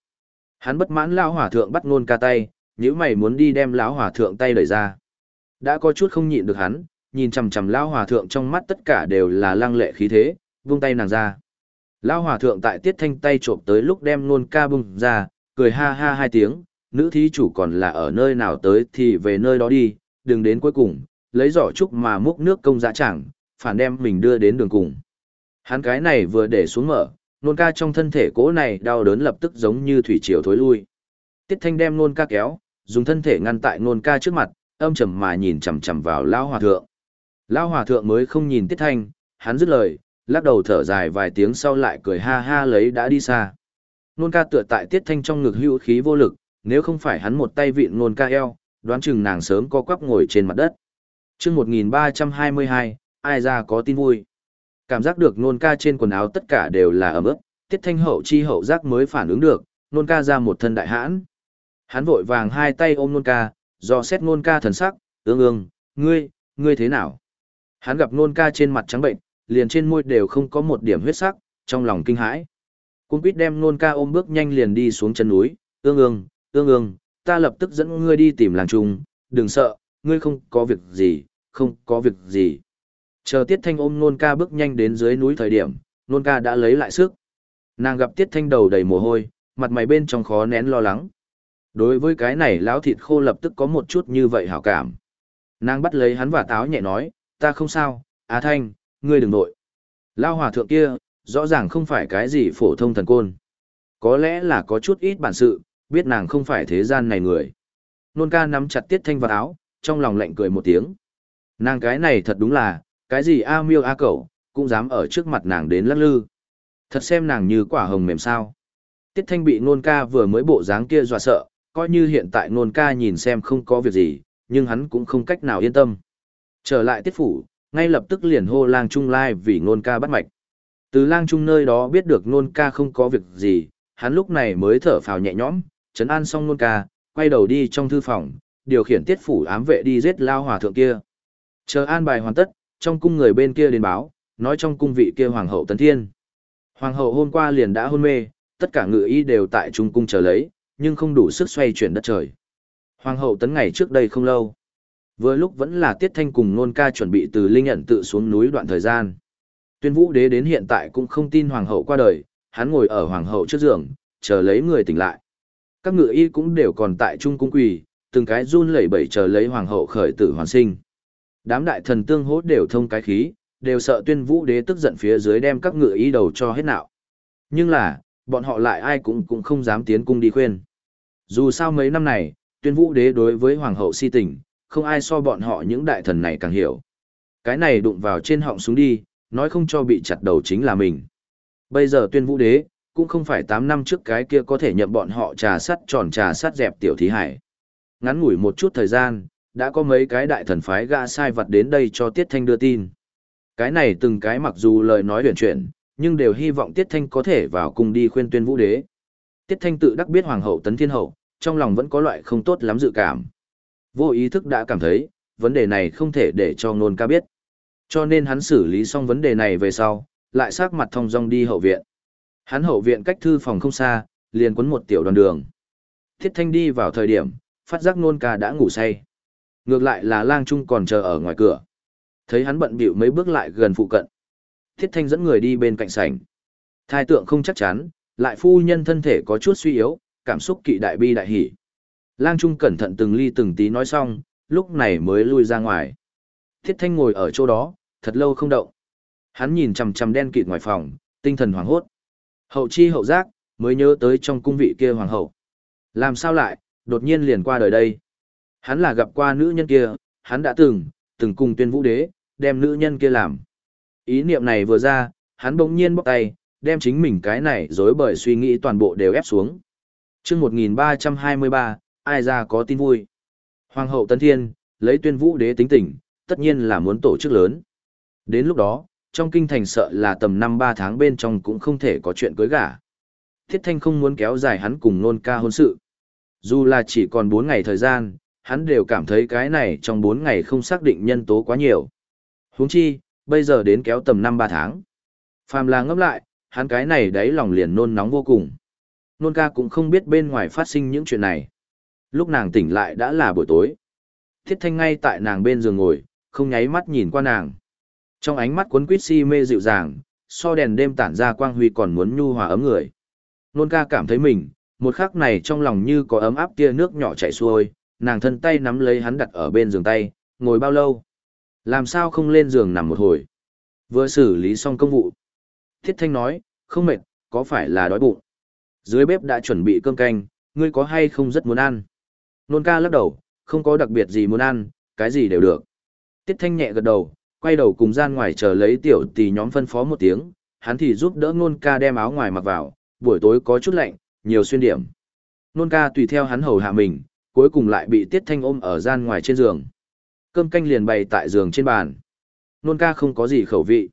Hắn bất mãn lão hỏa thượng bắt nôn ca tay, nếu mày muốn đi đem lão hỏa thượng tay đẩy ra. Đã có chút không nhịn được hắn, nhìn chằm chằm lão hỏa thượng trong mắt tất cả đều là lăng lệ khí thế, vung tay nàng ra. Lão hòa thượng tại Tiết Thanh tay trộm tới lúc đem nôn ca bung ra, cười ha ha hai tiếng, nữ thí chủ còn là ở nơi nào tới thì về nơi đó đi, đừng đến cuối cùng, lấy giỏ trúc mà múc nước công dã chẳng, phản đem mình đưa đến đường cùng. Hắn cái này vừa để xuống mở, nôn ca trong thân thể cố này đau đớn lập tức giống như thủy triều thối lui. Tiết Thanh đem nôn ca kéo, dùng thân thể ngăn tại nôn ca trước mặt, âm trầm mà nhìn chằm chằm vào lão hòa thượng. Lão hòa thượng mới không nhìn Tiết Thanh, hắn dứt lời, lắc đầu thở dài vài tiếng sau lại cười ha ha lấy đã đi xa. Nôn ca tựa tại Tiết Thanh trong ngực hữu khí vô lực, nếu không phải hắn một tay vịn nôn ca eo, đoán chừng nàng sớm co quắp ngồi trên mặt đất chương 1322, ai ra có tin vui. Cảm giác được nôn ca trên quần áo tất cả đều là ấm ướt, tiết thanh hậu chi hậu giác mới phản ứng được, nôn ca ra một thân đại hãn. Hắn vội vàng hai tay ôm nôn ca, do xét nôn ca thần sắc, ương ương, ngươi, ngươi thế nào? Hắn gặp nôn ca trên mặt trắng bệnh, liền trên môi đều không có một điểm huyết sắc, trong lòng kinh hãi. Cung quýt đem nôn ca ôm bước nhanh liền đi xuống chân núi, ương ương, ương ương, ta lập tức dẫn ngươi đi tìm làng trùng, đừng sợ, ngươi không có việc gì, không có việc gì. Chờ Tiết Thanh ôm Nôn ca bước nhanh đến dưới núi thời điểm, Nôn ca đã lấy lại sức. Nàng gặp Tiết Thanh đầu đầy mồ hôi, mặt mày bên trong khó nén lo lắng. Đối với cái này lão thịt khô lập tức có một chút như vậy hảo cảm. Nàng bắt lấy hắn và táo nhẹ nói, ta không sao, Á Thanh, ngươi đừng nội. Lao hòa thượng kia, rõ ràng không phải cái gì phổ thông thần côn. Có lẽ là có chút ít bản sự, biết nàng không phải thế gian này người. Nôn ca nắm chặt Tiết Thanh vào áo, trong lòng lạnh cười một tiếng. Nàng cái này thật đúng là, cái gì a miêu a cẩu, cũng dám ở trước mặt nàng đến lắc lư. Thật xem nàng như quả hồng mềm sao. Tiết thanh bị nôn ca vừa mới bộ dáng kia dọa sợ, coi như hiện tại nôn ca nhìn xem không có việc gì, nhưng hắn cũng không cách nào yên tâm. Trở lại tiết phủ, ngay lập tức liền hô lang trung lai vì nôn ca bắt mạch. Từ lang trung nơi đó biết được nôn ca không có việc gì, hắn lúc này mới thở phào nhẹ nhõm, chấn an xong nôn ca, quay đầu đi trong thư phòng, điều khiển tiết phủ ám vệ đi giết lao hòa thượng kia. Chờ an bài hoàn tất, trong cung người bên kia đến báo, nói trong cung vị kia hoàng hậu tấn thiên. Hoàng hậu hôm qua liền đã hôn mê, tất cả ngự y đều tại trung cung chờ lấy, nhưng không đủ sức xoay chuyển đất trời. Hoàng hậu tấn ngày trước đây không lâu. Vừa lúc vẫn là Tiết Thanh cùng Nôn ca chuẩn bị từ Linh ẩn tự xuống núi đoạn thời gian. Tuyên vũ đế đến hiện tại cũng không tin Hoàng hậu qua đời, hắn ngồi ở Hoàng hậu trước giường, chờ lấy người tỉnh lại. Các ngự y cũng đều còn tại trung cung quỳ, từng cái run lẩy bẩy chờ lấy Hoàng hậu khởi tử hoàn sinh. Đám đại thần tương hốt đều thông cái khí, đều sợ tuyên vũ đế tức giận phía dưới đem các ngự y đầu cho hết nạo. Nhưng là, bọn họ lại ai cũng cũng không dám tiến cung đi khuyên. Dù sao mấy năm này, tuyên vũ đế đối với hoàng hậu si tình, không ai so bọn họ những đại thần này càng hiểu. Cái này đụng vào trên họng xuống đi, nói không cho bị chặt đầu chính là mình. Bây giờ tuyên vũ đế, cũng không phải 8 năm trước cái kia có thể nhậm bọn họ trà sắt tròn trà sắt dẹp tiểu thí hải. Ngắn ngủi một chút thời gian, đã có mấy cái đại thần phái gã sai vật đến đây cho Tiết Thanh đưa tin. Cái này từng cái mặc dù lời nói huyền chuyển, nhưng đều hy vọng Tiết Thanh có thể vào cùng đi khuyên tuyên vũ đế. Tiết Thanh tự đắc biết Hoàng hậu Tấn Thiên Hậu, trong lòng vẫn có loại không tốt lắm dự cảm. Vô ý thức đã cảm thấy, vấn đề này không thể để cho Nôn ca biết. Cho nên hắn xử lý xong vấn đề này về sau, lại sát mặt thông dong đi hậu viện. Hắn hậu viện cách thư phòng không xa, liền quấn một tiểu đoàn đường. Thiết Thanh đi vào thời điểm, phát giác nôn ca đã ngủ say. Ngược lại là lang trung còn chờ ở ngoài cửa. Thấy hắn bận bịu mấy bước lại gần phụ cận. Thiết Thanh dẫn người đi bên cạnh sảnh. Thai tượng không chắc chắn, lại phu nhân thân thể có chút suy yếu, cảm xúc kỵ đại bi đại hỉ. Lang Trung cẩn thận từng ly từng tí nói xong, lúc này mới lui ra ngoài. Thiết Thanh ngồi ở chỗ đó, thật lâu không động. Hắn nhìn chằm chằm đen kịt ngoài phòng, tinh thần hoảng hốt. Hậu chi hậu giác, mới nhớ tới trong cung vị kia hoàng hậu. Làm sao lại, đột nhiên liền qua đời đây. Hắn là gặp qua nữ nhân kia, hắn đã từng, từng cùng tuyên vũ đế, đem nữ nhân kia làm. Ý niệm này vừa ra, hắn bỗng nhiên bóc tay, đem chính mình cái này dối bởi suy nghĩ toàn bộ đều ép xuống. chương 1323, ai ra có tin vui. Hoàng hậu Tân Thiên, lấy tuyên vũ đế tính tình, tất nhiên là muốn tổ chức lớn. Đến lúc đó, trong kinh thành sợ là tầm năm ba tháng bên trong cũng không thể có chuyện cưới gả. Thiết Thanh không muốn kéo dài hắn cùng nôn ca hôn sự. Dù là chỉ còn 4 ngày thời gian, hắn đều cảm thấy cái này trong 4 ngày không xác định nhân tố quá nhiều. Huống chi, bây giờ đến kéo tầm 5-3 tháng. Phàm là ngấp lại, hắn cái này đáy lòng liền nôn nóng vô cùng. Nôn ca cũng không biết bên ngoài phát sinh những chuyện này. Lúc nàng tỉnh lại đã là buổi tối. Thiết thanh ngay tại nàng bên giường ngồi, không nháy mắt nhìn qua nàng. Trong ánh mắt cuốn quýt si mê dịu dàng, so đèn đêm tản ra quang huy còn muốn nhu hòa ấm người. Nôn ca cảm thấy mình, một khắc này trong lòng như có ấm áp tia nước nhỏ chảy xuôi, nàng thân tay nắm lấy hắn đặt ở bên giường tay, ngồi bao lâu? Làm sao không lên giường nằm một hồi? Vừa xử lý xong công vụ. Thiết Thanh nói, không mệt, có phải là đói bụng? Dưới bếp đã chuẩn bị cơm canh, ngươi có hay không rất muốn ăn? Nôn ca lắc đầu, không có đặc biệt gì muốn ăn, cái gì đều được. Tiết Thanh nhẹ gật đầu, quay đầu cùng gian ngoài chờ lấy tiểu tỷ nhóm phân phó một tiếng, hắn thì giúp đỡ nôn ca đem áo ngoài mặc vào, buổi tối có chút lạnh, nhiều xuyên điểm. Nôn ca tùy theo hắn hầu hạ mình, cuối cùng lại bị Tiết Thanh ôm ở gian ngoài trên giường. Cơm canh liền bày tại giường trên bàn. Nôn ca không có gì khẩu vị.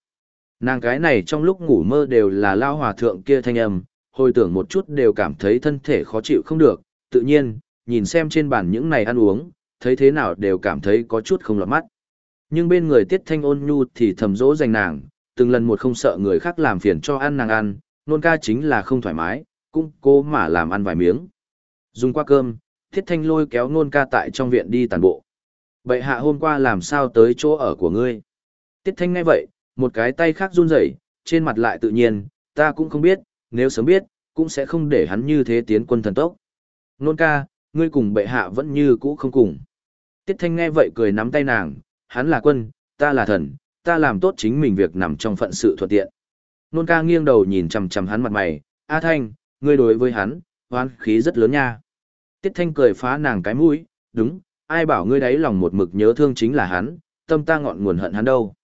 Nàng cái này trong lúc ngủ mơ đều là lao hòa thượng kia thanh âm, hồi tưởng một chút đều cảm thấy thân thể khó chịu không được, tự nhiên, nhìn xem trên bàn những này ăn uống, thấy thế nào đều cảm thấy có chút không lọt mắt. Nhưng bên người tiết thanh ôn nhu thì thầm dỗ dành nàng, từng lần một không sợ người khác làm phiền cho ăn nàng ăn, nôn ca chính là không thoải mái, cũng cố mà làm ăn vài miếng. Dùng qua cơm, tiết thanh lôi kéo nôn ca tại trong viện đi tàn bộ. Bậy hạ hôm qua làm sao tới chỗ ở của ngươi? Tiết thanh ngay vậy, một cái tay khác run rẩy, trên mặt lại tự nhiên, ta cũng không biết, nếu sớm biết, cũng sẽ không để hắn như thế tiến quân thần tốc. Nôn ca, ngươi cùng bệ hạ vẫn như cũ không cùng. Tiết thanh nghe vậy cười nắm tay nàng, hắn là quân, ta là thần, ta làm tốt chính mình việc nằm trong phận sự thuận tiện. Nôn ca nghiêng đầu nhìn chằm chằm hắn mặt mày, A thanh, ngươi đối với hắn, hoán khí rất lớn nha. Tiết thanh cười phá nàng cái mũi, đúng, ai bảo ngươi đấy lòng một mực nhớ thương chính là hắn, tâm ta ngọn nguồn hận hắn đâu.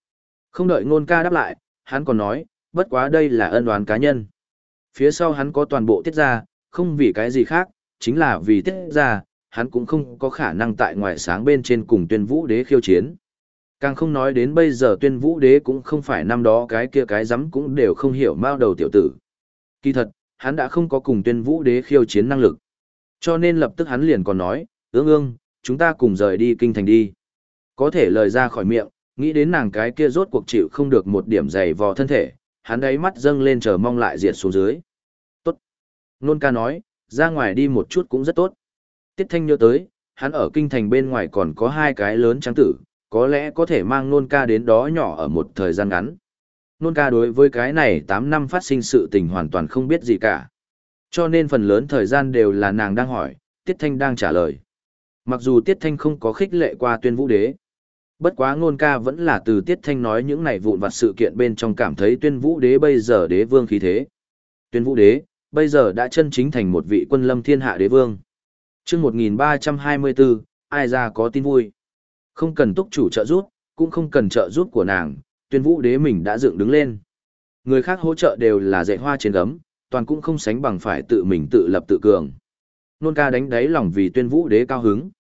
Không đợi Nôn ca đáp lại, hắn còn nói, bất quá đây là ân oán cá nhân. Phía sau hắn có toàn bộ tiết ra, không vì cái gì khác, chính là vì tiết ra, hắn cũng không có khả năng tại ngoại sáng bên trên cùng tuyên vũ đế khiêu chiến. Càng không nói đến bây giờ tuyên vũ đế cũng không phải năm đó cái kia cái rắm cũng đều không hiểu mao đầu tiểu tử. Kỳ thật, hắn đã không có cùng tuyên vũ đế khiêu chiến năng lực. Cho nên lập tức hắn liền còn nói, ương ương, chúng ta cùng rời đi kinh thành đi. Có thể lời ra khỏi miệng, nghĩ đến nàng cái kia rốt cuộc chịu không được một điểm dày vò thân thể, hắn đáy mắt dâng lên chờ mong lại diệt xuống dưới. Tốt. Nôn ca nói, ra ngoài đi một chút cũng rất tốt. Tiết Thanh nhớ tới, hắn ở kinh thành bên ngoài còn có hai cái lớn trắng tử, có lẽ có thể mang nôn ca đến đó nhỏ ở một thời gian ngắn. Nôn ca đối với cái này 8 năm phát sinh sự tình hoàn toàn không biết gì cả. Cho nên phần lớn thời gian đều là nàng đang hỏi, Tiết Thanh đang trả lời. Mặc dù Tiết Thanh không có khích lệ qua tuyên vũ đế. Bất quá ngôn ca vẫn là từ Tiết Thanh nói những này vụn vặt sự kiện bên trong cảm thấy tuyên vũ đế bây giờ đế vương khí thế. Tuyên vũ đế, bây giờ đã chân chính thành một vị quân lâm thiên hạ đế vương. trước 1324, ai ra có tin vui. Không cần túc chủ trợ giúp, cũng không cần trợ giúp của nàng, tuyên vũ đế mình đã dựng đứng lên. Người khác hỗ trợ đều là dạy hoa trên gấm, toàn cũng không sánh bằng phải tự mình tự lập tự cường. Nôn ca đánh đáy lòng vì tuyên vũ đế cao hứng.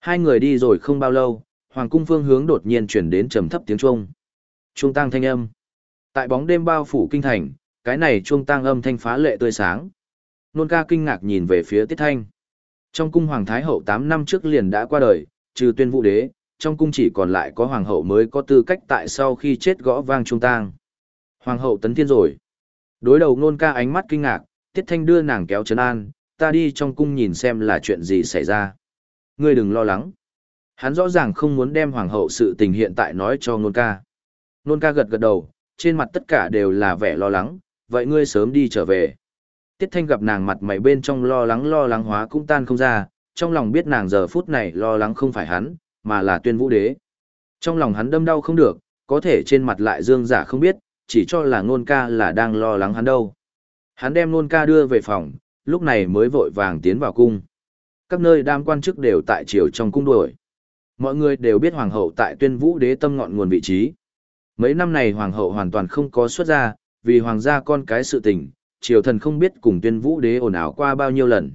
Hai người đi rồi không bao lâu, hoàng cung phương hướng đột nhiên chuyển đến trầm thấp tiếng chuông. trung tăng thanh âm. Tại bóng đêm bao phủ kinh thành, cái này chuông tang âm thanh phá lệ tươi sáng. Nôn ca kinh ngạc nhìn về phía Tiết Thanh. Trong cung hoàng thái hậu 8 năm trước liền đã qua đời, trừ tuyên vũ đế, trong cung chỉ còn lại có hoàng hậu mới có tư cách tại sau khi chết gõ vang chuông tang. Hoàng hậu tấn thiên rồi. Đối đầu nôn ca ánh mắt kinh ngạc, Tiết Thanh đưa nàng kéo trấn an, ta đi trong cung nhìn xem là chuyện gì xảy ra. Ngươi đừng lo lắng. Hắn rõ ràng không muốn đem hoàng hậu sự tình hiện tại nói cho nôn ca. Nôn ca gật gật đầu, trên mặt tất cả đều là vẻ lo lắng, vậy ngươi sớm đi trở về. Tiết Thanh gặp nàng mặt mày bên trong lo lắng lo lắng hóa cũng tan không ra, trong lòng biết nàng giờ phút này lo lắng không phải hắn, mà là tuyên vũ đế. Trong lòng hắn đâm đau không được, có thể trên mặt lại dương giả không biết, chỉ cho là nôn ca là đang lo lắng hắn đâu. Hắn đem nôn ca đưa về phòng, lúc này mới vội vàng tiến vào cung. Các nơi đam quan chức đều tại triều trong cung đuổi. Mọi người đều biết hoàng hậu tại tuyên vũ đế tâm ngọn nguồn vị trí. Mấy năm này hoàng hậu hoàn toàn không có xuất ra, vì hoàng gia con cái sự tình, triều thần không biết cùng tuyên vũ đế ồn ào qua bao nhiêu lần.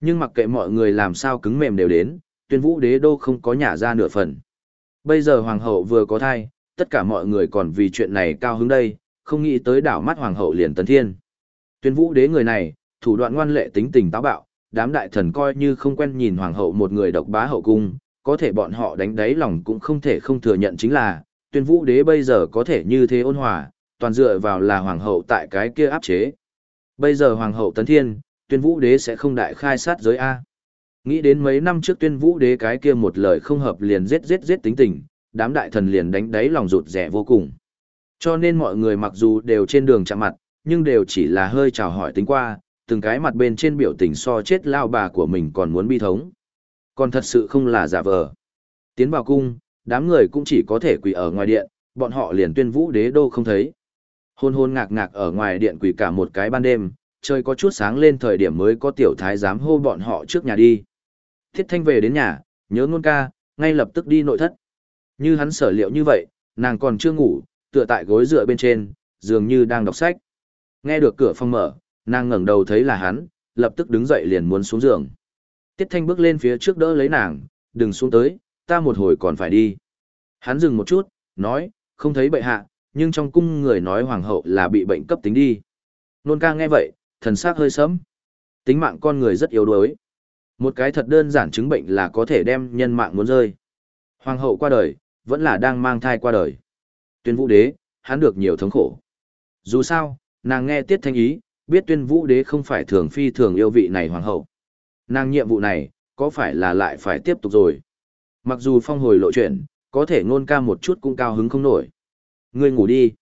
Nhưng mặc kệ mọi người làm sao cứng mềm đều đến, tuyên vũ đế đô không có nhả ra nửa phần. Bây giờ hoàng hậu vừa có thai, tất cả mọi người còn vì chuyện này cao hứng đây, không nghĩ tới đảo mắt hoàng hậu liền tấn thiên. Tuyên vũ đế người này, thủ đoạn ngoan lệ tính tình táo bạo, đám đại thần coi như không quen nhìn hoàng hậu một người độc bá hậu cung, có thể bọn họ đánh đáy lòng cũng không thể không thừa nhận chính là, tuyên vũ đế bây giờ có thể như thế ôn hòa, toàn dựa vào là hoàng hậu tại cái kia áp chế. Bây giờ hoàng hậu tấn thiên, tuyên vũ đế sẽ không đại khai sát giới A. Nghĩ đến mấy năm trước tuyên vũ đế cái kia một lời không hợp liền giết giết giết tính tình, đám đại thần liền đánh đáy lòng rụt rẻ vô cùng. Cho nên mọi người mặc dù đều trên đường chạm mặt, nhưng đều chỉ là hơi chào hỏi tính qua, từng cái mặt bên trên biểu tình so chết lao bà của mình còn muốn bi thống. Còn thật sự không là giả vờ. Tiến vào cung, đám người cũng chỉ có thể quỳ ở ngoài điện, bọn họ liền tuyên vũ đế đô không thấy. Hôn hôn ngạc ngạc ở ngoài điện quỳ cả một cái ban đêm, trời có chút sáng lên thời điểm mới có tiểu thái dám hô bọn họ trước nhà đi. Thiết thanh về đến nhà, nhớ ngôn ca, ngay lập tức đi nội thất. Như hắn sở liệu như vậy, nàng còn chưa ngủ, tựa tại gối dựa bên trên, dường như đang đọc sách. Nghe được cửa phòng mở, nàng ngẩng đầu thấy là hắn, lập tức đứng dậy liền muốn xuống giường. Tiết Thanh bước lên phía trước đỡ lấy nàng, đừng xuống tới, ta một hồi còn phải đi. Hắn dừng một chút, nói, không thấy bệ hạ, nhưng trong cung người nói hoàng hậu là bị bệnh cấp tính đi. Nôn ca nghe vậy, thần sắc hơi sớm. Tính mạng con người rất yếu đuối. Một cái thật đơn giản chứng bệnh là có thể đem nhân mạng muốn rơi. Hoàng hậu qua đời, vẫn là đang mang thai qua đời. Tuyên vũ đế, hắn được nhiều thống khổ. Dù sao, nàng nghe tiết thanh ý, biết tuyên vũ đế không phải thường phi thường yêu vị này hoàng hậu. Nàng nhiệm vụ này, có phải là lại phải tiếp tục rồi? Mặc dù phong hồi lộ chuyện, có thể ngôn ca một chút cũng cao hứng không nổi. Ngươi ngủ đi.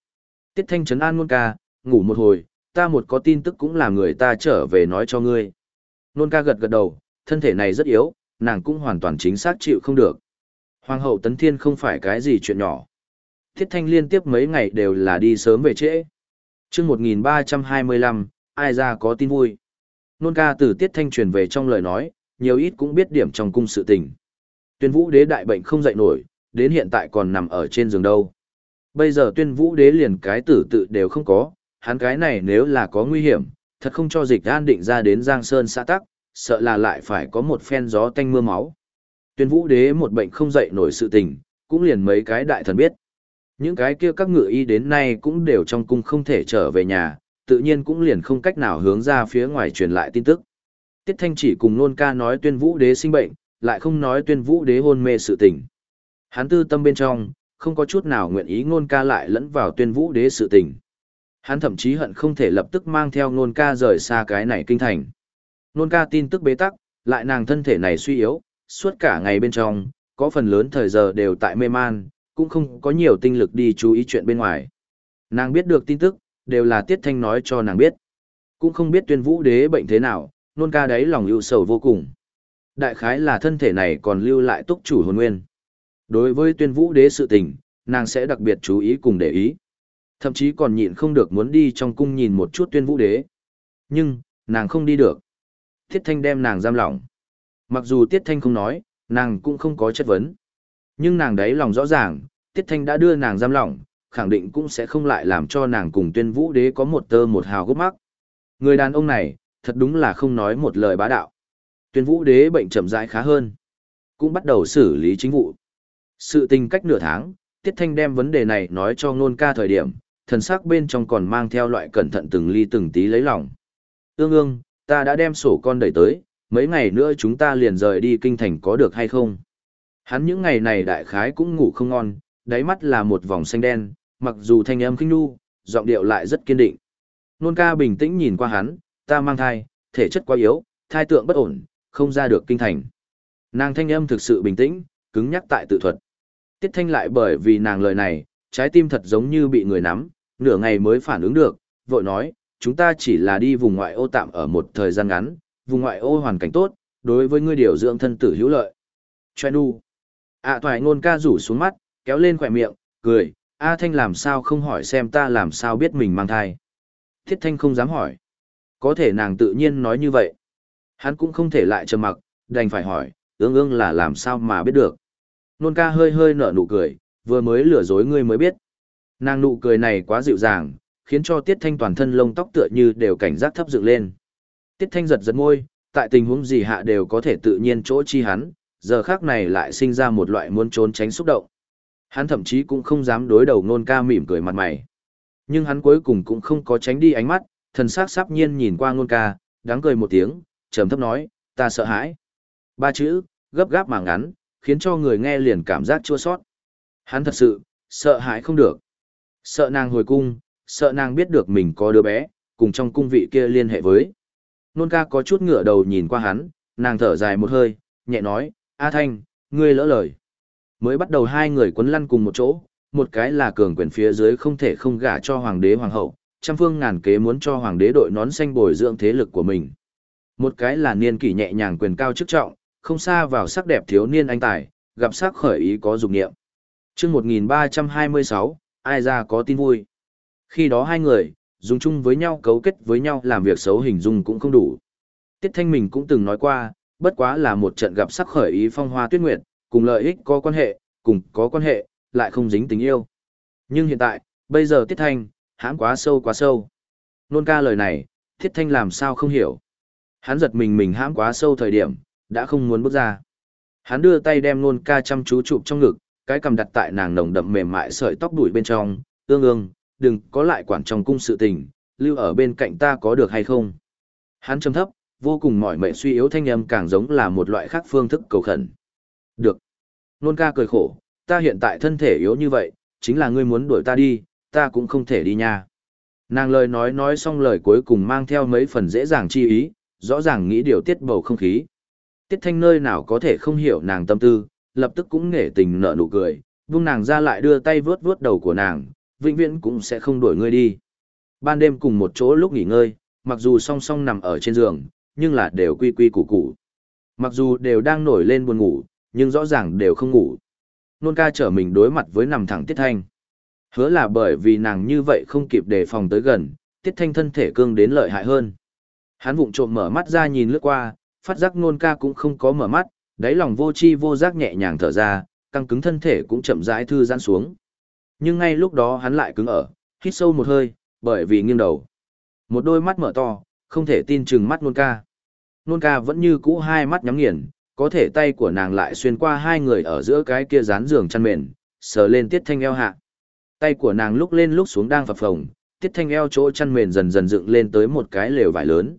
Tiết thanh trấn an Nôn ca, ngủ một hồi, ta một có tin tức cũng là người ta trở về nói cho ngươi. Nôn ca gật gật đầu, thân thể này rất yếu, nàng cũng hoàn toàn chính xác chịu không được. Hoàng hậu tấn thiên không phải cái gì chuyện nhỏ. Thiết thanh liên tiếp mấy ngày đều là đi sớm về trễ. chương 1325, ai ra có tin vui. Nôn ca từ tiết thanh truyền về trong lời nói, nhiều ít cũng biết điểm trong cung sự tình. Tuyên vũ đế đại bệnh không dậy nổi, đến hiện tại còn nằm ở trên giường đâu. Bây giờ tuyên vũ đế liền cái tử tự đều không có, hắn cái này nếu là có nguy hiểm, thật không cho dịch an định ra đến Giang Sơn xã tắc, sợ là lại phải có một phen gió tanh mưa máu. Tuyên vũ đế một bệnh không dậy nổi sự tình, cũng liền mấy cái đại thần biết. Những cái kia các ngự y đến nay cũng đều trong cung không thể trở về nhà, tự nhiên cũng liền không cách nào hướng ra phía ngoài truyền lại tin tức. Tiết Thanh chỉ cùng nôn ca nói tuyên vũ đế sinh bệnh, lại không nói tuyên vũ đế hôn mê sự tình. Hắn tư tâm bên trong, không có chút nào nguyện ý nôn ca lại lẫn vào tuyên vũ đế sự tình. Hắn thậm chí hận không thể lập tức mang theo nôn ca rời xa cái này kinh thành. Nôn ca tin tức bế tắc, lại nàng thân thể này suy yếu, suốt cả ngày bên trong, có phần lớn thời giờ đều tại mê man, cũng không có nhiều tinh lực đi chú ý chuyện bên ngoài. Nàng biết được tin tức, đều là Tiết Thanh nói cho nàng biết. Cũng không biết tuyên vũ đế bệnh thế nào, nôn ca đấy lòng ưu sầu vô cùng. Đại khái là thân thể này còn lưu lại túc chủ hồn nguyên. Đối với tuyên vũ đế sự tình, nàng sẽ đặc biệt chú ý cùng để ý. Thậm chí còn nhịn không được muốn đi trong cung nhìn một chút tuyên vũ đế. Nhưng, nàng không đi được. Tiết Thanh đem nàng giam lỏng. Mặc dù Tiết Thanh không nói, nàng cũng không có chất vấn. Nhưng nàng đấy lòng rõ ràng, Tiết Thanh đã đưa nàng giam lỏng, khẳng định cũng sẽ không lại làm cho nàng cùng tuyên vũ đế có một tơ một hào gốc mắc. Người đàn ông này, thật đúng là không nói một lời bá đạo. Tuyên vũ đế bệnh chậm rãi khá hơn, cũng bắt đầu xử lý chính vụ. Sự tình cách nửa tháng, Tiết Thanh đem vấn đề này nói cho Nôn ca thời điểm, thần sắc bên trong còn mang theo loại cẩn thận từng ly từng tí lấy lòng. Ương ương, ta đã đem sổ con đẩy tới, mấy ngày nữa chúng ta liền rời đi kinh thành có được hay không? Hắn những ngày này đại khái cũng ngủ không ngon, đáy mắt là một vòng xanh đen, mặc dù thanh âm khinh nu, giọng điệu lại rất kiên định. Nôn ca bình tĩnh nhìn qua hắn, ta mang thai, thể chất quá yếu, thai tượng bất ổn, không ra được kinh thành. Nàng thanh âm thực sự bình tĩnh, cứng nhắc tại tự thuật. Tiết thanh lại bởi vì nàng lời này, trái tim thật giống như bị người nắm, nửa ngày mới phản ứng được, vội nói, chúng ta chỉ là đi vùng ngoại ô tạm ở một thời gian ngắn, vùng ngoại ô hoàn cảnh tốt, đối với ngươi điều dưỡng thân tử hữu lợi. Choe nu. ạ à, ngôn ca rủ xuống mắt, kéo lên khỏe miệng, cười, A Thanh làm sao không hỏi xem ta làm sao biết mình mang thai. Thiết Thanh không dám hỏi. Có thể nàng tự nhiên nói như vậy. Hắn cũng không thể lại trầm mặc, đành phải hỏi, ương ương là làm sao mà biết được. Nôn ca hơi hơi nở nụ cười, vừa mới lừa dối ngươi mới biết. Nàng nụ cười này quá dịu dàng, khiến cho Tiết Thanh toàn thân lông tóc tựa như đều cảnh giác thấp dựng lên. Tiết Thanh giật giật môi, tại tình huống gì hạ đều có thể tự nhiên chỗ chi hắn, giờ khác này lại sinh ra một loại muốn trốn tránh xúc động. Hắn thậm chí cũng không dám đối đầu nôn ca mỉm cười mặt mày. Nhưng hắn cuối cùng cũng không có tránh đi ánh mắt, thần sắc sắp nhiên nhìn qua nôn ca, đáng cười một tiếng, trầm thấp nói, ta sợ hãi. Ba chữ, gấp gáp mà ngắn, khiến cho người nghe liền cảm giác chua sót. Hắn thật sự, sợ hãi không được. Sợ nàng hồi cung, sợ nàng biết được mình có đứa bé, cùng trong cung vị kia liên hệ với. Nôn ca có chút ngửa đầu nhìn qua hắn, nàng thở dài một hơi, nhẹ nói, A Thanh, ngươi lỡ lời. Mới bắt đầu hai người quấn lăn cùng một chỗ, một cái là cường quyền phía dưới không thể không gả cho hoàng đế hoàng hậu, trăm phương ngàn kế muốn cho hoàng đế đội nón xanh bồi dưỡng thế lực của mình. Một cái là niên kỷ nhẹ nhàng quyền cao chức trọng, không xa vào sắc đẹp thiếu niên anh tài, gặp sắc khởi ý có dục nghiệm. chương 1326, ai ra có tin vui. Khi đó hai người, dùng chung với nhau cấu kết với nhau làm việc xấu hình dung cũng không đủ. Tiết Thanh mình cũng từng nói qua, bất quá là một trận gặp sắc khởi ý phong hoa tuyết nguyệt, cùng lợi ích có quan hệ, cùng có quan hệ, lại không dính tình yêu. Nhưng hiện tại, bây giờ Tiết Thanh, hãm quá sâu quá sâu. Nôn ca lời này, Tiết Thanh làm sao không hiểu. Hắn giật mình mình hãm quá sâu thời điểm, đã không muốn bước ra. Hắn đưa tay đem nôn ca chăm chú chụp trong ngực, cái cầm đặt tại nàng nồng đậm mềm mại sợi tóc đuổi bên trong, ương ương, đừng có lại quản trong cung sự tình, lưu ở bên cạnh ta có được hay không. Hắn trầm thấp, vô cùng mỏi mệt suy yếu thanh âm càng giống là một loại khác phương thức cầu khẩn. Được. Nôn ca cười khổ, ta hiện tại thân thể yếu như vậy, chính là ngươi muốn đuổi ta đi, ta cũng không thể đi nha. Nàng lời nói nói xong lời cuối cùng mang theo mấy phần dễ dàng chi ý, rõ ràng nghĩ điều tiết bầu không khí. Tiết thanh nơi nào có thể không hiểu nàng tâm tư, lập tức cũng nghệ tình nở nụ cười, vung nàng ra lại đưa tay vướt vướt đầu của nàng, vĩnh viễn cũng sẽ không đuổi ngươi đi. Ban đêm cùng một chỗ lúc nghỉ ngơi, mặc dù song song nằm ở trên giường, nhưng là đều quy quy củ củ. Mặc dù đều đang nổi lên buồn ngủ, nhưng rõ ràng đều không ngủ. Nôn ca trở mình đối mặt với nằm thẳng Tiết Thanh. Hứa là bởi vì nàng như vậy không kịp đề phòng tới gần, Tiết Thanh thân thể cương đến lợi hại hơn. Hắn vụng trộm mở mắt ra nhìn lướt qua, phát giác nôn ca cũng không có mở mắt, đáy lòng vô chi vô giác nhẹ nhàng thở ra, căng cứng thân thể cũng chậm rãi thư giãn xuống. Nhưng ngay lúc đó hắn lại cứng ở, hít sâu một hơi, bởi vì nghiêng đầu. Một đôi mắt mở to, không thể tin chừng mắt nôn ca. Nôn ca vẫn như cũ hai mắt nhắm nghiền, có thể tay của nàng lại xuyên qua hai người ở giữa cái kia dán giường chăn mền, sờ lên tiết thanh eo hạ. Tay của nàng lúc lên lúc xuống đang phập phồng, tiết thanh eo chỗ chăn mền dần dần dựng lên tới một cái lều vải lớn.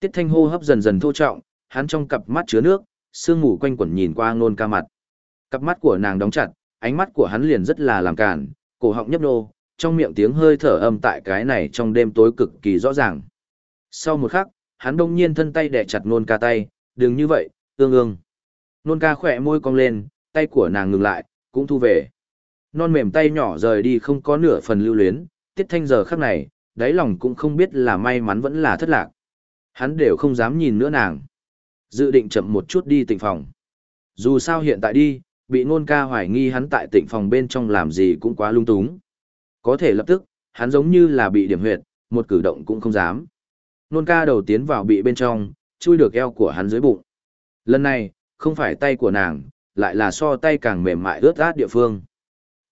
Tiết thanh hô hấp dần dần thô trọng, hắn trong cặp mắt chứa nước, sương mù quanh quẩn nhìn qua nôn ca mặt. Cặp mắt của nàng đóng chặt, ánh mắt của hắn liền rất là làm cản, cổ họng nhấp nô, trong miệng tiếng hơi thở âm tại cái này trong đêm tối cực kỳ rõ ràng. Sau một khắc, hắn đông nhiên thân tay đè chặt nôn ca tay, đừng như vậy, ương ương. Nôn ca khỏe môi cong lên, tay của nàng ngừng lại, cũng thu về. Non mềm tay nhỏ rời đi không có nửa phần lưu luyến, tiết thanh giờ khắc này, đáy lòng cũng không biết là may mắn vẫn là thất lạc. Hắn đều không dám nhìn nữa nàng. Dự định chậm một chút đi tịnh phòng. Dù sao hiện tại đi, bị nôn ca hoài nghi hắn tại tịnh phòng bên trong làm gì cũng quá lung túng. Có thể lập tức, hắn giống như là bị điểm huyệt, một cử động cũng không dám. Nôn ca đầu tiến vào bị bên trong, chui được eo của hắn dưới bụng. Lần này, không phải tay của nàng, lại là so tay càng mềm mại ướt át địa phương.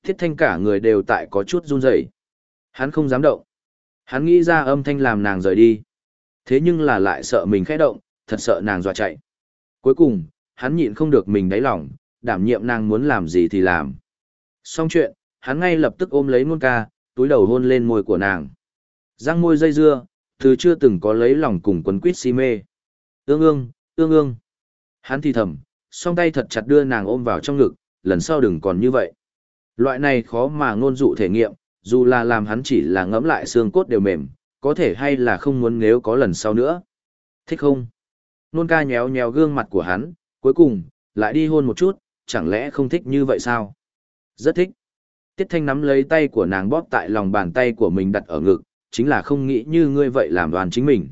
Thiết thanh cả người đều tại có chút run rẩy. Hắn không dám động. Hắn nghĩ ra âm thanh làm nàng rời đi. Thế nhưng là lại sợ mình khẽ động, thật sợ nàng dọa chạy. Cuối cùng, hắn nhịn không được mình đáy lòng, đảm nhiệm nàng muốn làm gì thì làm. Xong chuyện, hắn ngay lập tức ôm lấy nôn ca, túi đầu hôn lên môi của nàng. Răng môi dây dưa, từ chưa từng có lấy lòng cùng quấn quýt si mê. Ương ương, ương ương. Hắn thì thầm, song tay thật chặt đưa nàng ôm vào trong ngực, lần sau đừng còn như vậy. Loại này khó mà ngôn dụ thể nghiệm, dù là làm hắn chỉ là ngẫm lại xương cốt đều mềm, có thể hay là không muốn nếu có lần sau nữa. Thích không? Nôn ca nhéo nhéo gương mặt của hắn, cuối cùng, lại đi hôn một chút, chẳng lẽ không thích như vậy sao? Rất thích. Tiết Thanh nắm lấy tay của nàng bóp tại lòng bàn tay của mình đặt ở ngực, chính là không nghĩ như ngươi vậy làm đoàn chính mình.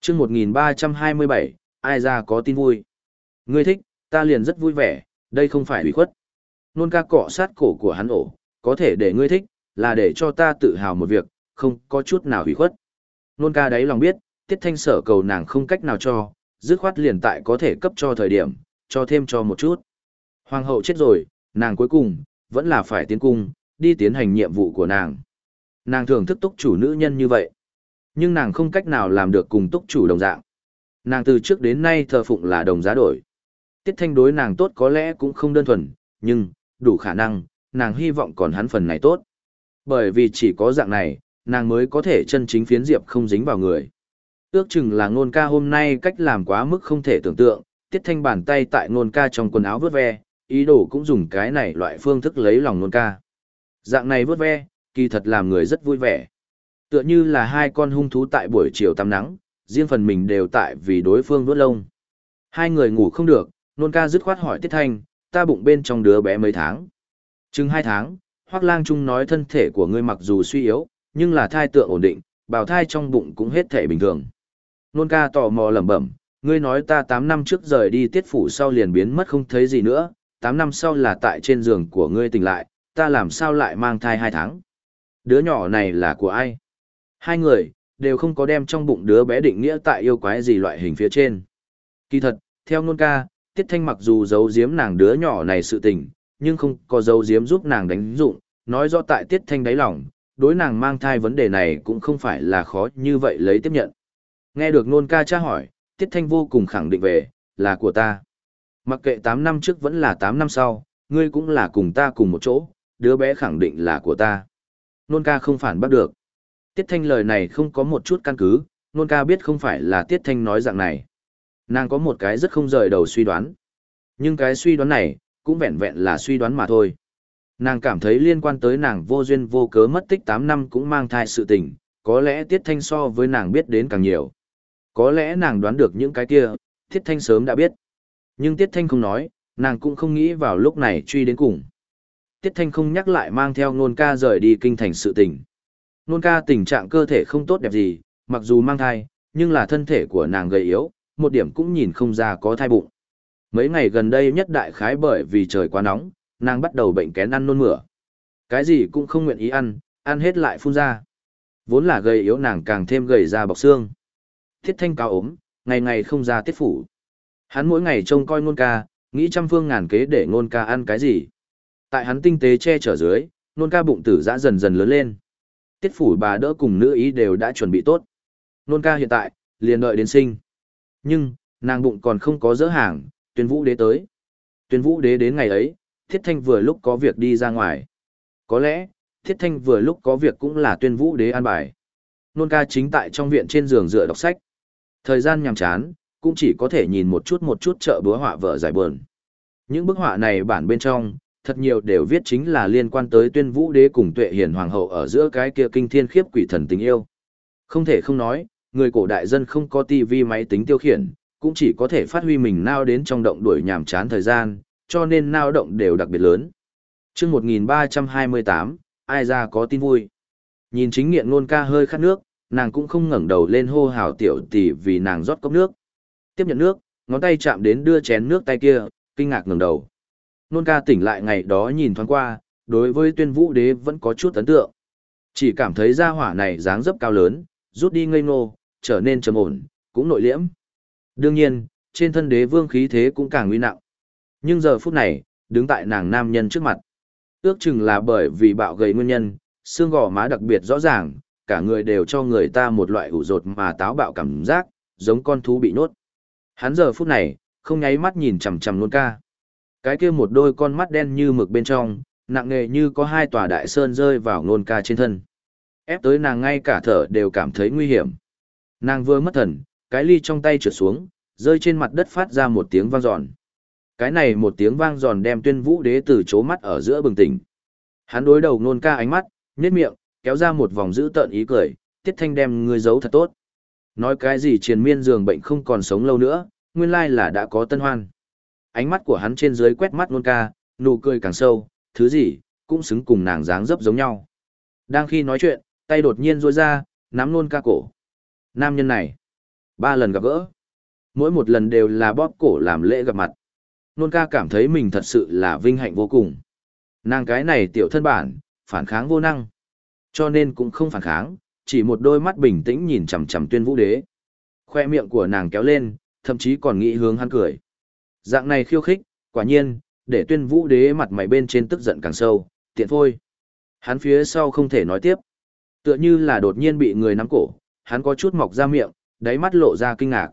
chương 1327, ai ra có tin vui. Ngươi thích, ta liền rất vui vẻ, đây không phải hủy khuất. Nôn ca cọ sát cổ của hắn ổ, có thể để ngươi thích, là để cho ta tự hào một việc, không có chút nào hủy khuất. Nôn ca đấy lòng biết, tiết thanh sở cầu nàng không cách nào cho, dứt khoát liền tại có thể cấp cho thời điểm, cho thêm cho một chút. Hoàng hậu chết rồi, nàng cuối cùng, vẫn là phải tiến cung, đi tiến hành nhiệm vụ của nàng. Nàng thường thức túc chủ nữ nhân như vậy. Nhưng nàng không cách nào làm được cùng túc chủ đồng dạng. Nàng từ trước đến nay thờ phụng là đồng giá đổi. Tiết thanh đối nàng tốt có lẽ cũng không đơn thuần, nhưng, đủ khả năng, nàng hy vọng còn hắn phần này tốt. Bởi vì chỉ có dạng này, nàng mới có thể chân chính phiến diệp không dính vào người. Ước chừng là ngôn ca hôm nay cách làm quá mức không thể tưởng tượng, tiết thanh bàn tay tại ngôn ca trong quần áo vớt ve, ý đồ cũng dùng cái này loại phương thức lấy lòng ngôn ca. Dạng này vớt ve, kỳ thật làm người rất vui vẻ. Tựa như là hai con hung thú tại buổi chiều tắm nắng, riêng phần mình đều tại vì đối phương vớt lông. Hai người ngủ không được, nôn ca dứt khoát hỏi tiết thanh, ta bụng bên trong đứa bé mấy tháng. Chừng hai tháng, Hoác Lang Trung nói thân thể của ngươi mặc dù suy yếu, nhưng là thai tượng ổn định, bào thai trong bụng cũng hết thể bình thường. Nôn ca tò mò lẩm bẩm, ngươi nói ta 8 năm trước rời đi tiết phủ sau liền biến mất không thấy gì nữa, 8 năm sau là tại trên giường của ngươi tỉnh lại, ta làm sao lại mang thai 2 tháng. Đứa nhỏ này là của ai? Hai người, đều không có đem trong bụng đứa bé định nghĩa tại yêu quái gì loại hình phía trên. Kỳ thật, theo nôn ca, Tiết Thanh mặc dù giấu giếm nàng đứa nhỏ này sự tình, nhưng không có giấu giếm giúp nàng đánh dụng, nói rõ tại Tiết Thanh đáy lòng, đối nàng mang thai vấn đề này cũng không phải là khó như vậy lấy tiếp nhận. Nghe được nôn ca tra hỏi, Tiết Thanh vô cùng khẳng định về, là của ta. Mặc kệ 8 năm trước vẫn là 8 năm sau, ngươi cũng là cùng ta cùng một chỗ, đứa bé khẳng định là của ta. Nôn ca không phản bác được. Tiết Thanh lời này không có một chút căn cứ, nôn ca biết không phải là Tiết Thanh nói dạng này. Nàng có một cái rất không rời đầu suy đoán. Nhưng cái suy đoán này, cũng vẹn vẹn là suy đoán mà thôi. Nàng cảm thấy liên quan tới nàng vô duyên vô cớ mất tích 8 năm cũng mang thai sự tình, có lẽ Tiết Thanh so với nàng biết đến càng nhiều. Có lẽ nàng đoán được những cái kia, Tiết Thanh sớm đã biết. Nhưng Tiết Thanh không nói, nàng cũng không nghĩ vào lúc này truy đến cùng. Tiết Thanh không nhắc lại mang theo nôn ca rời đi kinh thành sự tình. Nôn ca tình trạng cơ thể không tốt đẹp gì, mặc dù mang thai, nhưng là thân thể của nàng gầy yếu, một điểm cũng nhìn không ra có thai bụng. Mấy ngày gần đây nhất đại khái bởi vì trời quá nóng, nàng bắt đầu bệnh kén ăn nôn mửa. Cái gì cũng không nguyện ý ăn, ăn hết lại phun ra. Vốn là gầy yếu nàng càng thêm gầy ra bọc xương. Thiết thanh cao ốm, ngày ngày không ra tiết phủ. Hắn mỗi ngày trông coi ngôn ca, nghĩ trăm phương ngàn kế để ngôn ca ăn cái gì. Tại hắn tinh tế che chở dưới, ngôn ca bụng tử dã dần dần lớn lên. Tiết phủ bà đỡ cùng nữ ý đều đã chuẩn bị tốt. Nôn ca hiện tại, liền đợi đến sinh. Nhưng, Nàng bụng còn không có dỡ hàng, tuyên vũ đế tới. Tuyên vũ đế đến ngày ấy, thiết thanh vừa lúc có việc đi ra ngoài. Có lẽ, thiết thanh vừa lúc có việc cũng là tuyên vũ đế an bài. Nôn ca chính tại trong viện trên giường dựa đọc sách. Thời gian nhàm chán, cũng chỉ có thể nhìn một chút một chút chợ búa họa vợ giải buồn. Những bức họa này bản bên trong, thật nhiều đều viết chính là liên quan tới tuyên vũ đế cùng tuệ hiền hoàng hậu ở giữa cái kia kinh thiên khiếp quỷ thần tình yêu. Không thể không nói, người cổ đại dân không có tivi máy tính tiêu khiển, cũng chỉ có thể phát huy mình nao đến trong động đuổi nhàm chán thời gian, cho nên nao động đều đặc biệt lớn. Trước 1328, ai ra có tin vui. Nhìn chính nghiện nôn ca hơi khát nước, nàng cũng không ngẩng đầu lên hô hào tiểu tỷ vì nàng rót cốc nước. Tiếp nhận nước, ngón tay chạm đến đưa chén nước tay kia, kinh ngạc ngẩng đầu. Nôn ca tỉnh lại ngày đó nhìn thoáng qua, đối với tuyên vũ đế vẫn có chút ấn tượng. Chỉ cảm thấy gia hỏa này dáng dấp cao lớn, rút đi ngây ngô, trở nên trầm ổn, cũng nội liễm. Đương nhiên, trên thân đế vương khí thế cũng càng nguy nặng. Nhưng giờ phút này, đứng tại nàng nam nhân trước mặt. Ước chừng là bởi vì bạo gầy nguyên nhân, xương gò má đặc biệt rõ ràng, cả người đều cho người ta một loại ủ rột mà táo bạo cảm giác, giống con thú bị nhốt. Hắn giờ phút này, không nháy mắt nhìn chằm chằm luôn ca. Cái kia một đôi con mắt đen như mực bên trong, nặng nề như có hai tòa đại sơn rơi vào nôn ca trên thân. Ép tới nàng ngay cả thở đều cảm thấy nguy hiểm. Nàng vừa mất thần, cái ly trong tay trượt xuống, rơi trên mặt đất phát ra một tiếng vang giòn. Cái này một tiếng vang giòn đem tuyên vũ đế từ chố mắt ở giữa bừng tỉnh. Hắn đối đầu nôn ca ánh mắt, nhếch miệng, kéo ra một vòng giữ tợn ý cười, tiết thanh đem ngươi giấu thật tốt. Nói cái gì triền miên giường bệnh không còn sống lâu nữa, nguyên lai là đã có tân hoan. Ánh mắt của hắn trên dưới quét mắt nôn ca, nụ cười càng sâu, thứ gì, cũng xứng cùng nàng dáng dấp giống nhau. Đang khi nói chuyện, tay đột nhiên rôi ra, nắm nôn ca cổ. Nam nhân này, ba lần gặp gỡ. Mỗi một lần đều là bóp cổ làm lễ gặp mặt. Nôn ca cảm thấy mình thật sự là vinh hạnh vô cùng. Nàng cái này tiểu thân bản, phản kháng vô năng. Cho nên cũng không phản kháng, chỉ một đôi mắt bình tĩnh nhìn chằm chằm tuyên vũ đế. Khoe miệng của nàng kéo lên, thậm chí còn nghĩ hướng hắn cười. Dạng này khiêu khích, quả nhiên, để tuyên vũ đế mặt mày bên trên tức giận càng sâu, tiện thôi. Hắn phía sau không thể nói tiếp. Tựa như là đột nhiên bị người nắm cổ, hắn có chút mọc ra miệng, đáy mắt lộ ra kinh ngạc.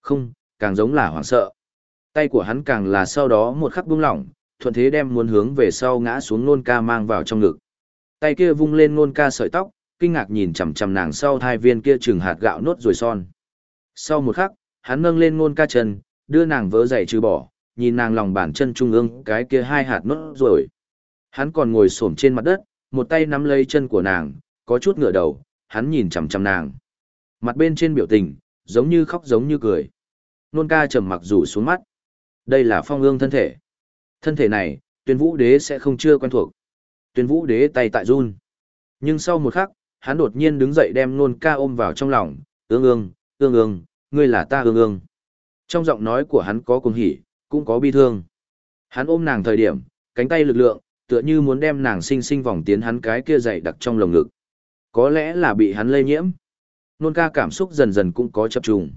Không, càng giống là hoảng sợ. Tay của hắn càng là sau đó một khắc buông lỏng, thuận thế đem muốn hướng về sau ngã xuống nôn ca mang vào trong ngực. Tay kia vung lên nôn ca sợi tóc, kinh ngạc nhìn chằm chằm nàng sau hai viên kia chừng hạt gạo nốt rồi son. Sau một khắc, hắn nâng lên nôn ca chân, đưa nàng vỡ dậy trừ bỏ, nhìn nàng lòng bàn chân trung ương cái kia hai hạt nốt rồi. Hắn còn ngồi xổm trên mặt đất, một tay nắm lấy chân của nàng, có chút ngửa đầu, hắn nhìn chằm chằm nàng. Mặt bên trên biểu tình, giống như khóc giống như cười. Nôn ca trầm mặc rủ xuống mắt. Đây là phong ương thân thể. Thân thể này, tuyên vũ đế sẽ không chưa quen thuộc. Tuyên vũ đế tay tại run. Nhưng sau một khắc, hắn đột nhiên đứng dậy đem nôn ca ôm vào trong lòng. Ương ương, ương ương, ngươi là ta ương ương. Trong giọng nói của hắn có cuồng hỉ, cũng có bi thương. Hắn ôm nàng thời điểm, cánh tay lực lượng, tựa như muốn đem nàng sinh sinh vòng tiến hắn cái kia dậy đặc trong lồng ngực. Có lẽ là bị hắn lây nhiễm. Nôn ca cảm xúc dần dần cũng có chập trùng.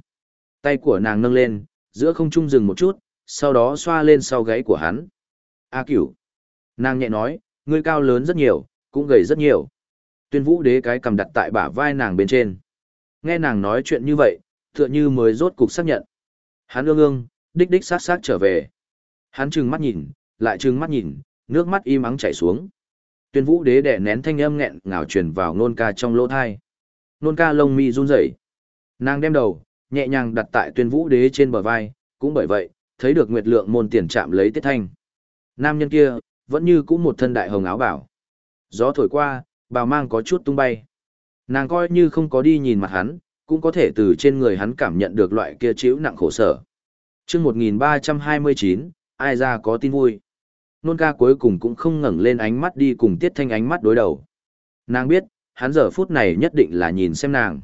Tay của nàng nâng lên, giữa không trung dừng một chút, sau đó xoa lên sau gáy của hắn. A cửu. Nàng nhẹ nói, ngươi cao lớn rất nhiều, cũng gầy rất nhiều. Tuyên vũ đế cái cầm đặt tại bả vai nàng bên trên. Nghe nàng nói chuyện như vậy, tựa như mới rốt cục xác nhận. Hắn ương ương, đích đích sát sát trở về. Hắn trừng mắt nhìn, lại trừng mắt nhìn, nước mắt im ắng chảy xuống. Tuyên vũ đế đẻ nén thanh âm nghẹn ngào truyền vào nôn ca trong lỗ thai. Nôn ca lông mi run rẩy. Nàng đem đầu, nhẹ nhàng đặt tại tuyên vũ đế trên bờ vai, cũng bởi vậy, thấy được nguyệt lượng môn tiền chạm lấy tiết thanh. Nam nhân kia, vẫn như cũng một thân đại hồng áo bảo. Gió thổi qua, bào mang có chút tung bay. Nàng coi như không có đi nhìn mặt hắn, cũng có thể từ trên người hắn cảm nhận được loại kia chịu nặng khổ sở. chương 1329, ai ra có tin vui. Nôn ca cuối cùng cũng không ngẩng lên ánh mắt đi cùng tiết thanh ánh mắt đối đầu. Nàng biết, hắn giờ phút này nhất định là nhìn xem nàng.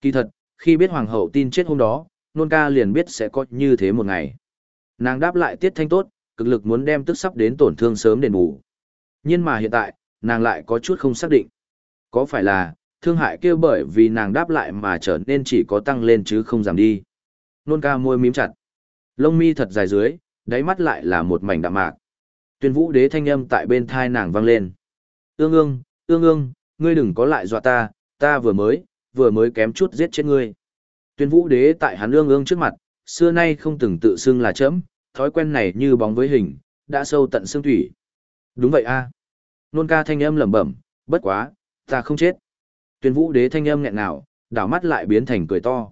Kỳ thật, khi biết hoàng hậu tin chết hôm đó, nôn ca liền biết sẽ có như thế một ngày. Nàng đáp lại tiết thanh tốt, cực lực muốn đem tức sắp đến tổn thương sớm đền bù. Nhưng mà hiện tại, nàng lại có chút không xác định. Có phải là, thương hại kêu bởi vì nàng đáp lại mà trở nên chỉ có tăng lên chứ không giảm đi. Nôn ca môi mím chặt. Lông mi thật dài dưới, đáy mắt lại là một mảnh đạm mạc. Tuyên vũ đế thanh âm tại bên thai nàng vang lên. Ương ương, ương ương, ngươi đừng có lại dọa ta, ta vừa mới, vừa mới kém chút giết chết ngươi. Tuyên vũ đế tại hắn ương ương trước mặt, xưa nay không từng tự xưng là chấm, thói quen này như bóng với hình, đã sâu tận xương thủy. Đúng vậy a. Nôn ca thanh âm lẩm bẩm, bất quá, ta không chết. Tuyên vũ đế thanh âm nghẹn nào, đảo mắt lại biến thành cười to.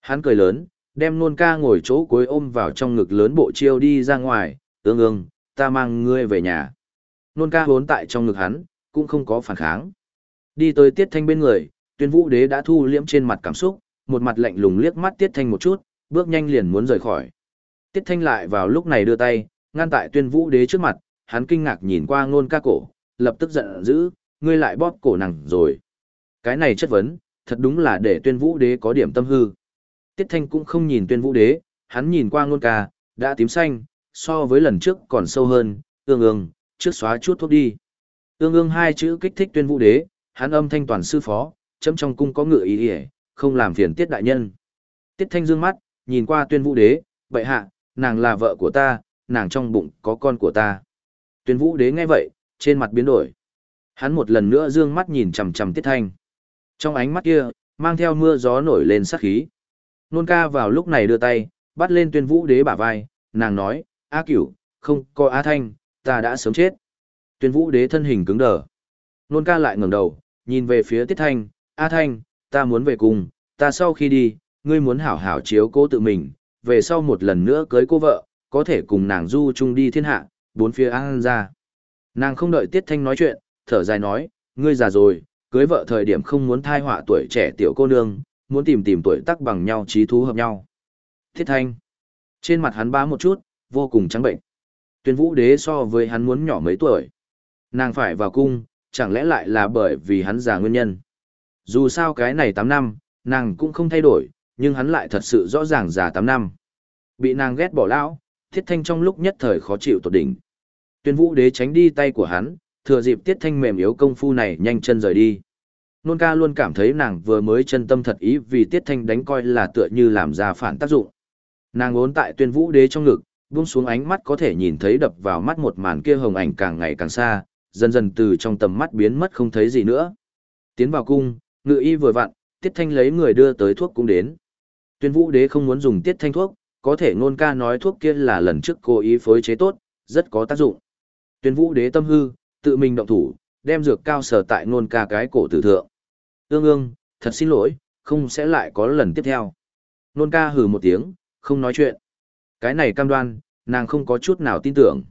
Hắn cười lớn, đem nôn ca ngồi chỗ cuối ôm vào trong ngực lớn bộ chiêu đi ra ngoài, ương ương, ta mang ngươi về nhà. Nôn ca hốn tại trong ngực hắn, cũng không có phản kháng. Đi tới tiết thanh bên người, tuyên vũ đế đã thu liễm trên mặt cảm xúc, một mặt lạnh lùng liếc mắt tiết thanh một chút, bước nhanh liền muốn rời khỏi. Tiết thanh lại vào lúc này đưa tay, ngăn tại tuyên vũ đế trước mặt, hắn kinh ngạc nhìn qua ngôn ca cổ, lập tức giận dữ, ngươi lại bóp cổ nàng rồi. Cái này chất vấn, thật đúng là để tuyên vũ đế có điểm tâm hư. Tiết thanh cũng không nhìn tuyên vũ đế, hắn nhìn qua ngôn ca, đã tím xanh, so với lần trước còn sâu hơn, ương ương, trước xóa chút thuốc đi. Ương ương hai chữ kích thích tuyên vũ đế, hắn âm thanh toàn sư phó, chấm trong cung có ngựa ý ỉa, không làm phiền tiết đại nhân. Tiết thanh dương mắt, nhìn qua tuyên vũ đế, vậy hạ, nàng là vợ của ta, nàng trong bụng có con của ta. Tuyên vũ đế nghe vậy, trên mặt biến đổi. Hắn một lần nữa dương mắt nhìn chầm chầm tiết thanh. Trong ánh mắt kia, mang theo mưa gió nổi lên sát khí. Nôn ca vào lúc này đưa tay, bắt lên tuyên vũ đế bả vai, nàng nói, A cửu, không có A thanh, ta đã sớm chết. Tuyên vũ đế thân hình cứng đờ. Nôn ca lại ngẩng đầu, nhìn về phía tiết thanh, A thanh, ta muốn về cùng, ta sau khi đi, ngươi muốn hảo hảo chiếu cố tự mình, về sau một lần nữa cưới cô vợ, có thể cùng nàng du chung đi thiên hạ, bốn phía an ra. Nàng không đợi tiết thanh nói chuyện, thở dài nói, ngươi già rồi, cưới vợ thời điểm không muốn thai họa tuổi trẻ tiểu cô nương, muốn tìm tìm tuổi tác bằng nhau trí thú hợp nhau. Thiết thanh. Trên mặt hắn bá một chút, vô cùng trắng bệnh. Tuyên vũ đế so với hắn muốn nhỏ mấy tuổi. Nàng phải vào cung, chẳng lẽ lại là bởi vì hắn già nguyên nhân. Dù sao cái này 8 năm, nàng cũng không thay đổi, nhưng hắn lại thật sự rõ ràng già 8 năm. Bị nàng ghét bỏ lão, thiết thanh trong lúc nhất thời khó chịu tột đỉnh. Tuyên vũ đế tránh đi tay của hắn, thừa dịp tiết thanh mềm yếu công phu này nhanh chân rời đi. Nôn ca luôn cảm thấy nàng vừa mới chân tâm thật ý vì tiết thanh đánh coi là tựa như làm ra phản tác dụng. Nàng ốn tại tuyên vũ đế trong ngực, buông xuống ánh mắt có thể nhìn thấy đập vào mắt một màn kia hồng ảnh càng ngày càng xa, dần dần từ trong tầm mắt biến mất không thấy gì nữa. Tiến vào cung, ngự y vừa vặn, tiết thanh lấy người đưa tới thuốc cũng đến. Tuyên vũ đế không muốn dùng tiết thanh thuốc, có thể ngôn ca nói thuốc kia là lần trước cố ý phối chế tốt, rất có tác dụng. Tuyên vũ đế tâm hư, tự mình động thủ, đem dược cao sở tại ngôn ca cái cổ tử thượng. Ương ương, thật xin lỗi, không sẽ lại có lần tiếp theo. Nôn ca hừ một tiếng, không nói chuyện. Cái này cam đoan, nàng không có chút nào tin tưởng.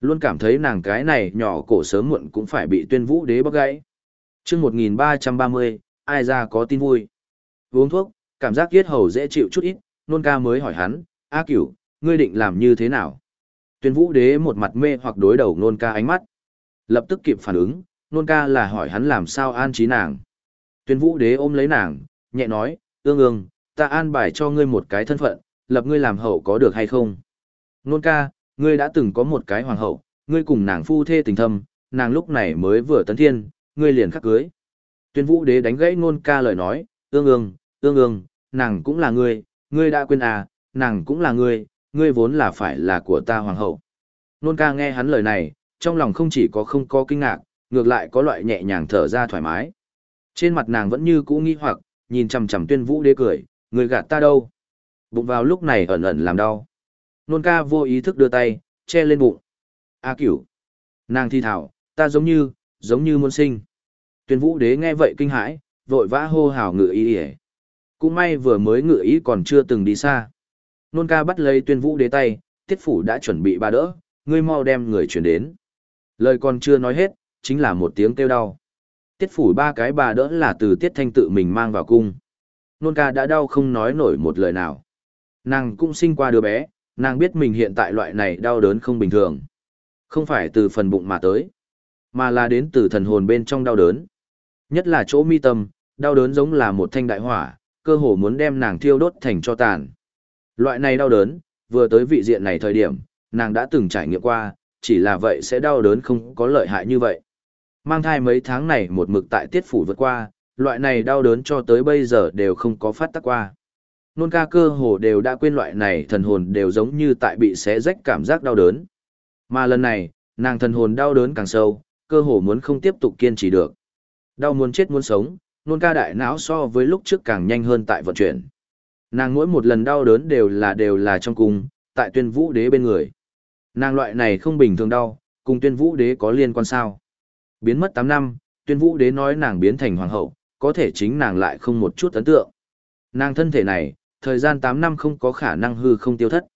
Luôn cảm thấy nàng cái này nhỏ cổ sớm muộn cũng phải bị tuyên vũ đế bóc gãy. chương 1330, ai ra có tin vui. Uống thuốc, cảm giác yết hầu dễ chịu chút ít, nôn ca mới hỏi hắn, A cửu, ngươi định làm như thế nào? Tuyên vũ đế một mặt mê hoặc đối đầu nôn ca ánh mắt. Lập tức kịp phản ứng, nôn ca là hỏi hắn làm sao an trí nàng. Tuyên vũ đế ôm lấy nàng, nhẹ nói, ương ương, ta an bài cho ngươi một cái thân phận, lập ngươi làm hậu có được hay không? Nôn ca, ngươi đã từng có một cái hoàng hậu, ngươi cùng nàng phu thê tình thâm, nàng lúc này mới vừa tấn thiên, ngươi liền khắc cưới. Tuyên vũ đế đánh gãy nôn ca lời nói, ương ương, ương ương, nàng cũng là ngươi, ngươi đã quên à, nàng cũng là ngươi, ngươi vốn là phải là của ta hoàng hậu. Nôn ca nghe hắn lời này, trong lòng không chỉ có không có kinh ngạc, ngược lại có loại nhẹ nhàng thở ra thoải mái. Trên mặt nàng vẫn như cũ nghi hoặc, nhìn chằm chằm tuyên vũ đế cười, người gạt ta đâu. Bụng vào lúc này ẩn ẩn làm đau. Nôn ca vô ý thức đưa tay, che lên bụng. A cửu. Nàng thi thảo, ta giống như, giống như muôn sinh. Tuyên vũ đế nghe vậy kinh hãi, vội vã hô hào ngự ý ỉa. Cũng may vừa mới ngự ý còn chưa từng đi xa. Nôn ca bắt lấy tuyên vũ đế tay, tiết phủ đã chuẩn bị ba đỡ, ngươi mau đem người chuyển đến. Lời còn chưa nói hết, chính là một tiếng kêu đau. Tiết phủ ba cái bà đỡ là từ tiết thanh tự mình mang vào cung. Nôn ca đã đau không nói nổi một lời nào. Nàng cũng sinh qua đứa bé, nàng biết mình hiện tại loại này đau đớn không bình thường. Không phải từ phần bụng mà tới, mà là đến từ thần hồn bên trong đau đớn. Nhất là chỗ mi tâm, đau đớn giống là một thanh đại hỏa, cơ hồ muốn đem nàng thiêu đốt thành cho tàn. Loại này đau đớn, vừa tới vị diện này thời điểm, nàng đã từng trải nghiệm qua, chỉ là vậy sẽ đau đớn không có lợi hại như vậy. Mang thai mấy tháng này một mực tại tiết phủ vượt qua, loại này đau đớn cho tới bây giờ đều không có phát tác qua. Nôn ca cơ hồ đều đã quên loại này thần hồn đều giống như tại bị xé rách cảm giác đau đớn. Mà lần này, nàng thần hồn đau đớn càng sâu, cơ hồ muốn không tiếp tục kiên trì được. Đau muốn chết muốn sống, nôn ca đại não so với lúc trước càng nhanh hơn tại vận chuyển. Nàng mỗi một lần đau đớn đều là đều là trong cung, tại tuyên vũ đế bên người. Nàng loại này không bình thường đau, cùng tuyên vũ đế có liên quan sao. Biến mất tám năm, tuyên vũ đế nói nàng biến thành hoàng hậu, có thể chính nàng lại không một chút ấn tượng. Nàng thân thể này, thời gian tám năm không có khả năng hư không tiêu thất.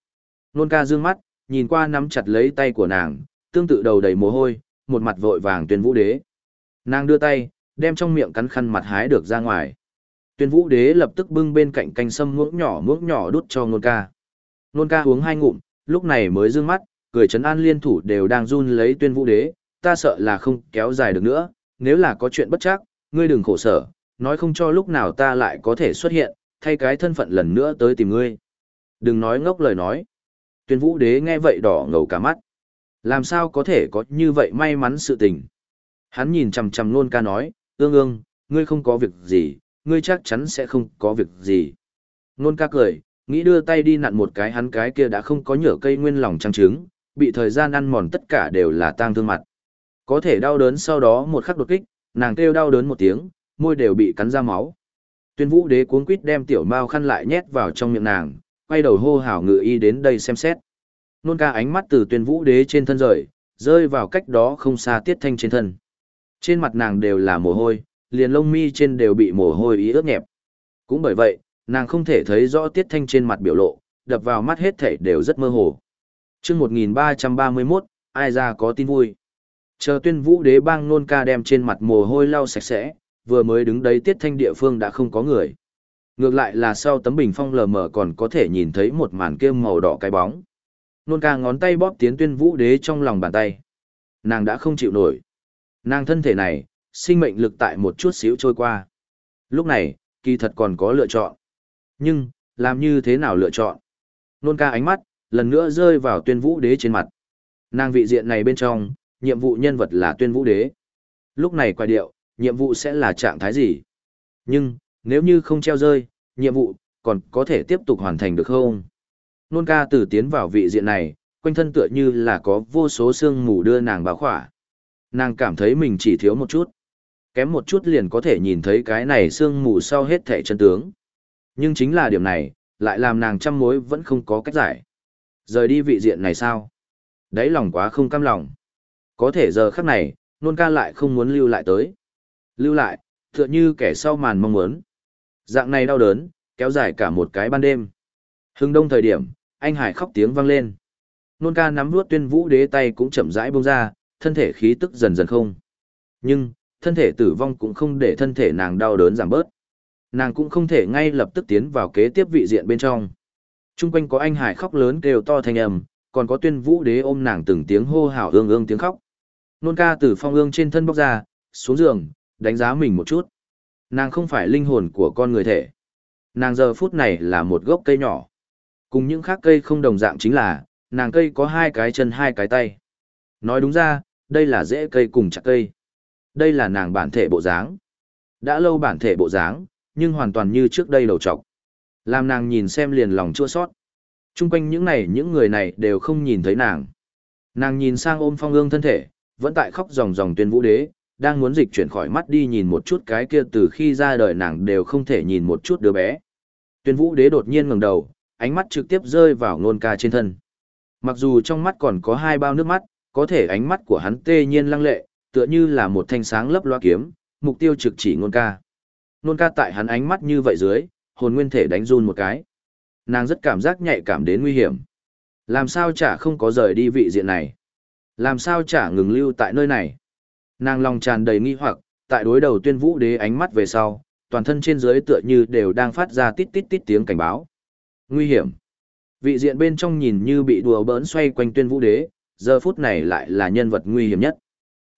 Nôn ca dương mắt, nhìn qua nắm chặt lấy tay của nàng, tương tự đầu đầy mồ hôi, một mặt vội vàng tuyên vũ đế. Nàng đưa tay, đem trong miệng cắn khăn mặt hái được ra ngoài. Tuyên vũ đế lập tức bưng bên cạnh canh sâm muỗng nhỏ muỗng nhỏ đút cho nôn ca. Nôn ca uống hai ngụm, lúc này mới dương mắt, cười chấn an liên thủ đều đang run lấy tuyên vũ đế, ta sợ là không kéo dài được nữa, nếu là có chuyện bất chắc, ngươi đừng khổ sở, nói không cho lúc nào ta lại có thể xuất hiện, thay cái thân phận lần nữa tới tìm ngươi. Đừng nói ngốc lời nói. Tuyên vũ đế nghe vậy đỏ ngầu cả mắt. Làm sao có thể có như vậy may mắn sự tình. Hắn nhìn chằm chằm nôn ca nói, ương ương, ngươi không có việc gì, ngươi chắc chắn sẽ không có việc gì. Nôn ca cười, nghĩ đưa tay đi nặn một cái hắn cái kia đã không có nhở cây nguyên lòng trăng trứng, bị thời gian ăn mòn tất cả đều là tang thương mặt. Có thể đau đớn sau đó một khắc đột kích, nàng kêu đau đớn một tiếng, môi đều bị cắn ra máu. Tuyên vũ đế cuống quýt đem tiểu mao khăn lại nhét vào trong miệng nàng, quay đầu hô hào ngự y đến đây xem xét. Nôn ca ánh mắt từ tuyên vũ đế trên thân rời, rơi vào cách đó không xa tiết thanh trên thân. Trên mặt nàng đều là mồ hôi, liền lông mi trên đều bị mồ hôi ý ướt nhẹp. Cũng bởi vậy, nàng không thể thấy rõ tiết thanh trên mặt biểu lộ, đập vào mắt hết thảy đều rất mơ hồ. chương 1331, ai ra có tin vui. Chờ tuyên vũ đế bang nôn ca đem trên mặt mồ hôi lau sạch sẽ, vừa mới đứng đấy tiết thanh địa phương đã không có người. Ngược lại là sau tấm bình phong lờ mờ còn có thể nhìn thấy một màn kia màu đỏ cái bóng. Nôn ca ngón tay bóp tiến tuyên vũ đế trong lòng bàn tay. Nàng đã không chịu nổi. Nàng thân thể này, sinh mệnh lực tại một chút xíu trôi qua. Lúc này, kỳ thật còn có lựa chọn. Nhưng, làm như thế nào lựa chọn? Nôn ca ánh mắt, lần nữa rơi vào tuyên vũ đế trên mặt. Nàng vị diện này bên trong, nhiệm vụ nhân vật là tuyên vũ đế. Lúc này quay điệu, nhiệm vụ sẽ là trạng thái gì? Nhưng, nếu như không treo rơi, nhiệm vụ, còn có thể tiếp tục hoàn thành được không? Nôn ca từ tiến vào vị diện này, quanh thân tựa như là có vô số xương mù đưa nàng báo khỏa. Nàng cảm thấy mình chỉ thiếu một chút. Kém một chút liền có thể nhìn thấy cái này xương mù sau hết thể chân tướng. Nhưng chính là điểm này, lại làm nàng trăm mối vẫn không có cách giải. Rời đi vị diện này sao? Đấy lòng quá không cam lòng. Có thể giờ khắc này, nôn ca lại không muốn lưu lại tới. Lưu lại, tựa như kẻ sau màn mong muốn. Dạng này đau đớn, kéo dài cả một cái ban đêm. Hưng đông thời điểm, anh Hải khóc tiếng vang lên. Nôn ca nắm vuốt tuyên vũ đế tay cũng chậm rãi bông ra, thân thể khí tức dần dần không. Nhưng, thân thể tử vong cũng không để thân thể nàng đau đớn giảm bớt. Nàng cũng không thể ngay lập tức tiến vào kế tiếp vị diện bên trong. Trung quanh có anh Hải khóc lớn kêu to thanh âm, còn có tuyên vũ đế ôm nàng từng tiếng hô hào ương ương tiếng khóc. Nôn ca từ phong ương trên thân bóc ra, xuống giường, đánh giá mình một chút. Nàng không phải linh hồn của con người thể. Nàng giờ phút này là một gốc cây nhỏ. Cùng những khác cây không đồng dạng chính là, nàng cây có hai cái chân hai cái tay. Nói đúng ra, đây là rễ cây cùng chặt cây. Đây là nàng bản thể bộ dáng. Đã lâu bản thể bộ dáng, nhưng hoàn toàn như trước đây đầu trọc. Làm nàng nhìn xem liền lòng chua sót. Trung quanh những này những người này đều không nhìn thấy nàng. Nàng nhìn sang ôm phong ương thân thể, vẫn tại khóc ròng ròng tuyên vũ đế, đang muốn dịch chuyển khỏi mắt đi nhìn một chút cái kia từ khi ra đời nàng đều không thể nhìn một chút đứa bé. Tuyên vũ đế đột nhiên ngẩng đầu, ánh mắt trực tiếp rơi vào nôn ca trên thân. Mặc dù trong mắt còn có hai bao nước mắt, có thể ánh mắt của hắn tê nhiên lăng lệ, tựa như là một thanh sáng lấp loa kiếm, mục tiêu trực chỉ nôn ca. Nôn ca tại hắn ánh mắt như vậy dưới, hồn nguyên thể đánh run một cái. Nàng rất cảm giác nhạy cảm đến nguy hiểm. Làm sao chả không có rời đi vị diện này? Làm sao chả ngừng lưu tại nơi này? Nàng lòng tràn đầy nghi hoặc, tại đối đầu tuyên vũ đế ánh mắt về sau, toàn thân trên dưới tựa như đều đang phát ra tít tít tít tiếng cảnh báo. Nguy hiểm. Vị diện bên trong nhìn như bị đùa bỡn xoay quanh tuyên vũ đế, giờ phút này lại là nhân vật nguy hiểm nhất.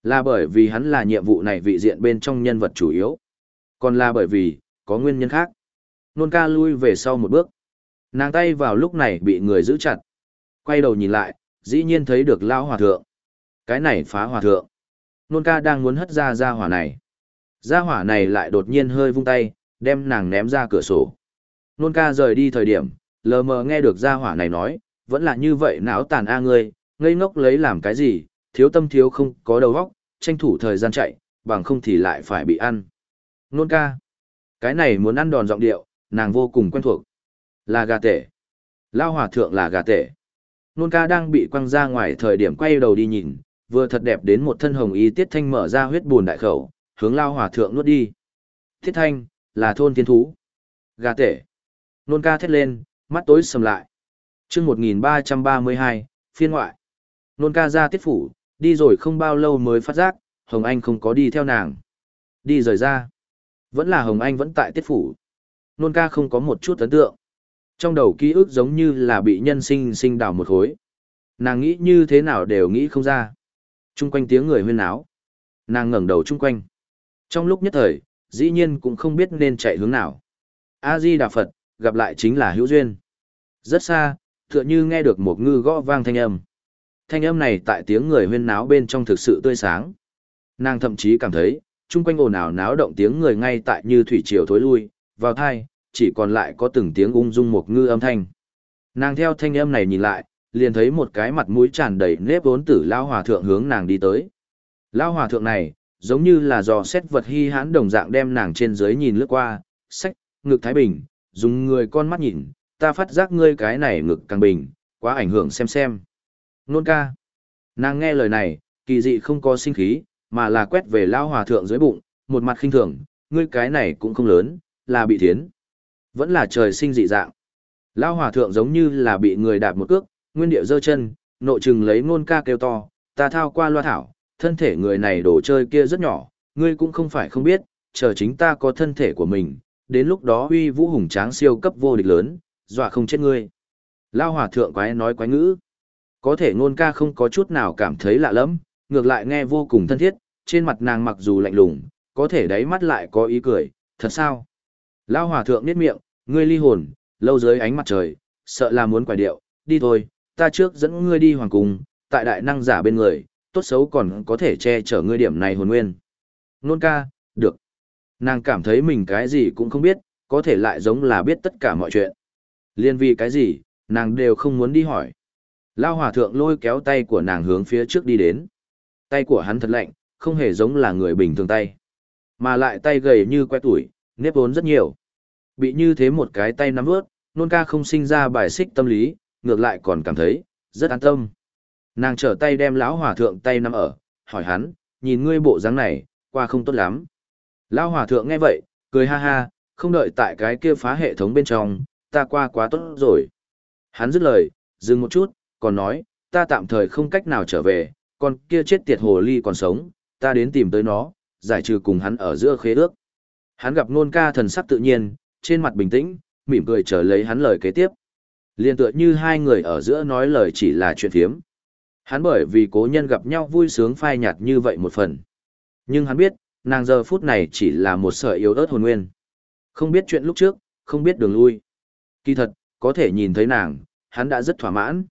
Là bởi vì hắn là nhiệm vụ này vị diện bên trong nhân vật chủ yếu. Còn là bởi vì, có nguyên nhân khác. Nôn ca lui về sau một bước. Nàng tay vào lúc này bị người giữ chặt. Quay đầu nhìn lại, dĩ nhiên thấy được lao hòa thượng. Cái này phá hòa thượng. Nôn ca đang muốn hất ra ra hỏa này. Ra hỏa này lại đột nhiên hơi vung tay, đem nàng ném ra cửa sổ. Nôn ca rời đi thời điểm, lờ mờ nghe được ra hỏa này nói, vẫn là như vậy não tàn a ngươi, ngây ngốc lấy làm cái gì, thiếu tâm thiếu không có đầu óc, tranh thủ thời gian chạy, bằng không thì lại phải bị ăn. Nôn ca. Cái này muốn ăn đòn giọng điệu, nàng vô cùng quen thuộc. Là gà tể. Lao hòa thượng là gà tể. Nôn ca đang bị quăng ra ngoài thời điểm quay đầu đi nhìn, vừa thật đẹp đến một thân hồng y tiết thanh mở ra huyết buồn đại khẩu, hướng Lao hòa thượng nuốt đi. Tiết thanh, là thôn thiên thú. Gà tể. Nôn ca thét lên, mắt tối sầm lại. chương 1332, phiên ngoại. Nôn ca ra tiết phủ, đi rồi không bao lâu mới phát giác, Hồng Anh không có đi theo nàng. Đi rời ra. Vẫn là Hồng Anh vẫn tại tiết phủ. Nôn ca không có một chút ấn tượng. Trong đầu ký ức giống như là bị nhân sinh sinh đào một khối. Nàng nghĩ như thế nào đều nghĩ không ra. Trung quanh tiếng người huyên náo, Nàng ngẩng đầu trung quanh. Trong lúc nhất thời, dĩ nhiên cũng không biết nên chạy hướng nào. A-di Đà Phật, gặp lại chính là hữu duyên. Rất xa, tựa như nghe được một ngư gõ vang thanh âm. Thanh âm này tại tiếng người huyên náo bên trong thực sự tươi sáng. Nàng thậm chí cảm thấy, chung quanh ồn ào náo động tiếng người ngay tại như thủy triều thối lui, vào thai, chỉ còn lại có từng tiếng ung dung một ngư âm thanh. Nàng theo thanh âm này nhìn lại, liền thấy một cái mặt mũi tràn đầy nếp vốn tử lao hòa thượng hướng nàng đi tới. Lao hòa thượng này, giống như là dò xét vật hy hãn đồng dạng đem nàng trên dưới nhìn lướt qua, sách, ngực thái bình, dùng người con mắt nhìn, ta phát giác ngươi cái này ngực càng bình, quá ảnh hưởng xem xem. Nôn ca. Nàng nghe lời này, kỳ dị không có sinh khí, mà là quét về lao hòa thượng dưới bụng, một mặt khinh thường, ngươi cái này cũng không lớn, là bị thiến. Vẫn là trời sinh dị dạng. Lao hòa thượng giống như là bị người đạp một cước, nguyên địa giơ chân, nộ chừng lấy nôn ca kêu to, ta thao qua loa thảo, thân thể người này đồ chơi kia rất nhỏ, ngươi cũng không phải không biết, chờ chính ta có thân thể của mình, đến lúc đó uy vũ hùng tráng siêu cấp vô địch lớn, dọa không chết ngươi. Lao hòa thượng quái nói quái ngữ. Có thể ngôn ca không có chút nào cảm thấy lạ lẫm, ngược lại nghe vô cùng thân thiết, trên mặt nàng mặc dù lạnh lùng, có thể đáy mắt lại có ý cười, thật sao? Lao hòa thượng nết miệng, ngươi ly hồn, lâu dưới ánh mặt trời, sợ là muốn quải điệu, đi thôi, ta trước dẫn ngươi đi hoàng cung, tại đại năng giả bên người, tốt xấu còn có thể che chở ngươi điểm này hồn nguyên. Nôn ca, được. Nàng cảm thấy mình cái gì cũng không biết, có thể lại giống là biết tất cả mọi chuyện. Liên vì cái gì, nàng đều không muốn đi hỏi. Lao hòa thượng lôi kéo tay của nàng hướng phía trước đi đến. Tay của hắn thật lạnh, không hề giống là người bình thường tay. Mà lại tay gầy như que tuổi, nếp vốn rất nhiều. Bị như thế một cái tay nắm ướt, nôn ca không sinh ra bài xích tâm lý, ngược lại còn cảm thấy, rất an tâm. Nàng trở tay đem lão hòa thượng tay nắm ở, hỏi hắn, nhìn ngươi bộ dáng này, qua không tốt lắm. Lão hòa thượng nghe vậy, cười ha ha, không đợi tại cái kia phá hệ thống bên trong, ta qua quá tốt rồi. Hắn dứt lời, dừng một chút, còn nói, ta tạm thời không cách nào trở về, còn kia chết tiệt hồ ly còn sống, ta đến tìm tới nó, giải trừ cùng hắn ở giữa khế ước. Hắn gặp nôn ca thần sắc tự nhiên, trên mặt bình tĩnh, mỉm cười chờ lấy hắn lời kế tiếp. Liên tựa như hai người ở giữa nói lời chỉ là chuyện thiếm. Hắn bởi vì cố nhân gặp nhau vui sướng phai nhạt như vậy một phần. Nhưng hắn biết, nàng giờ phút này chỉ là một sợi yếu ớt hồn nguyên. Không biết chuyện lúc trước, không biết đường lui. Kỳ thật, có thể nhìn thấy nàng, hắn đã rất thỏa mãn.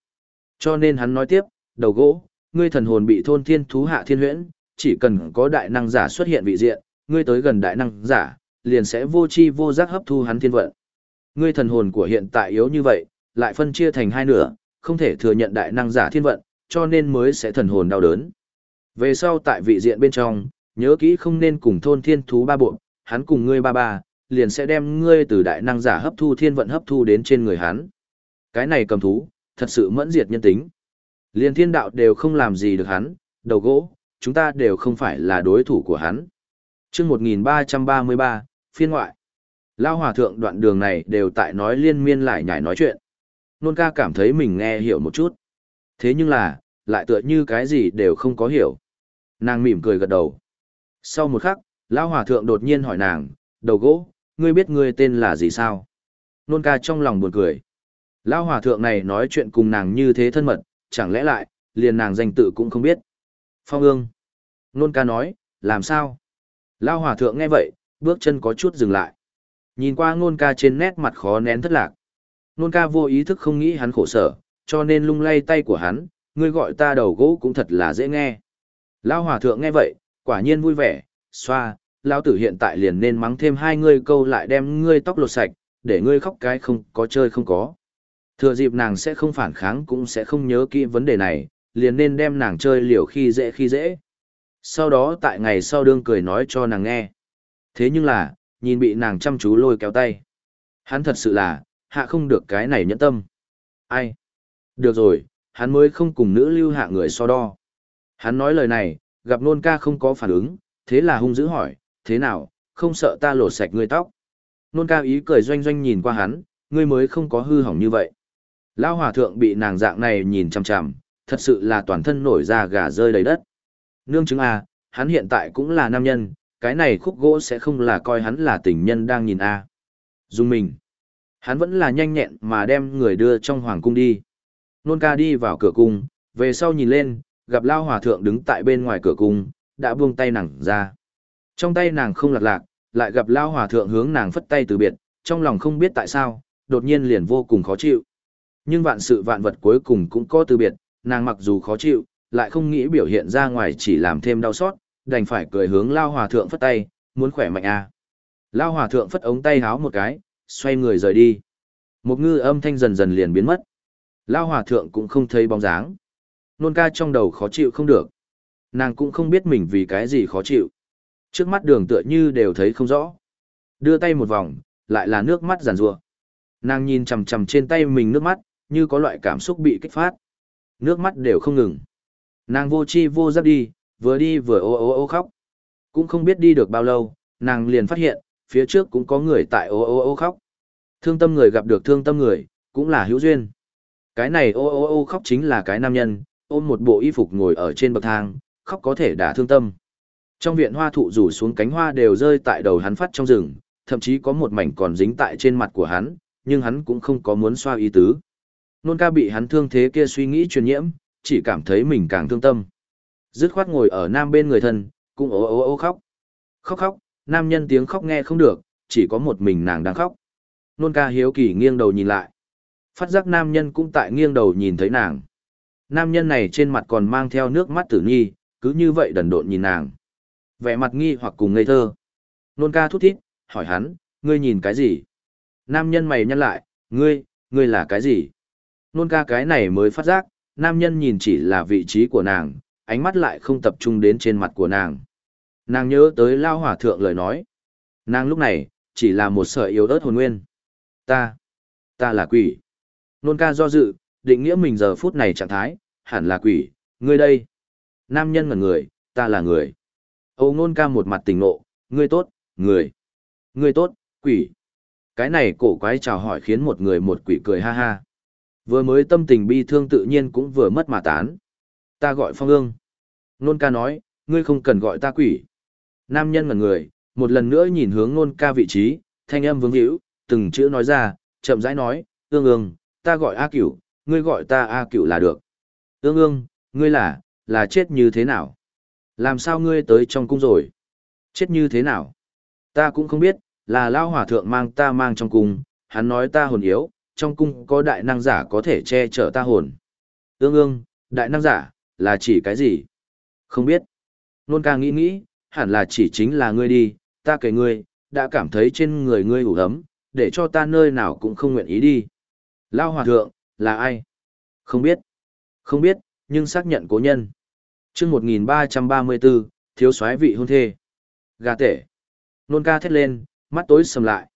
Cho nên hắn nói tiếp, đầu gỗ, ngươi thần hồn bị thôn thiên thú hạ thiên huyễn, chỉ cần có đại năng giả xuất hiện vị diện, ngươi tới gần đại năng giả, liền sẽ vô chi vô giác hấp thu hắn thiên vận. Ngươi thần hồn của hiện tại yếu như vậy, lại phân chia thành hai nửa, không thể thừa nhận đại năng giả thiên vận, cho nên mới sẽ thần hồn đau đớn. Về sau tại vị diện bên trong, nhớ kỹ không nên cùng thôn thiên thú ba bộ, hắn cùng ngươi ba ba, liền sẽ đem ngươi từ đại năng giả hấp thu thiên vận hấp thu đến trên người hắn. Cái này cầm thú, thật sự mẫn diệt nhân tính. liên thiên đạo đều không làm gì được hắn, đầu gỗ, chúng ta đều không phải là đối thủ của hắn. chương 1333, phiên ngoại. Lao hòa thượng đoạn đường này đều tại nói liên miên lại nhảy nói chuyện. Nôn ca cảm thấy mình nghe hiểu một chút. Thế nhưng là, lại tựa như cái gì đều không có hiểu. Nàng mỉm cười gật đầu. Sau một khắc, Lao hòa thượng đột nhiên hỏi nàng, đầu gỗ, ngươi biết ngươi tên là gì sao? Nôn ca trong lòng buồn cười. Lao hòa thượng này nói chuyện cùng nàng như thế thân mật, chẳng lẽ lại, liền nàng danh tự cũng không biết. Phong ương. Nôn ca nói, làm sao? Lao hòa thượng nghe vậy, bước chân có chút dừng lại. Nhìn qua nôn ca trên nét mặt khó nén thất lạc. Nôn ca vô ý thức không nghĩ hắn khổ sở, cho nên lung lay tay của hắn, ngươi gọi ta đầu gỗ cũng thật là dễ nghe. Lao hòa thượng nghe vậy, quả nhiên vui vẻ, xoa, Lao tử hiện tại liền nên mắng thêm hai ngươi câu lại đem ngươi tóc lột sạch, để ngươi khóc cái không có chơi không có. Thừa dịp nàng sẽ không phản kháng cũng sẽ không nhớ kỹ vấn đề này, liền nên đem nàng chơi liều khi dễ khi dễ. Sau đó tại ngày sau đương cười nói cho nàng nghe. Thế nhưng là, nhìn bị nàng chăm chú lôi kéo tay. Hắn thật sự là, hạ không được cái này nhẫn tâm. Ai? Được rồi, hắn mới không cùng nữ lưu hạ người so đo. Hắn nói lời này, gặp nôn ca không có phản ứng, thế là hung dữ hỏi, thế nào, không sợ ta lột sạch ngươi tóc. Nôn ca ý cười doanh doanh nhìn qua hắn, ngươi mới không có hư hỏng như vậy. Lao hòa thượng bị nàng dạng này nhìn chằm chằm, thật sự là toàn thân nổi da gà rơi đầy đất. Nương chứng à, hắn hiện tại cũng là nam nhân, cái này khúc gỗ sẽ không là coi hắn là tình nhân đang nhìn a à. Dùng mình. Hắn vẫn là nhanh nhẹn mà đem người đưa trong hoàng cung đi. Nôn ca đi vào cửa cung, về sau nhìn lên, gặp Lao Hòa Thượng đứng tại bên ngoài cửa cung, đã buông tay nàng ra. Trong tay nàng không lạc lạc, lại gặp Lao Hòa Thượng hướng nàng phất tay từ biệt, trong lòng không biết tại sao, đột nhiên liền vô cùng khó chịu. Nhưng vạn sự vạn vật cuối cùng cũng có từ biệt, nàng mặc dù khó chịu, lại không nghĩ biểu hiện ra ngoài chỉ làm thêm đau xót, đành phải cười hướng Lao Hòa Thượng phất tay, muốn khỏe mạnh à. Lao Hòa Thượng phất ống tay háo một cái, xoay người rời đi. Một ngư âm thanh dần dần liền biến mất. Lao Hòa Thượng cũng không thấy bóng dáng. Nôn ca trong đầu khó chịu không được. Nàng cũng không biết mình vì cái gì khó chịu. Trước mắt đường tựa như đều thấy không rõ. Đưa tay một vòng, lại là nước mắt giàn rua. Nàng nhìn chằm chằm trên tay mình nước mắt, như có loại cảm xúc bị kích phát. Nước mắt đều không ngừng. Nàng vô chi vô giác đi, vừa đi vừa ô ô ô khóc. Cũng không biết đi được bao lâu, nàng liền phát hiện, phía trước cũng có người tại ô ô ô khóc. Thương tâm người gặp được thương tâm người, cũng là hữu duyên. Cái này ô ô ô khóc chính là cái nam nhân, ôm một bộ y phục ngồi ở trên bậc thang, khóc có thể đả thương tâm. Trong viện hoa thụ rủ xuống cánh hoa đều rơi tại đầu hắn phát trong rừng, thậm chí có một mảnh còn dính tại trên mặt của hắn, nhưng hắn cũng không có muốn xoa ý tứ. Nôn ca bị hắn thương thế kia suy nghĩ truyền nhiễm, chỉ cảm thấy mình càng thương tâm. Dứt khoát ngồi ở nam bên người thân, cũng ố ố ố khóc. Khóc khóc, nam nhân tiếng khóc nghe không được, chỉ có một mình nàng đang khóc. Nôn ca hiếu kỳ nghiêng đầu nhìn lại. Phát giác nam nhân cũng tại nghiêng đầu nhìn thấy nàng. Nam nhân này trên mặt còn mang theo nước mắt tử nghi, cứ như vậy đần độn nhìn nàng. Vẻ mặt nghi hoặc cùng ngây thơ. Nôn ca thút thít, hỏi hắn, ngươi nhìn cái gì? Nam nhân mày nhăn lại, ngươi, ngươi là cái gì? Nôn ca cái này mới phát giác, nam nhân nhìn chỉ là vị trí của nàng, ánh mắt lại không tập trung đến trên mặt của nàng. Nàng nhớ tới lao hỏa thượng lời nói. Nàng lúc này, chỉ là một sợi yếu ớt hồn nguyên. Ta, ta là quỷ. Nôn ca do dự, định nghĩa mình giờ phút này trạng thái, hẳn là quỷ, ngươi đây. Nam nhân ngẩn người, ta là người. Âu nôn ca một mặt tình nộ, ngươi tốt, người. Ngươi tốt, quỷ. Cái này cổ quái chào hỏi khiến một người một quỷ cười ha ha. Vừa mới tâm tình bi thương tự nhiên cũng vừa mất mà tán. Ta gọi phong ương. Nôn ca nói, ngươi không cần gọi ta quỷ. Nam nhân ngẩn người, một lần nữa nhìn hướng nôn ca vị trí, thanh âm vương hữu, từng chữ nói ra, chậm rãi nói, ương ương, ta gọi A cửu, ngươi gọi ta A cửu là được. Ương ương, ngươi là, là chết như thế nào? Làm sao ngươi tới trong cung rồi? Chết như thế nào? Ta cũng không biết, là lao hỏa thượng mang ta mang trong cung, hắn nói ta hồn yếu, trong cung có đại năng giả có thể che chở ta hồn. Ương ương, đại năng giả, là chỉ cái gì? Không biết. Nôn ca nghĩ nghĩ, hẳn là chỉ chính là ngươi đi, ta kể ngươi, đã cảm thấy trên người ngươi ủ ấm, để cho ta nơi nào cũng không nguyện ý đi. Lao hòa thượng, là ai? Không biết. Không biết, nhưng xác nhận cố nhân. chương 1334, thiếu soái vị hôn thê. Gà tể. Nôn ca thét lên, mắt tối sầm lại.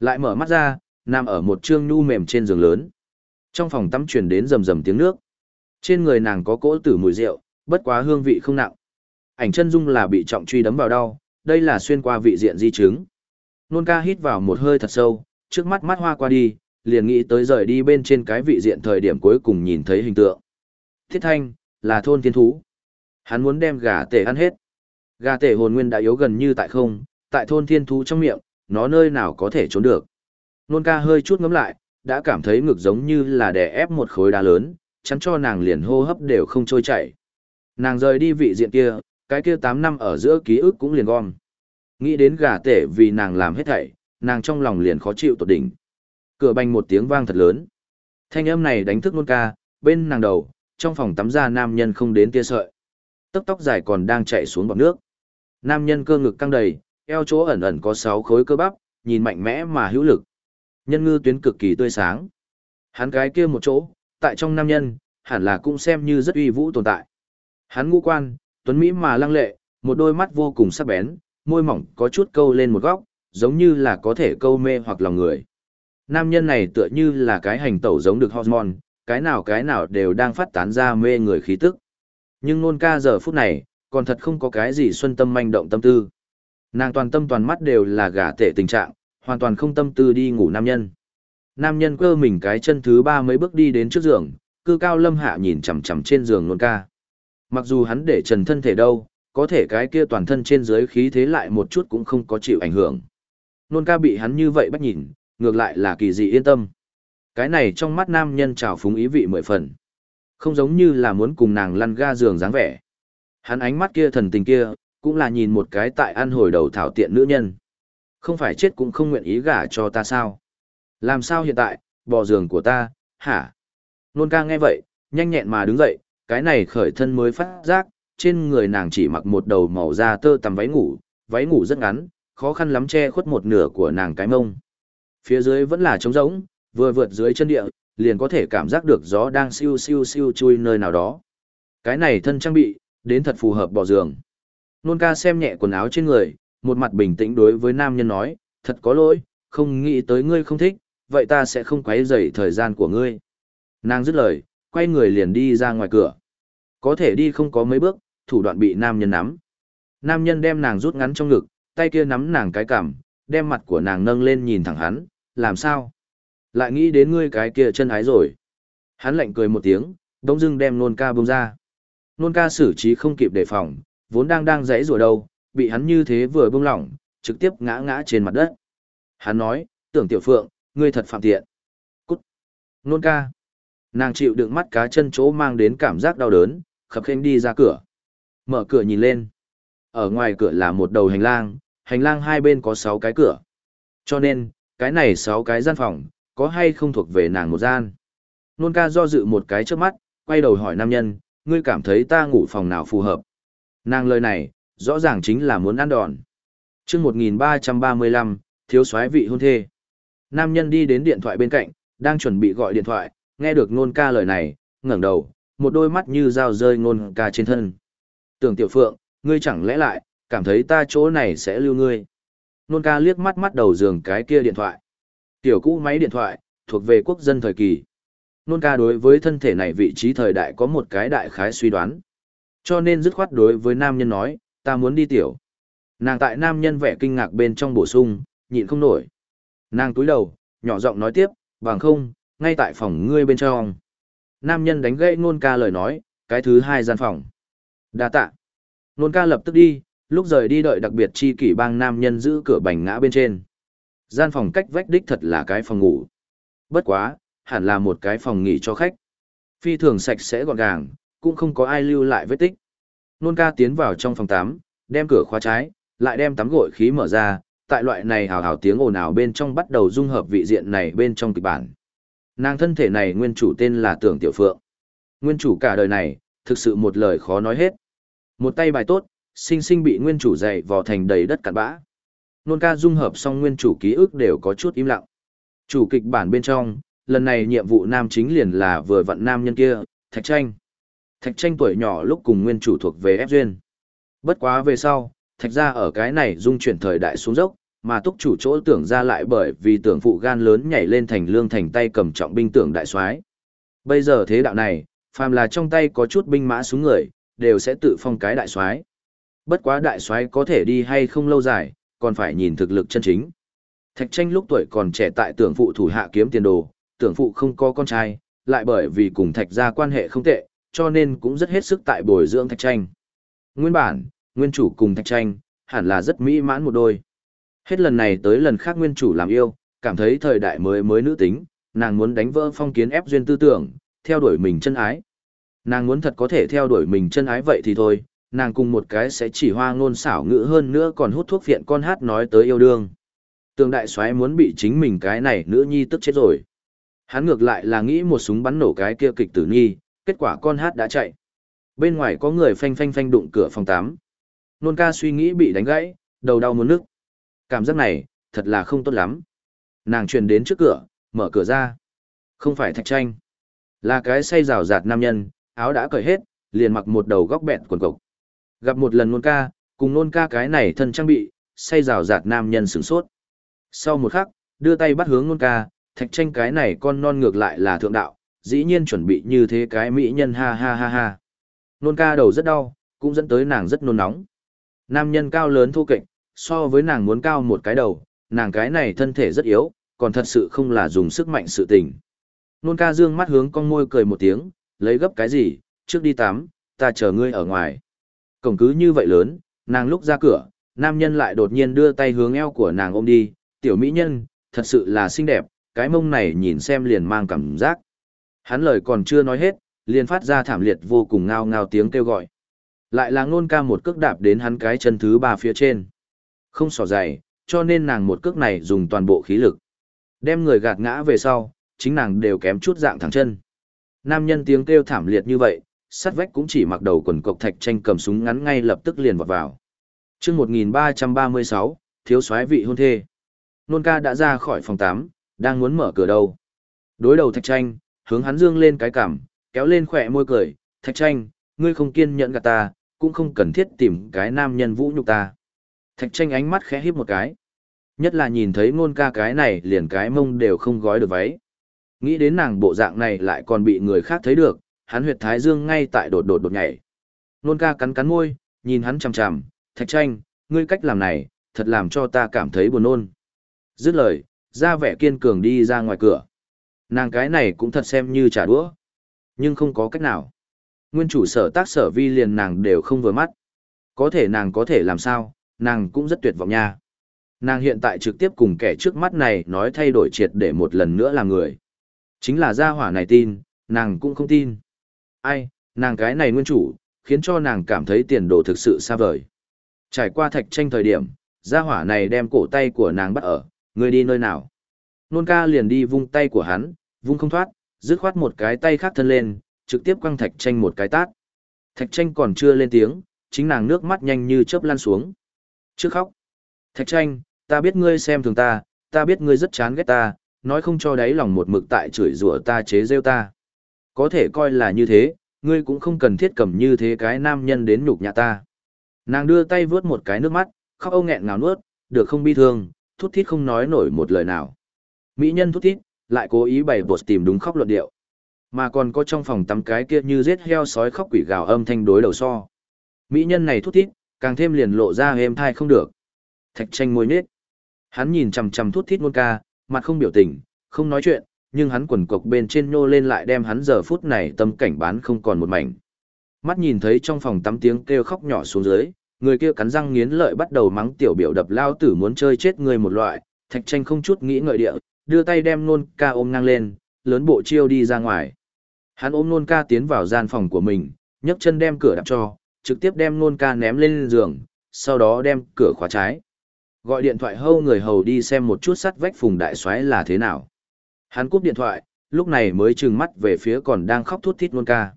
Lại mở mắt ra, nằm ở một trương nu mềm trên giường lớn. Trong phòng tắm truyền đến rầm rầm tiếng nước. Trên người nàng có cỗ tử mùi rượu, bất quá hương vị không nặng. Ảnh chân dung là bị trọng truy đấm vào đau, đây là xuyên qua vị diện di chứng. Nôn ca hít vào một hơi thật sâu, trước mắt mắt hoa qua đi, liền nghĩ tới rời đi bên trên cái vị diện thời điểm cuối cùng nhìn thấy hình tượng. Thiết thanh, là thôn thiên thú. Hắn muốn đem gà tể ăn hết. Gà tể hồn nguyên đã yếu gần như tại không, tại thôn thiên thú trong miệng, nó nơi nào có thể trốn được. Nôn ca hơi chút ngấm lại, đã cảm thấy ngực giống như là đè ép một khối đá lớn, chắn cho nàng liền hô hấp đều không trôi chảy. Nàng rời đi vị diện kia, cái kia 8 năm ở giữa ký ức cũng liền gom. Nghĩ đến gà tể vì nàng làm hết thảy, nàng trong lòng liền khó chịu tột đỉnh. Cửa bành một tiếng vang thật lớn. Thanh âm này đánh thức nôn ca, bên nàng đầu, trong phòng tắm ra nam nhân không đến tia sợi. Tóc tóc dài còn đang chạy xuống bọc nước. Nam nhân cơ ngực căng đầy, eo chỗ ẩn ẩn có 6 khối cơ bắp, nhìn mạnh mẽ mà hữu lực. Nhân ngư tuyến cực kỳ tươi sáng. Hắn cái kia một chỗ, tại trong nam nhân, hẳn là cũng xem như rất uy vũ tồn tại. Hắn ngũ quan, tuấn mỹ mà lăng lệ, một đôi mắt vô cùng sắc bén, môi mỏng có chút câu lên một góc, giống như là có thể câu mê hoặc lòng người. Nam nhân này tựa như là cái hành tẩu giống được hormone, cái nào cái nào đều đang phát tán ra mê người khí tức. Nhưng nôn ca giờ phút này, còn thật không có cái gì xuân tâm manh động tâm tư. Nàng toàn tâm toàn mắt đều là gả tệ tình trạng, hoàn toàn không tâm tư đi ngủ nam nhân. Nam nhân cơ mình cái chân thứ ba mấy bước đi đến trước giường, cư cao lâm hạ nhìn chằm chằm trên giường nôn ca. Mặc dù hắn để trần thân thể đâu, có thể cái kia toàn thân trên dưới khí thế lại một chút cũng không có chịu ảnh hưởng. Nôn ca bị hắn như vậy bắt nhìn, ngược lại là kỳ dị yên tâm. Cái này trong mắt nam nhân trào phúng ý vị mười phần. Không giống như là muốn cùng nàng lăn ga giường dáng vẻ. Hắn ánh mắt kia thần tình kia, cũng là nhìn một cái tại ăn hồi đầu thảo tiện nữ nhân. Không phải chết cũng không nguyện ý gả cho ta sao? Làm sao hiện tại, bò giường của ta, hả? Nôn ca nghe vậy, nhanh nhẹn mà đứng dậy, cái này khởi thân mới phát giác, trên người nàng chỉ mặc một đầu màu da tơ tằm váy ngủ, váy ngủ rất ngắn, khó khăn lắm che khuất một nửa của nàng cái mông. Phía dưới vẫn là trống rỗng, vừa vượt dưới chân địa, liền có thể cảm giác được gió đang siêu siêu siêu chui nơi nào đó. Cái này thân trang bị, đến thật phù hợp bò giường. Nôn ca xem nhẹ quần áo trên người, một mặt bình tĩnh đối với nam nhân nói, thật có lỗi, không nghĩ tới ngươi không thích, vậy ta sẽ không quấy rầy thời gian của ngươi. Nàng dứt lời, quay người liền đi ra ngoài cửa. Có thể đi không có mấy bước, thủ đoạn bị nam nhân nắm. Nam nhân đem nàng rút ngắn trong ngực, tay kia nắm nàng cái cằm, đem mặt của nàng nâng lên nhìn thẳng hắn, làm sao? Lại nghĩ đến ngươi cái kia chân ái rồi. Hắn lạnh cười một tiếng, đống dưng đem nôn ca bông ra. Nôn ca xử trí không kịp đề phòng, vốn đang đang dãy rồi đâu, bị hắn như thế vừa bông lỏng, trực tiếp ngã ngã trên mặt đất. Hắn nói, tưởng tiểu phượng, ngươi thật phạm tiện. Cút. Nôn ca. Nàng chịu đựng mắt cá chân chỗ mang đến cảm giác đau đớn, khập khênh đi ra cửa. Mở cửa nhìn lên. Ở ngoài cửa là một đầu hành lang, hành lang hai bên có sáu cái cửa. Cho nên, cái này sáu cái gian phòng, có hay không thuộc về nàng một gian. Nôn ca do dự một cái trước mắt, quay đầu hỏi nam nhân, ngươi cảm thấy ta ngủ phòng nào phù hợp. Nàng lời này, rõ ràng chính là muốn ăn đòn. Trước 1335, thiếu soái vị hôn thê. Nam nhân đi đến điện thoại bên cạnh, đang chuẩn bị gọi điện thoại, nghe được nôn ca lời này, ngẩng đầu, một đôi mắt như dao rơi nôn ca trên thân. Tưởng tiểu phượng, ngươi chẳng lẽ lại, cảm thấy ta chỗ này sẽ lưu ngươi. Nôn ca liếc mắt mắt đầu giường cái kia điện thoại. Tiểu cũ máy điện thoại, thuộc về quốc dân thời kỳ. Nôn ca đối với thân thể này vị trí thời đại có một cái đại khái suy đoán. Cho nên dứt khoát đối với nam nhân nói, ta muốn đi tiểu. Nàng tại nam nhân vẻ kinh ngạc bên trong bổ sung, nhịn không nổi. Nàng túi đầu, nhỏ giọng nói tiếp, bằng không, ngay tại phòng ngươi bên trong. Nam nhân đánh gãy nôn ca lời nói, cái thứ hai gian phòng. đa tạ. Nôn ca lập tức đi, lúc rời đi đợi đặc biệt chi kỷ bang nam nhân giữ cửa bành ngã bên trên. Gian phòng cách vách đích thật là cái phòng ngủ. Bất quá, hẳn là một cái phòng nghỉ cho khách. Phi thường sạch sẽ gọn gàng, cũng không có ai lưu lại vết tích. Nôn ca tiến vào trong phòng tắm, đem cửa khóa trái, lại đem tắm gội khí mở ra, tại loại này hào hào tiếng ồn ào bên trong bắt đầu dung hợp vị diện này bên trong kịch bản. Nàng thân thể này nguyên chủ tên là Tưởng Tiểu Phượng. Nguyên chủ cả đời này, thực sự một lời khó nói hết. Một tay bài tốt, sinh sinh bị nguyên chủ dạy vò thành đầy đất cặn bã. Nôn ca dung hợp xong nguyên chủ ký ức đều có chút im lặng. Chủ kịch bản bên trong, lần này nhiệm vụ nam chính liền là vừa vận nam nhân kia, Thạch Tranh. Thạch Tranh tuổi nhỏ lúc cùng nguyên chủ thuộc về ép duyên. Bất quá về sau, Thạch ra ở cái này dung chuyển thời đại xuống dốc, mà túc chủ chỗ tưởng ra lại bởi vì tưởng phụ gan lớn nhảy lên thành lương thành tay cầm trọng binh tưởng đại soái. Bây giờ thế đạo này, phàm là trong tay có chút binh mã xuống người, đều sẽ tự phong cái đại soái. Bất quá đại soái có thể đi hay không lâu dài, còn phải nhìn thực lực chân chính. Thạch tranh lúc tuổi còn trẻ tại tưởng phụ thủ hạ kiếm tiền đồ, tưởng phụ không có con trai, lại bởi vì cùng thạch gia quan hệ không tệ, cho nên cũng rất hết sức tại bồi dưỡng thạch tranh. Nguyên bản, nguyên chủ cùng thạch tranh, hẳn là rất mỹ mãn một đôi. Hết lần này tới lần khác nguyên chủ làm yêu, cảm thấy thời đại mới mới nữ tính, nàng muốn đánh vỡ phong kiến ép duyên tư tưởng, theo đuổi mình chân ái. Nàng muốn thật có thể theo đuổi mình chân ái vậy thì thôi, nàng cùng một cái sẽ chỉ hoa ngôn xảo ngữ hơn nữa còn hút thuốc viện con hát nói tới yêu đương. Tường đại soái muốn bị chính mình cái này nữ nhi tức chết rồi. Hắn ngược lại là nghĩ một súng bắn nổ cái kia kịch tử nhi, kết quả con hát đã chạy. Bên ngoài có người phanh phanh phanh đụng cửa phòng 8. Nôn ca suy nghĩ bị đánh gãy, đầu đau muốn nước. Cảm giác này, thật là không tốt lắm. Nàng truyền đến trước cửa, mở cửa ra. Không phải thạch tranh. Là cái say rào rạt nam nhân, áo đã cởi hết, liền mặc một đầu góc bẹn quần cộc. Gặp một lần nôn ca, cùng nôn ca cái này thân trang bị, say rào rạt nam nhân sửng sốt. Sau một khắc, đưa tay bắt hướng nôn ca, thạch tranh cái này con non ngược lại là thượng đạo, dĩ nhiên chuẩn bị như thế cái mỹ nhân ha ha ha ha. Nôn ca đầu rất đau, cũng dẫn tới nàng rất nôn nóng. Nam nhân cao lớn thô kệch, so với nàng muốn cao một cái đầu, nàng cái này thân thể rất yếu, còn thật sự không là dùng sức mạnh sự tình. Nôn ca dương mắt hướng con môi cười một tiếng, lấy gấp cái gì, trước đi tắm, ta chờ ngươi ở ngoài. Cổng cứ như vậy lớn, nàng lúc ra cửa, nam nhân lại đột nhiên đưa tay hướng eo của nàng ôm đi, tiểu mỹ nhân, thật sự là xinh đẹp, cái mông này nhìn xem liền mang cảm giác. Hắn lời còn chưa nói hết, liền phát ra thảm liệt vô cùng ngao ngao tiếng kêu gọi. Lại là ngôn ca một cước đạp đến hắn cái chân thứ ba phía trên. Không sỏ dày, cho nên nàng một cước này dùng toàn bộ khí lực. Đem người gạt ngã về sau, chính nàng đều kém chút dạng thẳng chân. Nam nhân tiếng kêu thảm liệt như vậy, sắt vách cũng chỉ mặc đầu quần cộc thạch tranh cầm súng ngắn ngay lập tức liền vọt vào. chương 1336, thiếu soái vị hôn thê. Nôn ca đã ra khỏi phòng 8, đang muốn mở cửa đầu, Đối đầu thạch tranh, hướng hắn dương lên cái cảm kéo lên khỏe môi cười, thạch tranh, ngươi không kiên nhẫn gạt ta, cũng không cần thiết tìm cái nam nhân vũ nhục ta. Thạch tranh ánh mắt khẽ híp một cái. Nhất là nhìn thấy ngôn ca cái này liền cái mông đều không gói được váy. Nghĩ đến nàng bộ dạng này lại còn bị người khác thấy được, hắn huyệt thái dương ngay tại đột đột đột nhảy. Ngôn ca cắn cắn môi, nhìn hắn chằm chằm, thạch tranh, ngươi cách làm này, thật làm cho ta cảm thấy buồn nôn. Dứt lời, ra vẻ kiên cường đi ra ngoài cửa. Nàng cái này cũng thật xem như trả đũa. Nhưng không có cách nào. Nguyên chủ sở tác sở vi liền nàng đều không vừa mắt. Có thể nàng có thể làm sao, nàng cũng rất tuyệt vọng nha. Nàng hiện tại trực tiếp cùng kẻ trước mắt này nói thay đổi triệt để một lần nữa làm người. Chính là gia hỏa này tin, nàng cũng không tin. Ai, nàng cái này nguyên chủ, khiến cho nàng cảm thấy tiền đồ thực sự xa vời. Trải qua thạch tranh thời điểm, gia hỏa này đem cổ tay của nàng bắt ở, người đi nơi nào. Nôn ca liền đi vung tay của hắn, vung không thoát, dứt khoát một cái tay khác thân lên, trực tiếp quăng thạch tranh một cái tát. Thạch tranh còn chưa lên tiếng, chính nàng nước mắt nhanh như chớp lan xuống. Trước khóc. Thạch tranh, ta biết ngươi xem thường ta, ta biết ngươi rất chán ghét ta, nói không cho đáy lòng một mực tại chửi rủa ta chế rêu ta. Có thể coi là như thế, ngươi cũng không cần thiết cầm như thế cái nam nhân đến nhục nhã ta. Nàng đưa tay vướt một cái nước mắt, khóc âu nghẹn ngào nuốt, được không bi thương, thút thít không nói nổi một lời nào. Mỹ nhân thút thít, lại cố ý bày bột tìm đúng khóc luận điệu. Mà còn có trong phòng tắm cái kia như giết heo sói khóc quỷ gào âm thanh đối đầu so. Mỹ nhân này thút thít, càng thêm liền lộ ra êm thai không được. Thạch tranh môi nết. Hắn nhìn chằm chằm thút thít ngôn ca, mặt không biểu tình, không nói chuyện, nhưng hắn quần cộc bên trên nhô lên lại đem hắn giờ phút này tâm cảnh bán không còn một mảnh. Mắt nhìn thấy trong phòng tắm tiếng kêu khóc nhỏ xuống dưới, người kia cắn răng nghiến lợi bắt đầu mắng tiểu biểu đập lao tử muốn chơi chết người một loại, thạch tranh không chút nghĩ ngợi địa, đưa tay đem nôn ca ôm ngang lên, lớn bộ chiêu đi ra ngoài. Hắn ôm nôn ca tiến vào gian phòng của mình, nhấc chân đem cửa đạp cho, trực tiếp đem nôn ca ném lên giường, sau đó đem cửa khóa trái. Gọi điện thoại hâu người hầu đi xem một chút sắt vách phùng đại xoáy là thế nào. Hắn cúp điện thoại, lúc này mới trừng mắt về phía còn đang khóc thút thít nôn ca.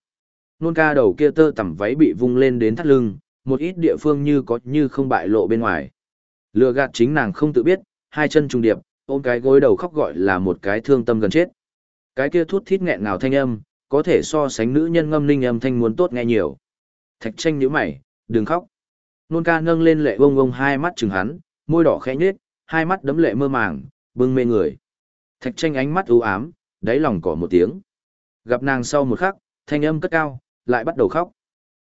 Nôn ca đầu kia tơ tằm váy bị vung lên đến thắt lưng, một ít địa phương như có như không bại lộ bên ngoài. Lừa gạt chính nàng không tự biết, hai chân trùng điệp, ôm cái gối đầu khóc gọi là một cái thương tâm gần chết. Cái kia thút thít nghẹn ngào thanh âm, có thể so sánh nữ nhân ngâm linh âm thanh muốn tốt nghe nhiều. Thạch tranh nhíu mày, đừng khóc. Nôn ca nâng lên lệ bông bông hai mắt chừng hắn, môi đỏ khẽ nhếch, hai mắt đấm lệ mơ màng, bưng mê người. Thạch tranh ánh mắt u ám, đáy lòng cỏ một tiếng. Gặp nàng sau một khắc, thanh âm cất cao, lại bắt đầu khóc.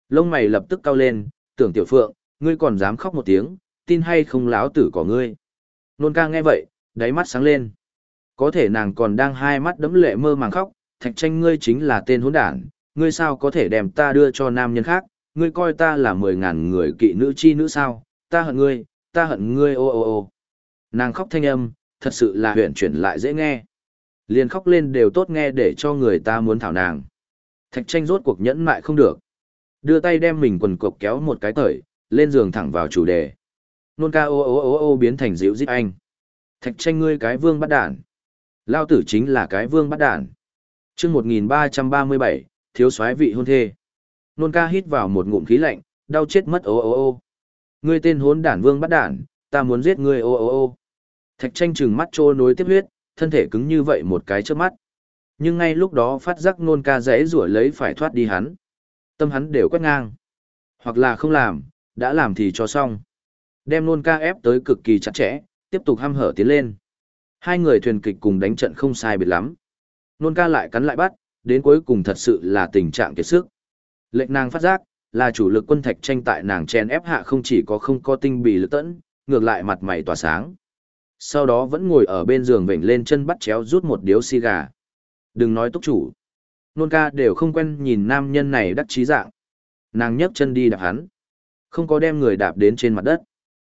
Lông mày lập tức cao lên, tưởng tiểu phượng, ngươi còn dám khóc một tiếng, tin hay không láo tử của ngươi. Nôn ca nghe vậy, đáy mắt sáng lên. Có thể nàng còn đang hai mắt đấm lệ mơ màng khóc, thạch tranh ngươi chính là tên hỗn đản, ngươi sao có thể đem ta đưa cho nam nhân khác, ngươi coi ta là mười ngàn người kỵ nữ chi nữ sao, ta hận ngươi, ta hận ngươi ô ô ô. Nàng khóc thanh âm, thật sự là huyện chuyển lại dễ nghe. Liền khóc lên đều tốt nghe để cho người ta muốn thảo nàng. Thạch tranh rốt cuộc nhẫn mại không được. Đưa tay đem mình quần cộc kéo một cái tởi, lên giường thẳng vào chủ đề. Nôn ca ô ô ô ô biến thành dịu dít anh. Thạch tranh ngươi cái vương bắt đản. Lao tử chính là cái vương bắt đản. chương 1337, thiếu soái vị hôn thê. Nôn ca hít vào một ngụm khí lạnh, đau chết mất ô ô ô. Ngươi tên hốn đản vương bắt đản, ta muốn giết ngươi ô ô ô. Thạch tranh trừng mắt trô nối tiếp huyết, thân thể cứng như vậy một cái trước mắt. Nhưng ngay lúc đó phát giác nôn ca rẽ rủa lấy phải thoát đi hắn. Tâm hắn đều quét ngang. Hoặc là không làm, đã làm thì cho xong. Đem nôn ca ép tới cực kỳ chặt chẽ, tiếp tục hăm hở tiến lên. Hai người thuyền kịch cùng đánh trận không sai biệt lắm. Nôn ca lại cắn lại bắt, đến cuối cùng thật sự là tình trạng kiệt sức. Lệnh nàng phát giác, là chủ lực quân thạch tranh tại nàng chen ép hạ không chỉ có không có tinh bì lực tẫn, ngược lại mặt mày tỏa sáng. Sau đó vẫn ngồi ở bên giường vểnh lên chân bắt chéo rút một điếu xì gà. Đừng nói túc chủ. Nôn ca đều không quen nhìn nam nhân này đắc chí dạng. Nàng nhấc chân đi đạp hắn. Không có đem người đạp đến trên mặt đất.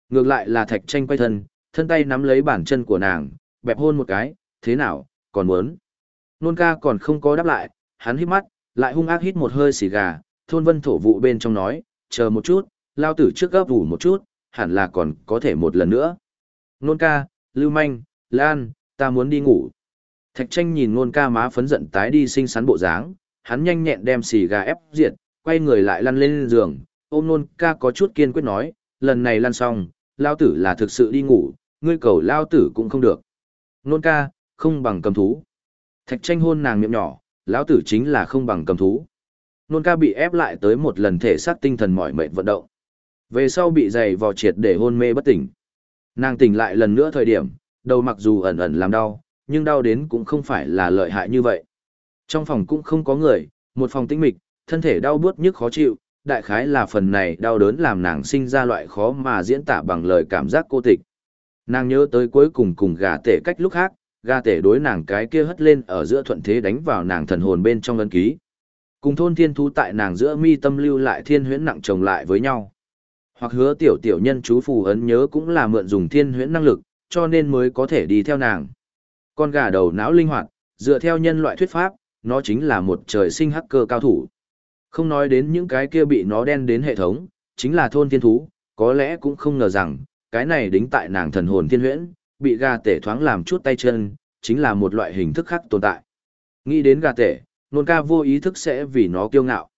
Ngược lại là thạch tranh quay thân, thân tay nắm lấy bàn chân của nàng, bẹp hôn một cái, thế nào, còn muốn. Nôn ca còn không có đáp lại, hắn hít mắt, lại hung ác hít một hơi xì gà, thôn vân thổ vụ bên trong nói, chờ một chút, lao tử trước gấp ủ một chút, hẳn là còn có thể một lần nữa. Nôn ca, lưu manh, lan, ta muốn đi ngủ. Thạch tranh nhìn nôn ca má phấn giận tái đi xinh xắn bộ dáng, hắn nhanh nhẹn đem xì gà ép diệt, quay người lại lăn lên giường, ôm nôn ca có chút kiên quyết nói, lần này lăn xong, lao tử là thực sự đi ngủ, ngươi cầu lao tử cũng không được. Nôn ca, không bằng cầm thú. Thạch tranh hôn nàng miệng nhỏ, lão tử chính là không bằng cầm thú. Nôn ca bị ép lại tới một lần thể xác tinh thần mỏi mệt vận động. Về sau bị dày vò triệt để hôn mê bất tỉnh. Nàng tỉnh lại lần nữa thời điểm, đầu mặc dù ẩn ẩn làm đau, nhưng đau đến cũng không phải là lợi hại như vậy. Trong phòng cũng không có người, một phòng tĩnh mịch, thân thể đau buốt nhức khó chịu, đại khái là phần này đau đớn làm nàng sinh ra loại khó mà diễn tả bằng lời cảm giác cô tịch. Nàng nhớ tới cuối cùng cùng gà tể cách lúc khác, gà tể đối nàng cái kia hất lên ở giữa thuận thế đánh vào nàng thần hồn bên trong ân ký. Cùng thôn thiên thú tại nàng giữa mi tâm lưu lại thiên huyễn nặng chồng lại với nhau. Hoặc hứa tiểu tiểu nhân chú phù ấn nhớ cũng là mượn dùng thiên huyễn năng lực, cho nên mới có thể đi theo nàng. Con gà đầu não linh hoạt, dựa theo nhân loại thuyết pháp, nó chính là một trời sinh hacker cao thủ. Không nói đến những cái kia bị nó đen đến hệ thống, chính là thôn thiên thú, có lẽ cũng không ngờ rằng, cái này đính tại nàng thần hồn thiên huyễn, bị gà tể thoáng làm chút tay chân, chính là một loại hình thức khác tồn tại. Nghĩ đến gà tể, nôn ca vô ý thức sẽ vì nó kiêu ngạo.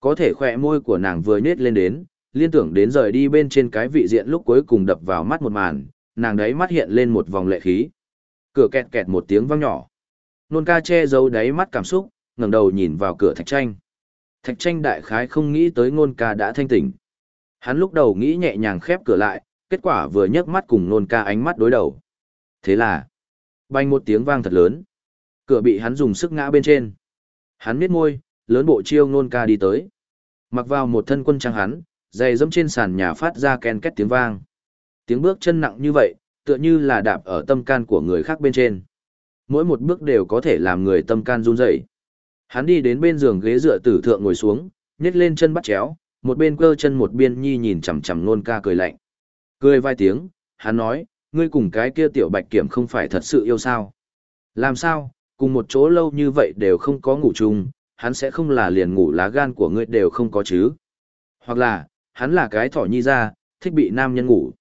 Có thể khỏe môi của nàng vừa nhết lên đến, liên tưởng đến rời đi bên trên cái vị diện lúc cuối cùng đập vào mắt một màn, nàng đấy mắt hiện lên một vòng lệ khí. Cửa kẹt kẹt một tiếng vang nhỏ. Nôn ca che giấu đáy mắt cảm xúc, ngẩng đầu nhìn vào cửa thạch tranh. Thạch tranh đại khái không nghĩ tới nôn ca đã thanh tỉnh. Hắn lúc đầu nghĩ nhẹ nhàng khép cửa lại, kết quả vừa nhấc mắt cùng nôn ca ánh mắt đối đầu. Thế là, banh một tiếng vang thật lớn. Cửa bị hắn dùng sức ngã bên trên. Hắn miết môi, lớn bộ chiêu nôn ca đi tới. Mặc vào một thân quân trang hắn, giày dẫm trên sàn nhà phát ra ken két tiếng vang. Tiếng bước chân nặng như vậy, tựa như là đạp ở tâm can của người khác bên trên. Mỗi một bước đều có thể làm người tâm can run rẩy. Hắn đi đến bên giường ghế dựa tử thượng ngồi xuống, nhét lên chân bắt chéo, một bên cơ chân một biên nhi nhìn chằm chằm nôn ca cười lạnh. Cười vài tiếng, hắn nói, ngươi cùng cái kia tiểu bạch kiểm không phải thật sự yêu sao. Làm sao, cùng một chỗ lâu như vậy đều không có ngủ chung, hắn sẽ không là liền ngủ lá gan của ngươi đều không có chứ. Hoặc là, hắn là cái thỏ nhi ra, thích bị nam nhân ngủ.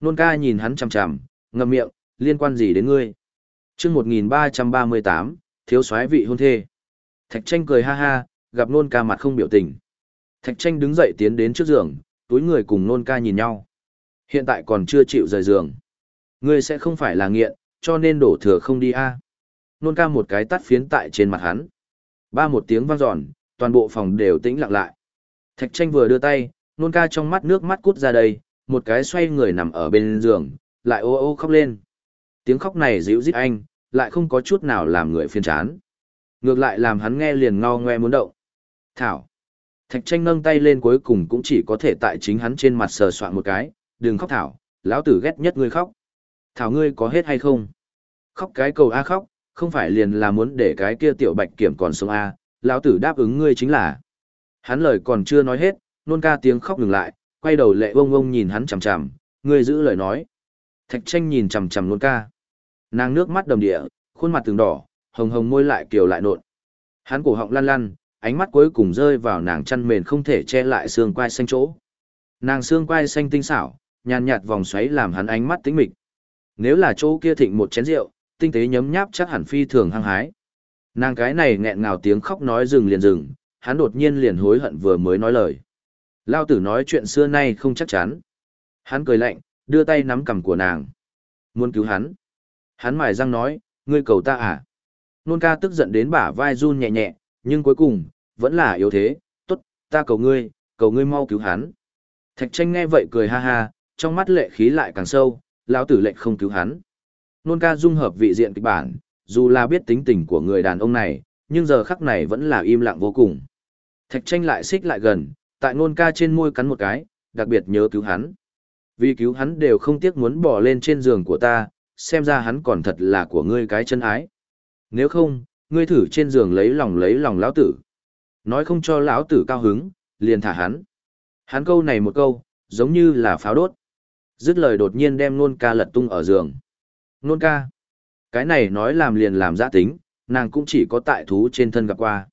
Nôn ca nhìn hắn chằm chằm, ngậm miệng, liên quan gì đến ngươi? chương 1338, thiếu soái vị hôn thê. Thạch tranh cười ha ha, gặp nôn ca mặt không biểu tình. Thạch tranh đứng dậy tiến đến trước giường, túi người cùng nôn ca nhìn nhau. Hiện tại còn chưa chịu rời giường. Ngươi sẽ không phải là nghiện, cho nên đổ thừa không đi a. Nôn ca một cái tắt phiến tại trên mặt hắn. Ba một tiếng vang giòn, toàn bộ phòng đều tĩnh lặng lại. Thạch tranh vừa đưa tay, nôn ca trong mắt nước mắt cút ra đây, một cái xoay người nằm ở bên giường, lại ô ô khóc lên. Tiếng khóc này dịu dít anh, lại không có chút nào làm người phiền chán. Ngược lại làm hắn nghe liền ngao ngoe muốn động. Thảo. Thạch tranh nâng tay lên cuối cùng cũng chỉ có thể tại chính hắn trên mặt sờ soạn một cái, đừng khóc Thảo, lão tử ghét nhất ngươi khóc. Thảo ngươi có hết hay không? Khóc cái cầu A khóc, không phải liền là muốn để cái kia tiểu bạch kiểm còn sống A, lão tử đáp ứng ngươi chính là. Hắn lời còn chưa nói hết, nôn ca tiếng khóc ngừng lại, quay đầu lệ ông ông nhìn hắn chằm chằm, ngươi giữ lời nói. Thạch tranh nhìn chằm chằm nôn ca. Nàng nước mắt đầm địa, khuôn mặt từng đỏ, hồng hồng môi lại kiều lại nộn. Hắn cổ họng lăn lăn, ánh mắt cuối cùng rơi vào nàng chăn mền không thể che lại xương quai xanh chỗ. Nàng xương quai xanh tinh xảo, nhàn nhạt vòng xoáy làm hắn ánh mắt tĩnh mịch. Nếu là chỗ kia thịnh một chén rượu, tinh tế nhấm nháp chắc hẳn phi thường hăng hái. Nàng cái này nghẹn ngào tiếng khóc nói dừng liền dừng, hắn đột nhiên liền hối hận vừa mới nói lời. Lao tử nói chuyện xưa nay không chắc chắn. Hắn cười lạnh, đưa tay nắm cằm của nàng. Muốn cứu hắn. Hắn mài răng nói, ngươi cầu ta à? Nôn ca tức giận đến bả vai run nhẹ nhẹ, nhưng cuối cùng, vẫn là yếu thế, tốt, ta cầu ngươi, cầu ngươi mau cứu hắn. Thạch tranh nghe vậy cười ha ha, trong mắt lệ khí lại càng sâu, lão tử lệnh không cứu hắn. Nôn ca dung hợp vị diện kịch bản, dù là biết tính tình của người đàn ông này, nhưng giờ khắc này vẫn là im lặng vô cùng. Thạch tranh lại xích lại gần, tại nôn ca trên môi cắn một cái, đặc biệt nhớ cứu hắn. Vì cứu hắn đều không tiếc muốn bỏ lên trên giường của ta, xem ra hắn còn thật là của ngươi cái chân ái. Nếu không, ngươi thử trên giường lấy lòng lấy lòng lão tử. Nói không cho lão tử cao hứng, liền thả hắn. Hắn câu này một câu, giống như là pháo đốt. Dứt lời đột nhiên đem nôn ca lật tung ở giường. Nôn ca. Cái này nói làm liền làm giã tính, nàng cũng chỉ có tại thú trên thân gặp qua.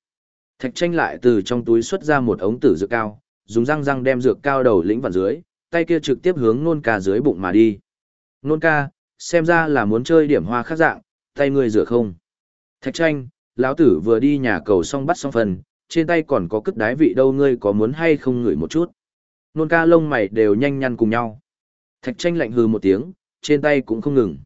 Thạch tranh lại từ trong túi xuất ra một ống tử dược cao, dùng răng răng đem dược cao đầu lĩnh vào dưới, tay kia trực tiếp hướng nôn ca dưới bụng mà đi. Nôn ca, xem ra là muốn chơi điểm hoa khác dạng, tay ngươi rửa không. Thạch tranh, lão tử vừa đi nhà cầu xong bắt xong phần, trên tay còn có cất đái vị đâu ngươi có muốn hay không ngửi một chút. Nôn ca lông mày đều nhanh nhăn cùng nhau. Thạch tranh lạnh hừ một tiếng, trên tay cũng không ngừng.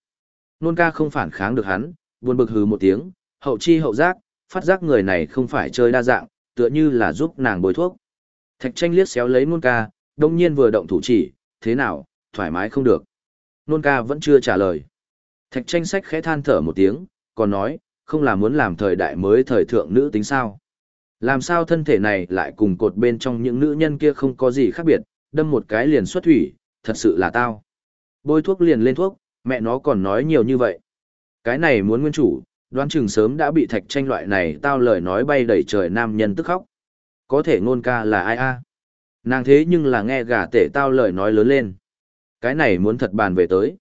Nôn ca không phản kháng được hắn, buồn bực hừ một tiếng, hậu chi hậu giác, phát giác người này không phải chơi đa dạng, tựa như là giúp nàng bồi thuốc. Thạch tranh liếc xéo lấy nôn ca, đông nhiên vừa động thủ chỉ, thế nào, thoải mái không được. Nôn ca vẫn chưa trả lời. Thạch tranh sách khẽ than thở một tiếng, còn nói, không là muốn làm thời đại mới thời thượng nữ tính sao. Làm sao thân thể này lại cùng cột bên trong những nữ nhân kia không có gì khác biệt, đâm một cái liền xuất thủy, thật sự là tao. Bôi thuốc liền lên thuốc, mẹ nó còn nói nhiều như vậy. Cái này muốn nguyên chủ, đoán chừng sớm đã bị thạch tranh loại này tao lời nói bay đầy trời nam nhân tức khóc. Có thể ngôn ca là ai a? Nàng thế nhưng là nghe gà tể tao lời nói lớn lên. Cái này muốn thật bàn về tới.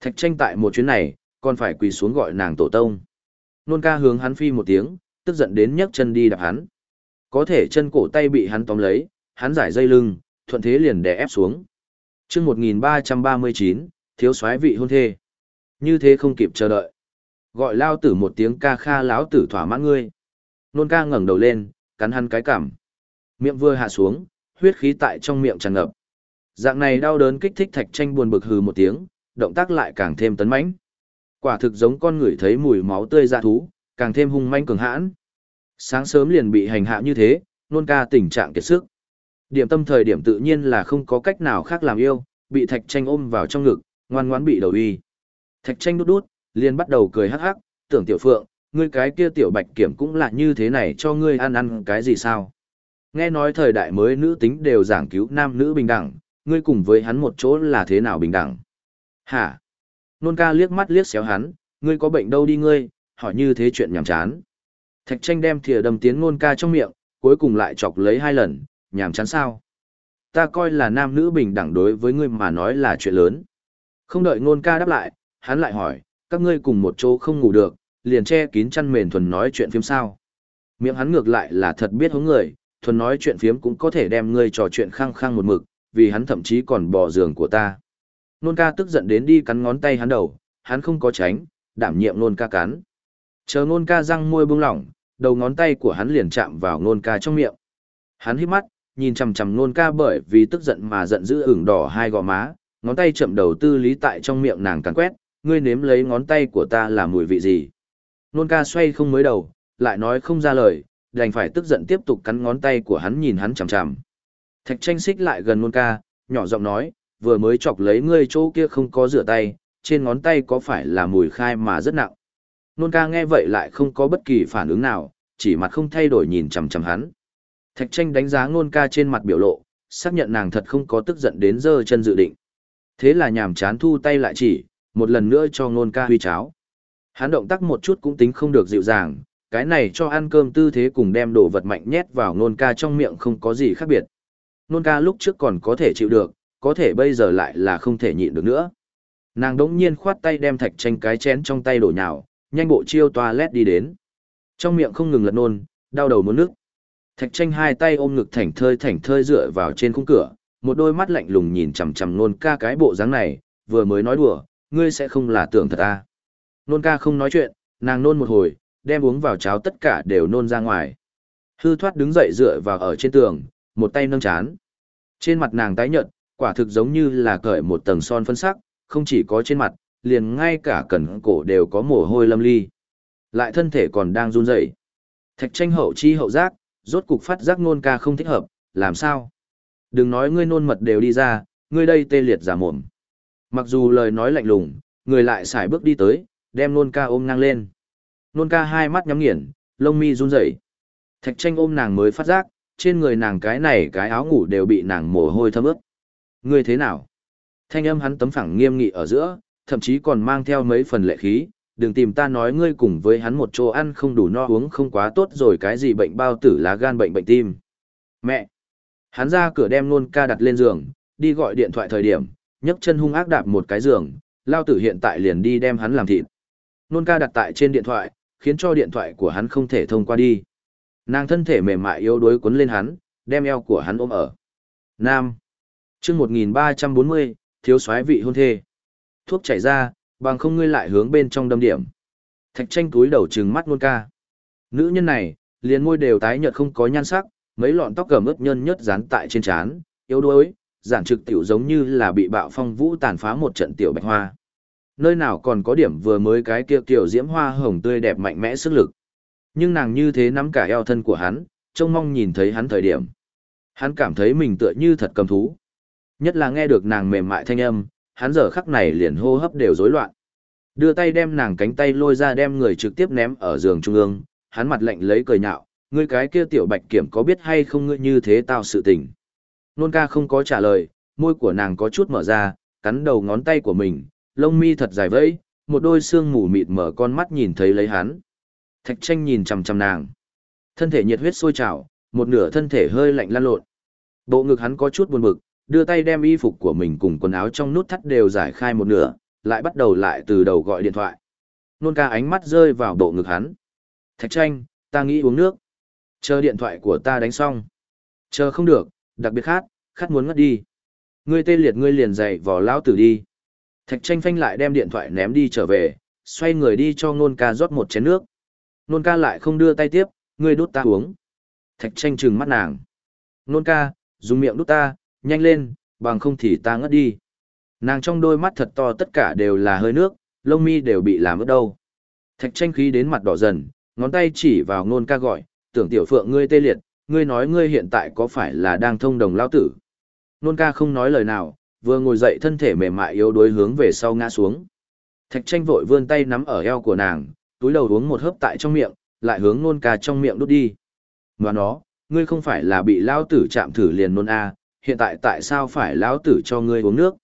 Thạch tranh tại một chuyến này, còn phải quỳ xuống gọi nàng tổ tông. Nôn ca hướng hắn phi một tiếng, tức giận đến nhấc chân đi đạp hắn. Có thể chân cổ tay bị hắn tóm lấy, hắn giải dây lưng, thuận thế liền đè ép xuống chương 1339, thiếu soái vị hôn thê. Như thế không kịp chờ đợi. Gọi lao tử một tiếng ca kha lão tử thỏa mãn ngươi. Nôn ca ngẩng đầu lên, cắn hắn cái cảm. Miệng vừa hạ xuống, huyết khí tại trong miệng tràn ngập. Dạng này đau đớn kích thích thạch tranh buồn bực hừ một tiếng, động tác lại càng thêm tấn mãnh. Quả thực giống con người thấy mùi máu tươi dạ thú, càng thêm hung manh cường hãn. Sáng sớm liền bị hành hạ như thế, nôn ca tình trạng kiệt sức. Điểm tâm thời điểm tự nhiên là không có cách nào khác làm yêu, bị thạch tranh ôm vào trong ngực, ngoan ngoãn bị đầu uy. Thạch tranh đút đút, liền bắt đầu cười hắc hắc, tưởng tiểu phượng, ngươi cái kia tiểu bạch kiểm cũng là như thế này cho ngươi ăn ăn cái gì sao? Nghe nói thời đại mới nữ tính đều giảng cứu nam nữ bình đẳng, ngươi cùng với hắn một chỗ là thế nào bình đẳng? Hả? Nôn ca liếc mắt liếc xéo hắn, ngươi có bệnh đâu đi ngươi, hỏi như thế chuyện nhảm chán. Thạch tranh đem thìa đâm tiến nôn ca trong miệng, cuối cùng lại chọc lấy hai lần, nhàm chán sao? Ta coi là nam nữ bình đẳng đối với ngươi mà nói là chuyện lớn. Không đợi nôn ca đáp lại, hắn lại hỏi, các ngươi cùng một chỗ không ngủ được, liền che kín chăn mền thuần nói chuyện phiếm sao. Miệng hắn ngược lại là thật biết hướng người, thuần nói chuyện phiếm cũng có thể đem ngươi trò chuyện khăng khăng một mực, vì hắn thậm chí còn bỏ giường của ta. Nôn ca tức giận đến đi cắn ngón tay hắn đầu, hắn không có tránh, đảm nhiệm nôn ca cắn. Chờ nôn ca răng môi bưng lỏng, đầu ngón tay của hắn liền chạm vào nôn ca trong miệng. Hắn hít mắt, nhìn chằm chằm nôn ca bởi vì tức giận mà giận dữ ửng đỏ hai gò má, ngón tay chậm đầu tư lý tại trong miệng nàng cắn quét, ngươi nếm lấy ngón tay của ta là mùi vị gì. Nôn ca xoay không mới đầu, lại nói không ra lời, đành phải tức giận tiếp tục cắn ngón tay của hắn nhìn hắn chằm chằm. Thạch tranh xích lại gần nôn ca, nhỏ giọng nói, vừa mới chọc lấy ngươi chỗ kia không có rửa tay, trên ngón tay có phải là mùi khai mà rất nặng. Nôn ca nghe vậy lại không có bất kỳ phản ứng nào, chỉ mặt không thay đổi nhìn chằm chằm hắn. Thạch tranh đánh giá nôn ca trên mặt biểu lộ, xác nhận nàng thật không có tức giận đến dơ chân dự định. Thế là nhàm chán thu tay lại chỉ, một lần nữa cho nôn ca huy cháo. Hắn động tác một chút cũng tính không được dịu dàng, cái này cho ăn cơm tư thế cùng đem đồ vật mạnh nhét vào nôn ca trong miệng không có gì khác biệt. Nôn ca lúc trước còn có thể chịu được, có thể bây giờ lại là không thể nhịn được nữa. Nàng đống nhiên khoát tay đem thạch tranh cái chén trong tay đổ nhào, nhanh bộ chiêu toilet đi đến. Trong miệng không ngừng lật nôn, đau đầu muốn nước. Thạch tranh hai tay ôm ngực thảnh thơi thảnh thơi dựa vào trên khung cửa, một đôi mắt lạnh lùng nhìn chằm chằm nôn ca cái bộ dáng này, vừa mới nói đùa, ngươi sẽ không là tưởng thật à. Nôn ca không nói chuyện, nàng nôn một hồi, đem uống vào cháo tất cả đều nôn ra ngoài. Hư thoát đứng dậy dựa vào ở trên tường, một tay nâng chán. Trên mặt nàng tái nhợt, quả thực giống như là cởi một tầng son phân sắc, không chỉ có trên mặt, liền ngay cả cẩn cổ đều có mồ hôi lâm ly. Lại thân thể còn đang run rẩy. Thạch tranh hậu chi hậu giác, rốt cục phát giác nôn ca không thích hợp, làm sao? Đừng nói ngươi nôn mật đều đi ra, ngươi đây tê liệt giả mồm. Mặc dù lời nói lạnh lùng, người lại xài bước đi tới, đem nôn ca ôm ngang lên. Nôn ca hai mắt nhắm nghiền, lông mi run rẩy. Thạch tranh ôm nàng mới phát giác, trên người nàng cái này cái áo ngủ đều bị nàng mồ hôi thấm ướt. Ngươi thế nào? Thanh âm hắn tấm phẳng nghiêm nghị ở giữa, thậm chí còn mang theo mấy phần lệ khí, đừng tìm ta nói ngươi cùng với hắn một chỗ ăn không đủ no uống không quá tốt rồi cái gì bệnh bao tử lá gan bệnh bệnh tim. Mẹ! Hắn ra cửa đem nôn ca đặt lên giường, đi gọi điện thoại thời điểm, nhấc chân hung ác đạp một cái giường, lao tử hiện tại liền đi đem hắn làm thịt. Nôn ca đặt tại trên điện thoại, khiến cho điện thoại của hắn không thể thông qua đi. Nàng thân thể mềm mại yếu đuối cuốn lên hắn, đem eo của hắn ôm ở. Nam. chương 1340, thiếu soái vị hôn thê. Thuốc chảy ra, bằng không ngươi lại hướng bên trong đâm điểm. Thạch tranh túi đầu trừng mắt nôn ca. Nữ nhân này, liền môi đều tái nhợt không có nhan sắc, mấy lọn tóc gầm ướt nhân nhất dán tại trên trán, yếu đuối, giản trực tiểu giống như là bị bạo phong vũ tàn phá một trận tiểu bạch hoa. Nơi nào còn có điểm vừa mới cái kia kiểu diễm hoa hồng tươi đẹp mạnh mẽ sức lực. Nhưng nàng như thế nắm cả eo thân của hắn, trông mong nhìn thấy hắn thời điểm. Hắn cảm thấy mình tựa như thật cầm thú. Nhất là nghe được nàng mềm mại thanh âm, hắn giờ khắc này liền hô hấp đều rối loạn. Đưa tay đem nàng cánh tay lôi ra đem người trực tiếp ném ở giường trung ương, hắn mặt lạnh lấy cười nhạo, ngươi cái kia tiểu bạch kiểm có biết hay không ngươi như thế tao sự tình. Nôn ca không có trả lời, môi của nàng có chút mở ra, cắn đầu ngón tay của mình, lông mi thật dài vẫy, một đôi xương mù mịt mở con mắt nhìn thấy lấy hắn. Thạch tranh nhìn chằm chằm nàng. Thân thể nhiệt huyết sôi trào, một nửa thân thể hơi lạnh lan lộn. Bộ ngực hắn có chút buồn bực, đưa tay đem y phục của mình cùng quần áo trong nút thắt đều giải khai một nửa, lại bắt đầu lại từ đầu gọi điện thoại. Nôn ca ánh mắt rơi vào bộ ngực hắn. Thạch tranh, ta nghĩ uống nước. Chờ điện thoại của ta đánh xong. Chờ không được, đặc biệt khát, khát muốn ngất đi. Ngươi tê liệt ngươi liền dậy vò lao tử đi. Thạch tranh phanh lại đem điện thoại ném đi trở về, xoay người đi cho nôn ca rót một chén nước. Nôn ca lại không đưa tay tiếp, ngươi đút ta uống. Thạch tranh trừng mắt nàng. Nôn ca, dùng miệng đút ta, nhanh lên, bằng không thì ta ngất đi. Nàng trong đôi mắt thật to tất cả đều là hơi nước, lông mi đều bị làm ướt đâu. Thạch tranh khí đến mặt đỏ dần, ngón tay chỉ vào nôn ca gọi, tưởng tiểu phượng ngươi tê liệt, ngươi nói ngươi hiện tại có phải là đang thông đồng lao tử. Nôn ca không nói lời nào, vừa ngồi dậy thân thể mềm mại yếu đuối hướng về sau ngã xuống. Thạch tranh vội vươn tay nắm ở eo của nàng, túi đầu uống một hớp tại trong miệng, lại hướng nôn ca trong miệng đút đi. ngoài nó, ngươi không phải là bị lao tử chạm thử liền nôn a, à, hiện tại tại sao phải lão tử cho ngươi uống nước?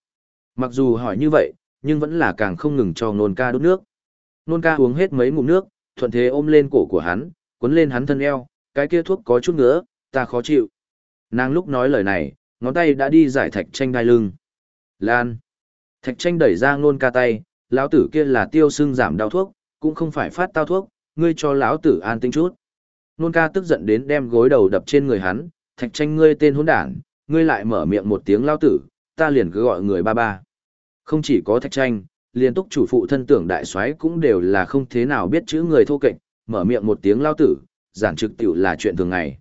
Mặc dù hỏi như vậy, nhưng vẫn là càng không ngừng cho nôn ca đút nước. Nôn ca uống hết mấy ngụm nước, thuận thế ôm lên cổ của hắn, cuốn lên hắn thân eo, cái kia thuốc có chút nữa, ta khó chịu. Nàng lúc nói lời này, ngón tay đã đi giải thạch tranh đai lưng. Lan. Thạch tranh đẩy ra nôn ca tay, lão tử kia là tiêu sưng giảm đau thuốc, cũng không phải phát tao thuốc, ngươi cho lão tử an tinh chút. Nôn ca tức giận đến đem gối đầu đập trên người hắn, thạch tranh ngươi tên hỗn đản, ngươi lại mở miệng một tiếng lao tử, ta liền cứ gọi người ba ba. Không chỉ có thạch tranh, liền túc chủ phụ thân tưởng đại soái cũng đều là không thế nào biết chữ người thô kệch, mở miệng một tiếng lao tử, giản trực tiểu là chuyện thường ngày.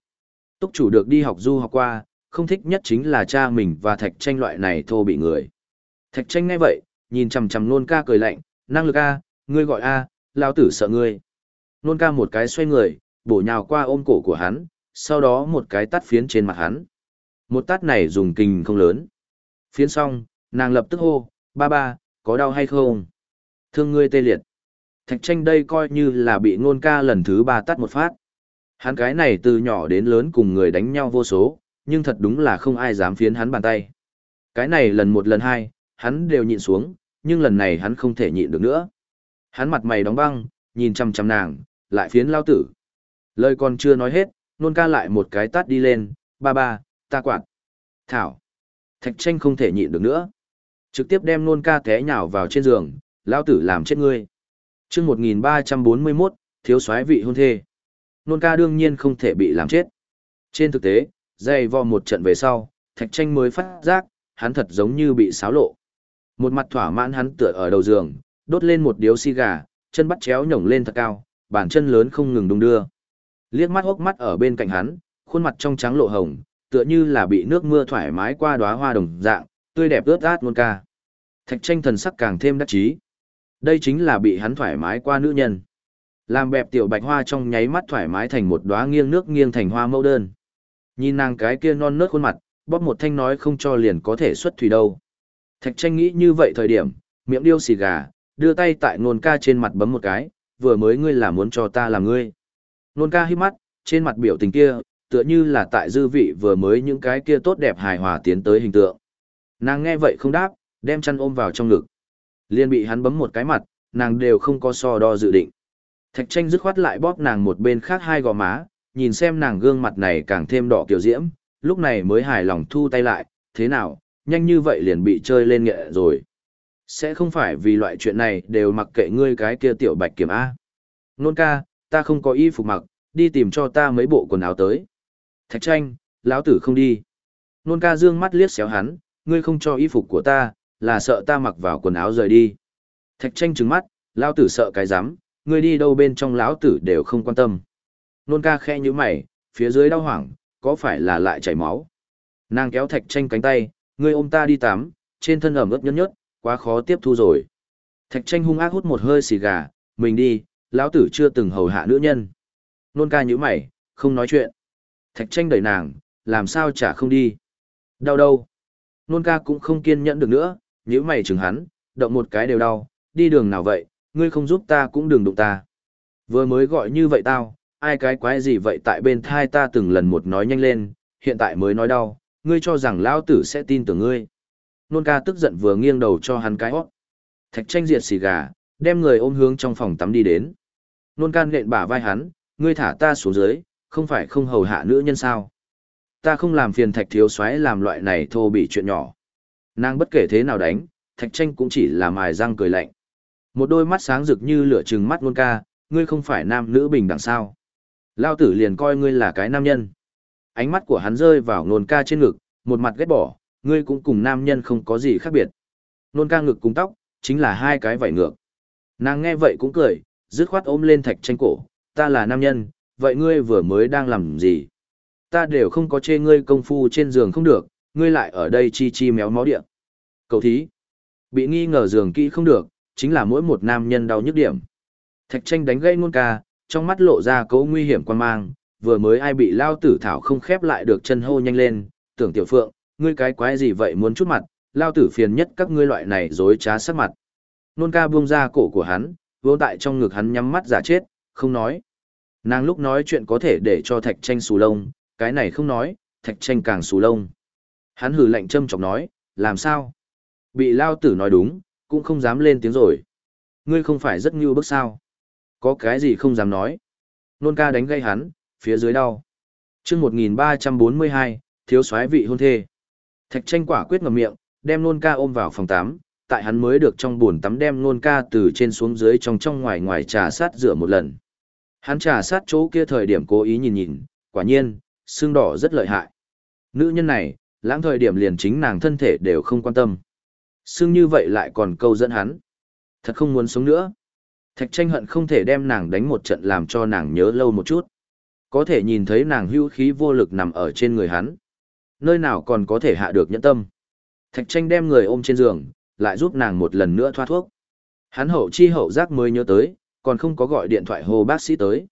Túc chủ được đi học du học qua, không thích nhất chính là cha mình và thạch tranh loại này thô bị người. Thạch tranh ngay vậy, nhìn chằm chằm nôn ca cười lạnh, năng lực A, ngươi gọi A, lao tử sợ ngươi. Nôn ca một cái xoay người, bổ nhào qua ôm cổ của hắn, sau đó một cái tắt phiến trên mặt hắn. Một tát này dùng kinh không lớn. Phiến xong, nàng lập tức hô, ba ba, có đau hay không? Thương ngươi tê liệt. Thạch tranh đây coi như là bị ngôn ca lần thứ ba tát một phát. Hắn cái này từ nhỏ đến lớn cùng người đánh nhau vô số, nhưng thật đúng là không ai dám phiến hắn bàn tay. Cái này lần một lần hai, hắn đều nhịn xuống, nhưng lần này hắn không thể nhịn được nữa. Hắn mặt mày đóng băng, nhìn chăm chăm nàng, lại phiến lao tử. Lời còn chưa nói hết, nôn ca lại một cái tát đi lên, ba ba, ta quạt. Thảo. Thạch tranh không thể nhịn được nữa. Trực tiếp đem nôn ca té nhào vào trên giường, lao tử làm chết ngươi. chương 1341, thiếu soái vị hôn thê. Nôn ca đương nhiên không thể bị làm chết. Trên thực tế, dày vò một trận về sau, thạch tranh mới phát giác, hắn thật giống như bị xáo lộ. Một mặt thỏa mãn hắn tựa ở đầu giường, đốt lên một điếu xi gà, chân bắt chéo nhổng lên thật cao, bàn chân lớn không ngừng đung đưa. Liếc mắt hốc mắt ở bên cạnh hắn, khuôn mặt trong trắng lộ hồng, tựa như là bị nước mưa thoải mái qua đóa hoa đồng dạng, tươi đẹp ướt át muôn ca. Thạch tranh thần sắc càng thêm đắc chí. Đây chính là bị hắn thoải mái qua nữ nhân. Làm bẹp tiểu bạch hoa trong nháy mắt thoải mái thành một đóa nghiêng nước nghiêng thành hoa mẫu đơn. Nhìn nàng cái kia non nớt khuôn mặt, bóp một thanh nói không cho liền có thể xuất thủy đâu. Thạch tranh nghĩ như vậy thời điểm, miệng điêu xì gà, đưa tay tại nôn ca trên mặt bấm một cái, vừa mới ngươi là muốn cho ta làm ngươi. Nôn ca hít mắt, trên mặt biểu tình kia, tựa như là tại dư vị vừa mới những cái kia tốt đẹp hài hòa tiến tới hình tượng. Nàng nghe vậy không đáp, đem chăn ôm vào trong ngực. Liên bị hắn bấm một cái mặt, nàng đều không có so đo dự định. Thạch tranh dứt khoát lại bóp nàng một bên khác hai gò má, nhìn xem nàng gương mặt này càng thêm đỏ kiểu diễm, lúc này mới hài lòng thu tay lại, thế nào, nhanh như vậy liền bị chơi lên nghệ rồi. Sẽ không phải vì loại chuyện này đều mặc kệ ngươi cái kia tiểu bạch kiểm A. Nôn ca, ta không có y phục mặc, đi tìm cho ta mấy bộ quần áo tới. Thạch tranh, lão tử không đi. Nôn ca dương mắt liếc xéo hắn, ngươi không cho y phục của ta, là sợ ta mặc vào quần áo rời đi. Thạch tranh trừng mắt, lão tử sợ cái rắm ngươi đi đâu bên trong lão tử đều không quan tâm. Nôn ca khe như mày, phía dưới đau hoảng, có phải là lại chảy máu. Nàng kéo thạch tranh cánh tay, ngươi ôm ta đi tắm, trên thân ẩm ướt nhớt nhớt, quá khó tiếp thu rồi. Thạch tranh hung ác hút một hơi xì gà, mình đi, lão tử chưa từng hầu hạ nữ nhân. Nôn ca như mày, không nói chuyện. Thạch tranh đẩy nàng, làm sao chả không đi. Đau đâu. Nôn ca cũng không kiên nhẫn được nữa, nhíu mày chừng hắn, động một cái đều đau, đi đường nào vậy, ngươi không giúp ta cũng đừng đụng ta. Vừa mới gọi như vậy tao, ai cái quái gì vậy tại bên thai ta từng lần một nói nhanh lên, hiện tại mới nói đau, ngươi cho rằng lão tử sẽ tin tưởng ngươi. Nôn ca tức giận vừa nghiêng đầu cho hắn cái hót. Thạch tranh diệt xì gà, đem người ôm hướng trong phòng tắm đi đến. Nôn Ca nện bả vai hắn, ngươi thả ta xuống dưới, không phải không hầu hạ nữ nhân sao. Ta không làm phiền thạch thiếu xoáy làm loại này thô bị chuyện nhỏ. Nàng bất kể thế nào đánh, thạch tranh cũng chỉ là mài răng cười lạnh. Một đôi mắt sáng rực như lửa trừng mắt nôn ca, ngươi không phải nam nữ bình đẳng sao. Lao tử liền coi ngươi là cái nam nhân. Ánh mắt của hắn rơi vào nôn ca trên ngực, một mặt ghét bỏ, ngươi cũng cùng nam nhân không có gì khác biệt. Nôn ca ngực cùng tóc, chính là hai cái vảy ngược. Nàng nghe vậy cũng cười, dứt khoát ôm lên thạch tranh cổ, ta là nam nhân, vậy ngươi vừa mới đang làm gì? Ta đều không có chê ngươi công phu trên giường không được, ngươi lại ở đây chi chi méo mó địa. Cầu thí, bị nghi ngờ giường kỹ không được, chính là mỗi một nam nhân đau nhức điểm. Thạch tranh đánh gây ngôn ca, trong mắt lộ ra cấu nguy hiểm quan mang, vừa mới ai bị lao tử thảo không khép lại được chân hô nhanh lên, tưởng tiểu phượng, ngươi cái quái gì vậy muốn chút mặt, lao tử phiền nhất các ngươi loại này dối trá sắc mặt. Nôn ca buông ra cổ của hắn, vô tại trong ngực hắn nhắm mắt giả chết, không nói. Nàng lúc nói chuyện có thể để cho thạch tranh xù lông, cái này không nói, thạch tranh càng xù lông. Hắn hừ lạnh châm chọc nói, làm sao? Bị lao tử nói đúng, cũng không dám lên tiếng rồi. Ngươi không phải rất ngưu bức sao? Có cái gì không dám nói? Nôn ca đánh gây hắn, phía dưới đau. chương 1342, thiếu soái vị hôn thê. Thạch tranh quả quyết ngầm miệng, đem nôn ca ôm vào phòng tắm, tại hắn mới được trong buồn tắm đem nôn ca từ trên xuống dưới trong trong ngoài ngoài trà sát rửa một lần. Hắn trà sát chỗ kia thời điểm cố ý nhìn nhìn, quả nhiên, xương đỏ rất lợi hại. Nữ nhân này, lãng thời điểm liền chính nàng thân thể đều không quan tâm. Xương như vậy lại còn câu dẫn hắn. Thật không muốn sống nữa. Thạch tranh hận không thể đem nàng đánh một trận làm cho nàng nhớ lâu một chút. Có thể nhìn thấy nàng hưu khí vô lực nằm ở trên người hắn. Nơi nào còn có thể hạ được nhẫn tâm. Thạch tranh đem người ôm trên giường, lại giúp nàng một lần nữa thoa thuốc. Hắn hậu chi hậu giác mới nhớ tới, còn không có gọi điện thoại hô bác sĩ tới.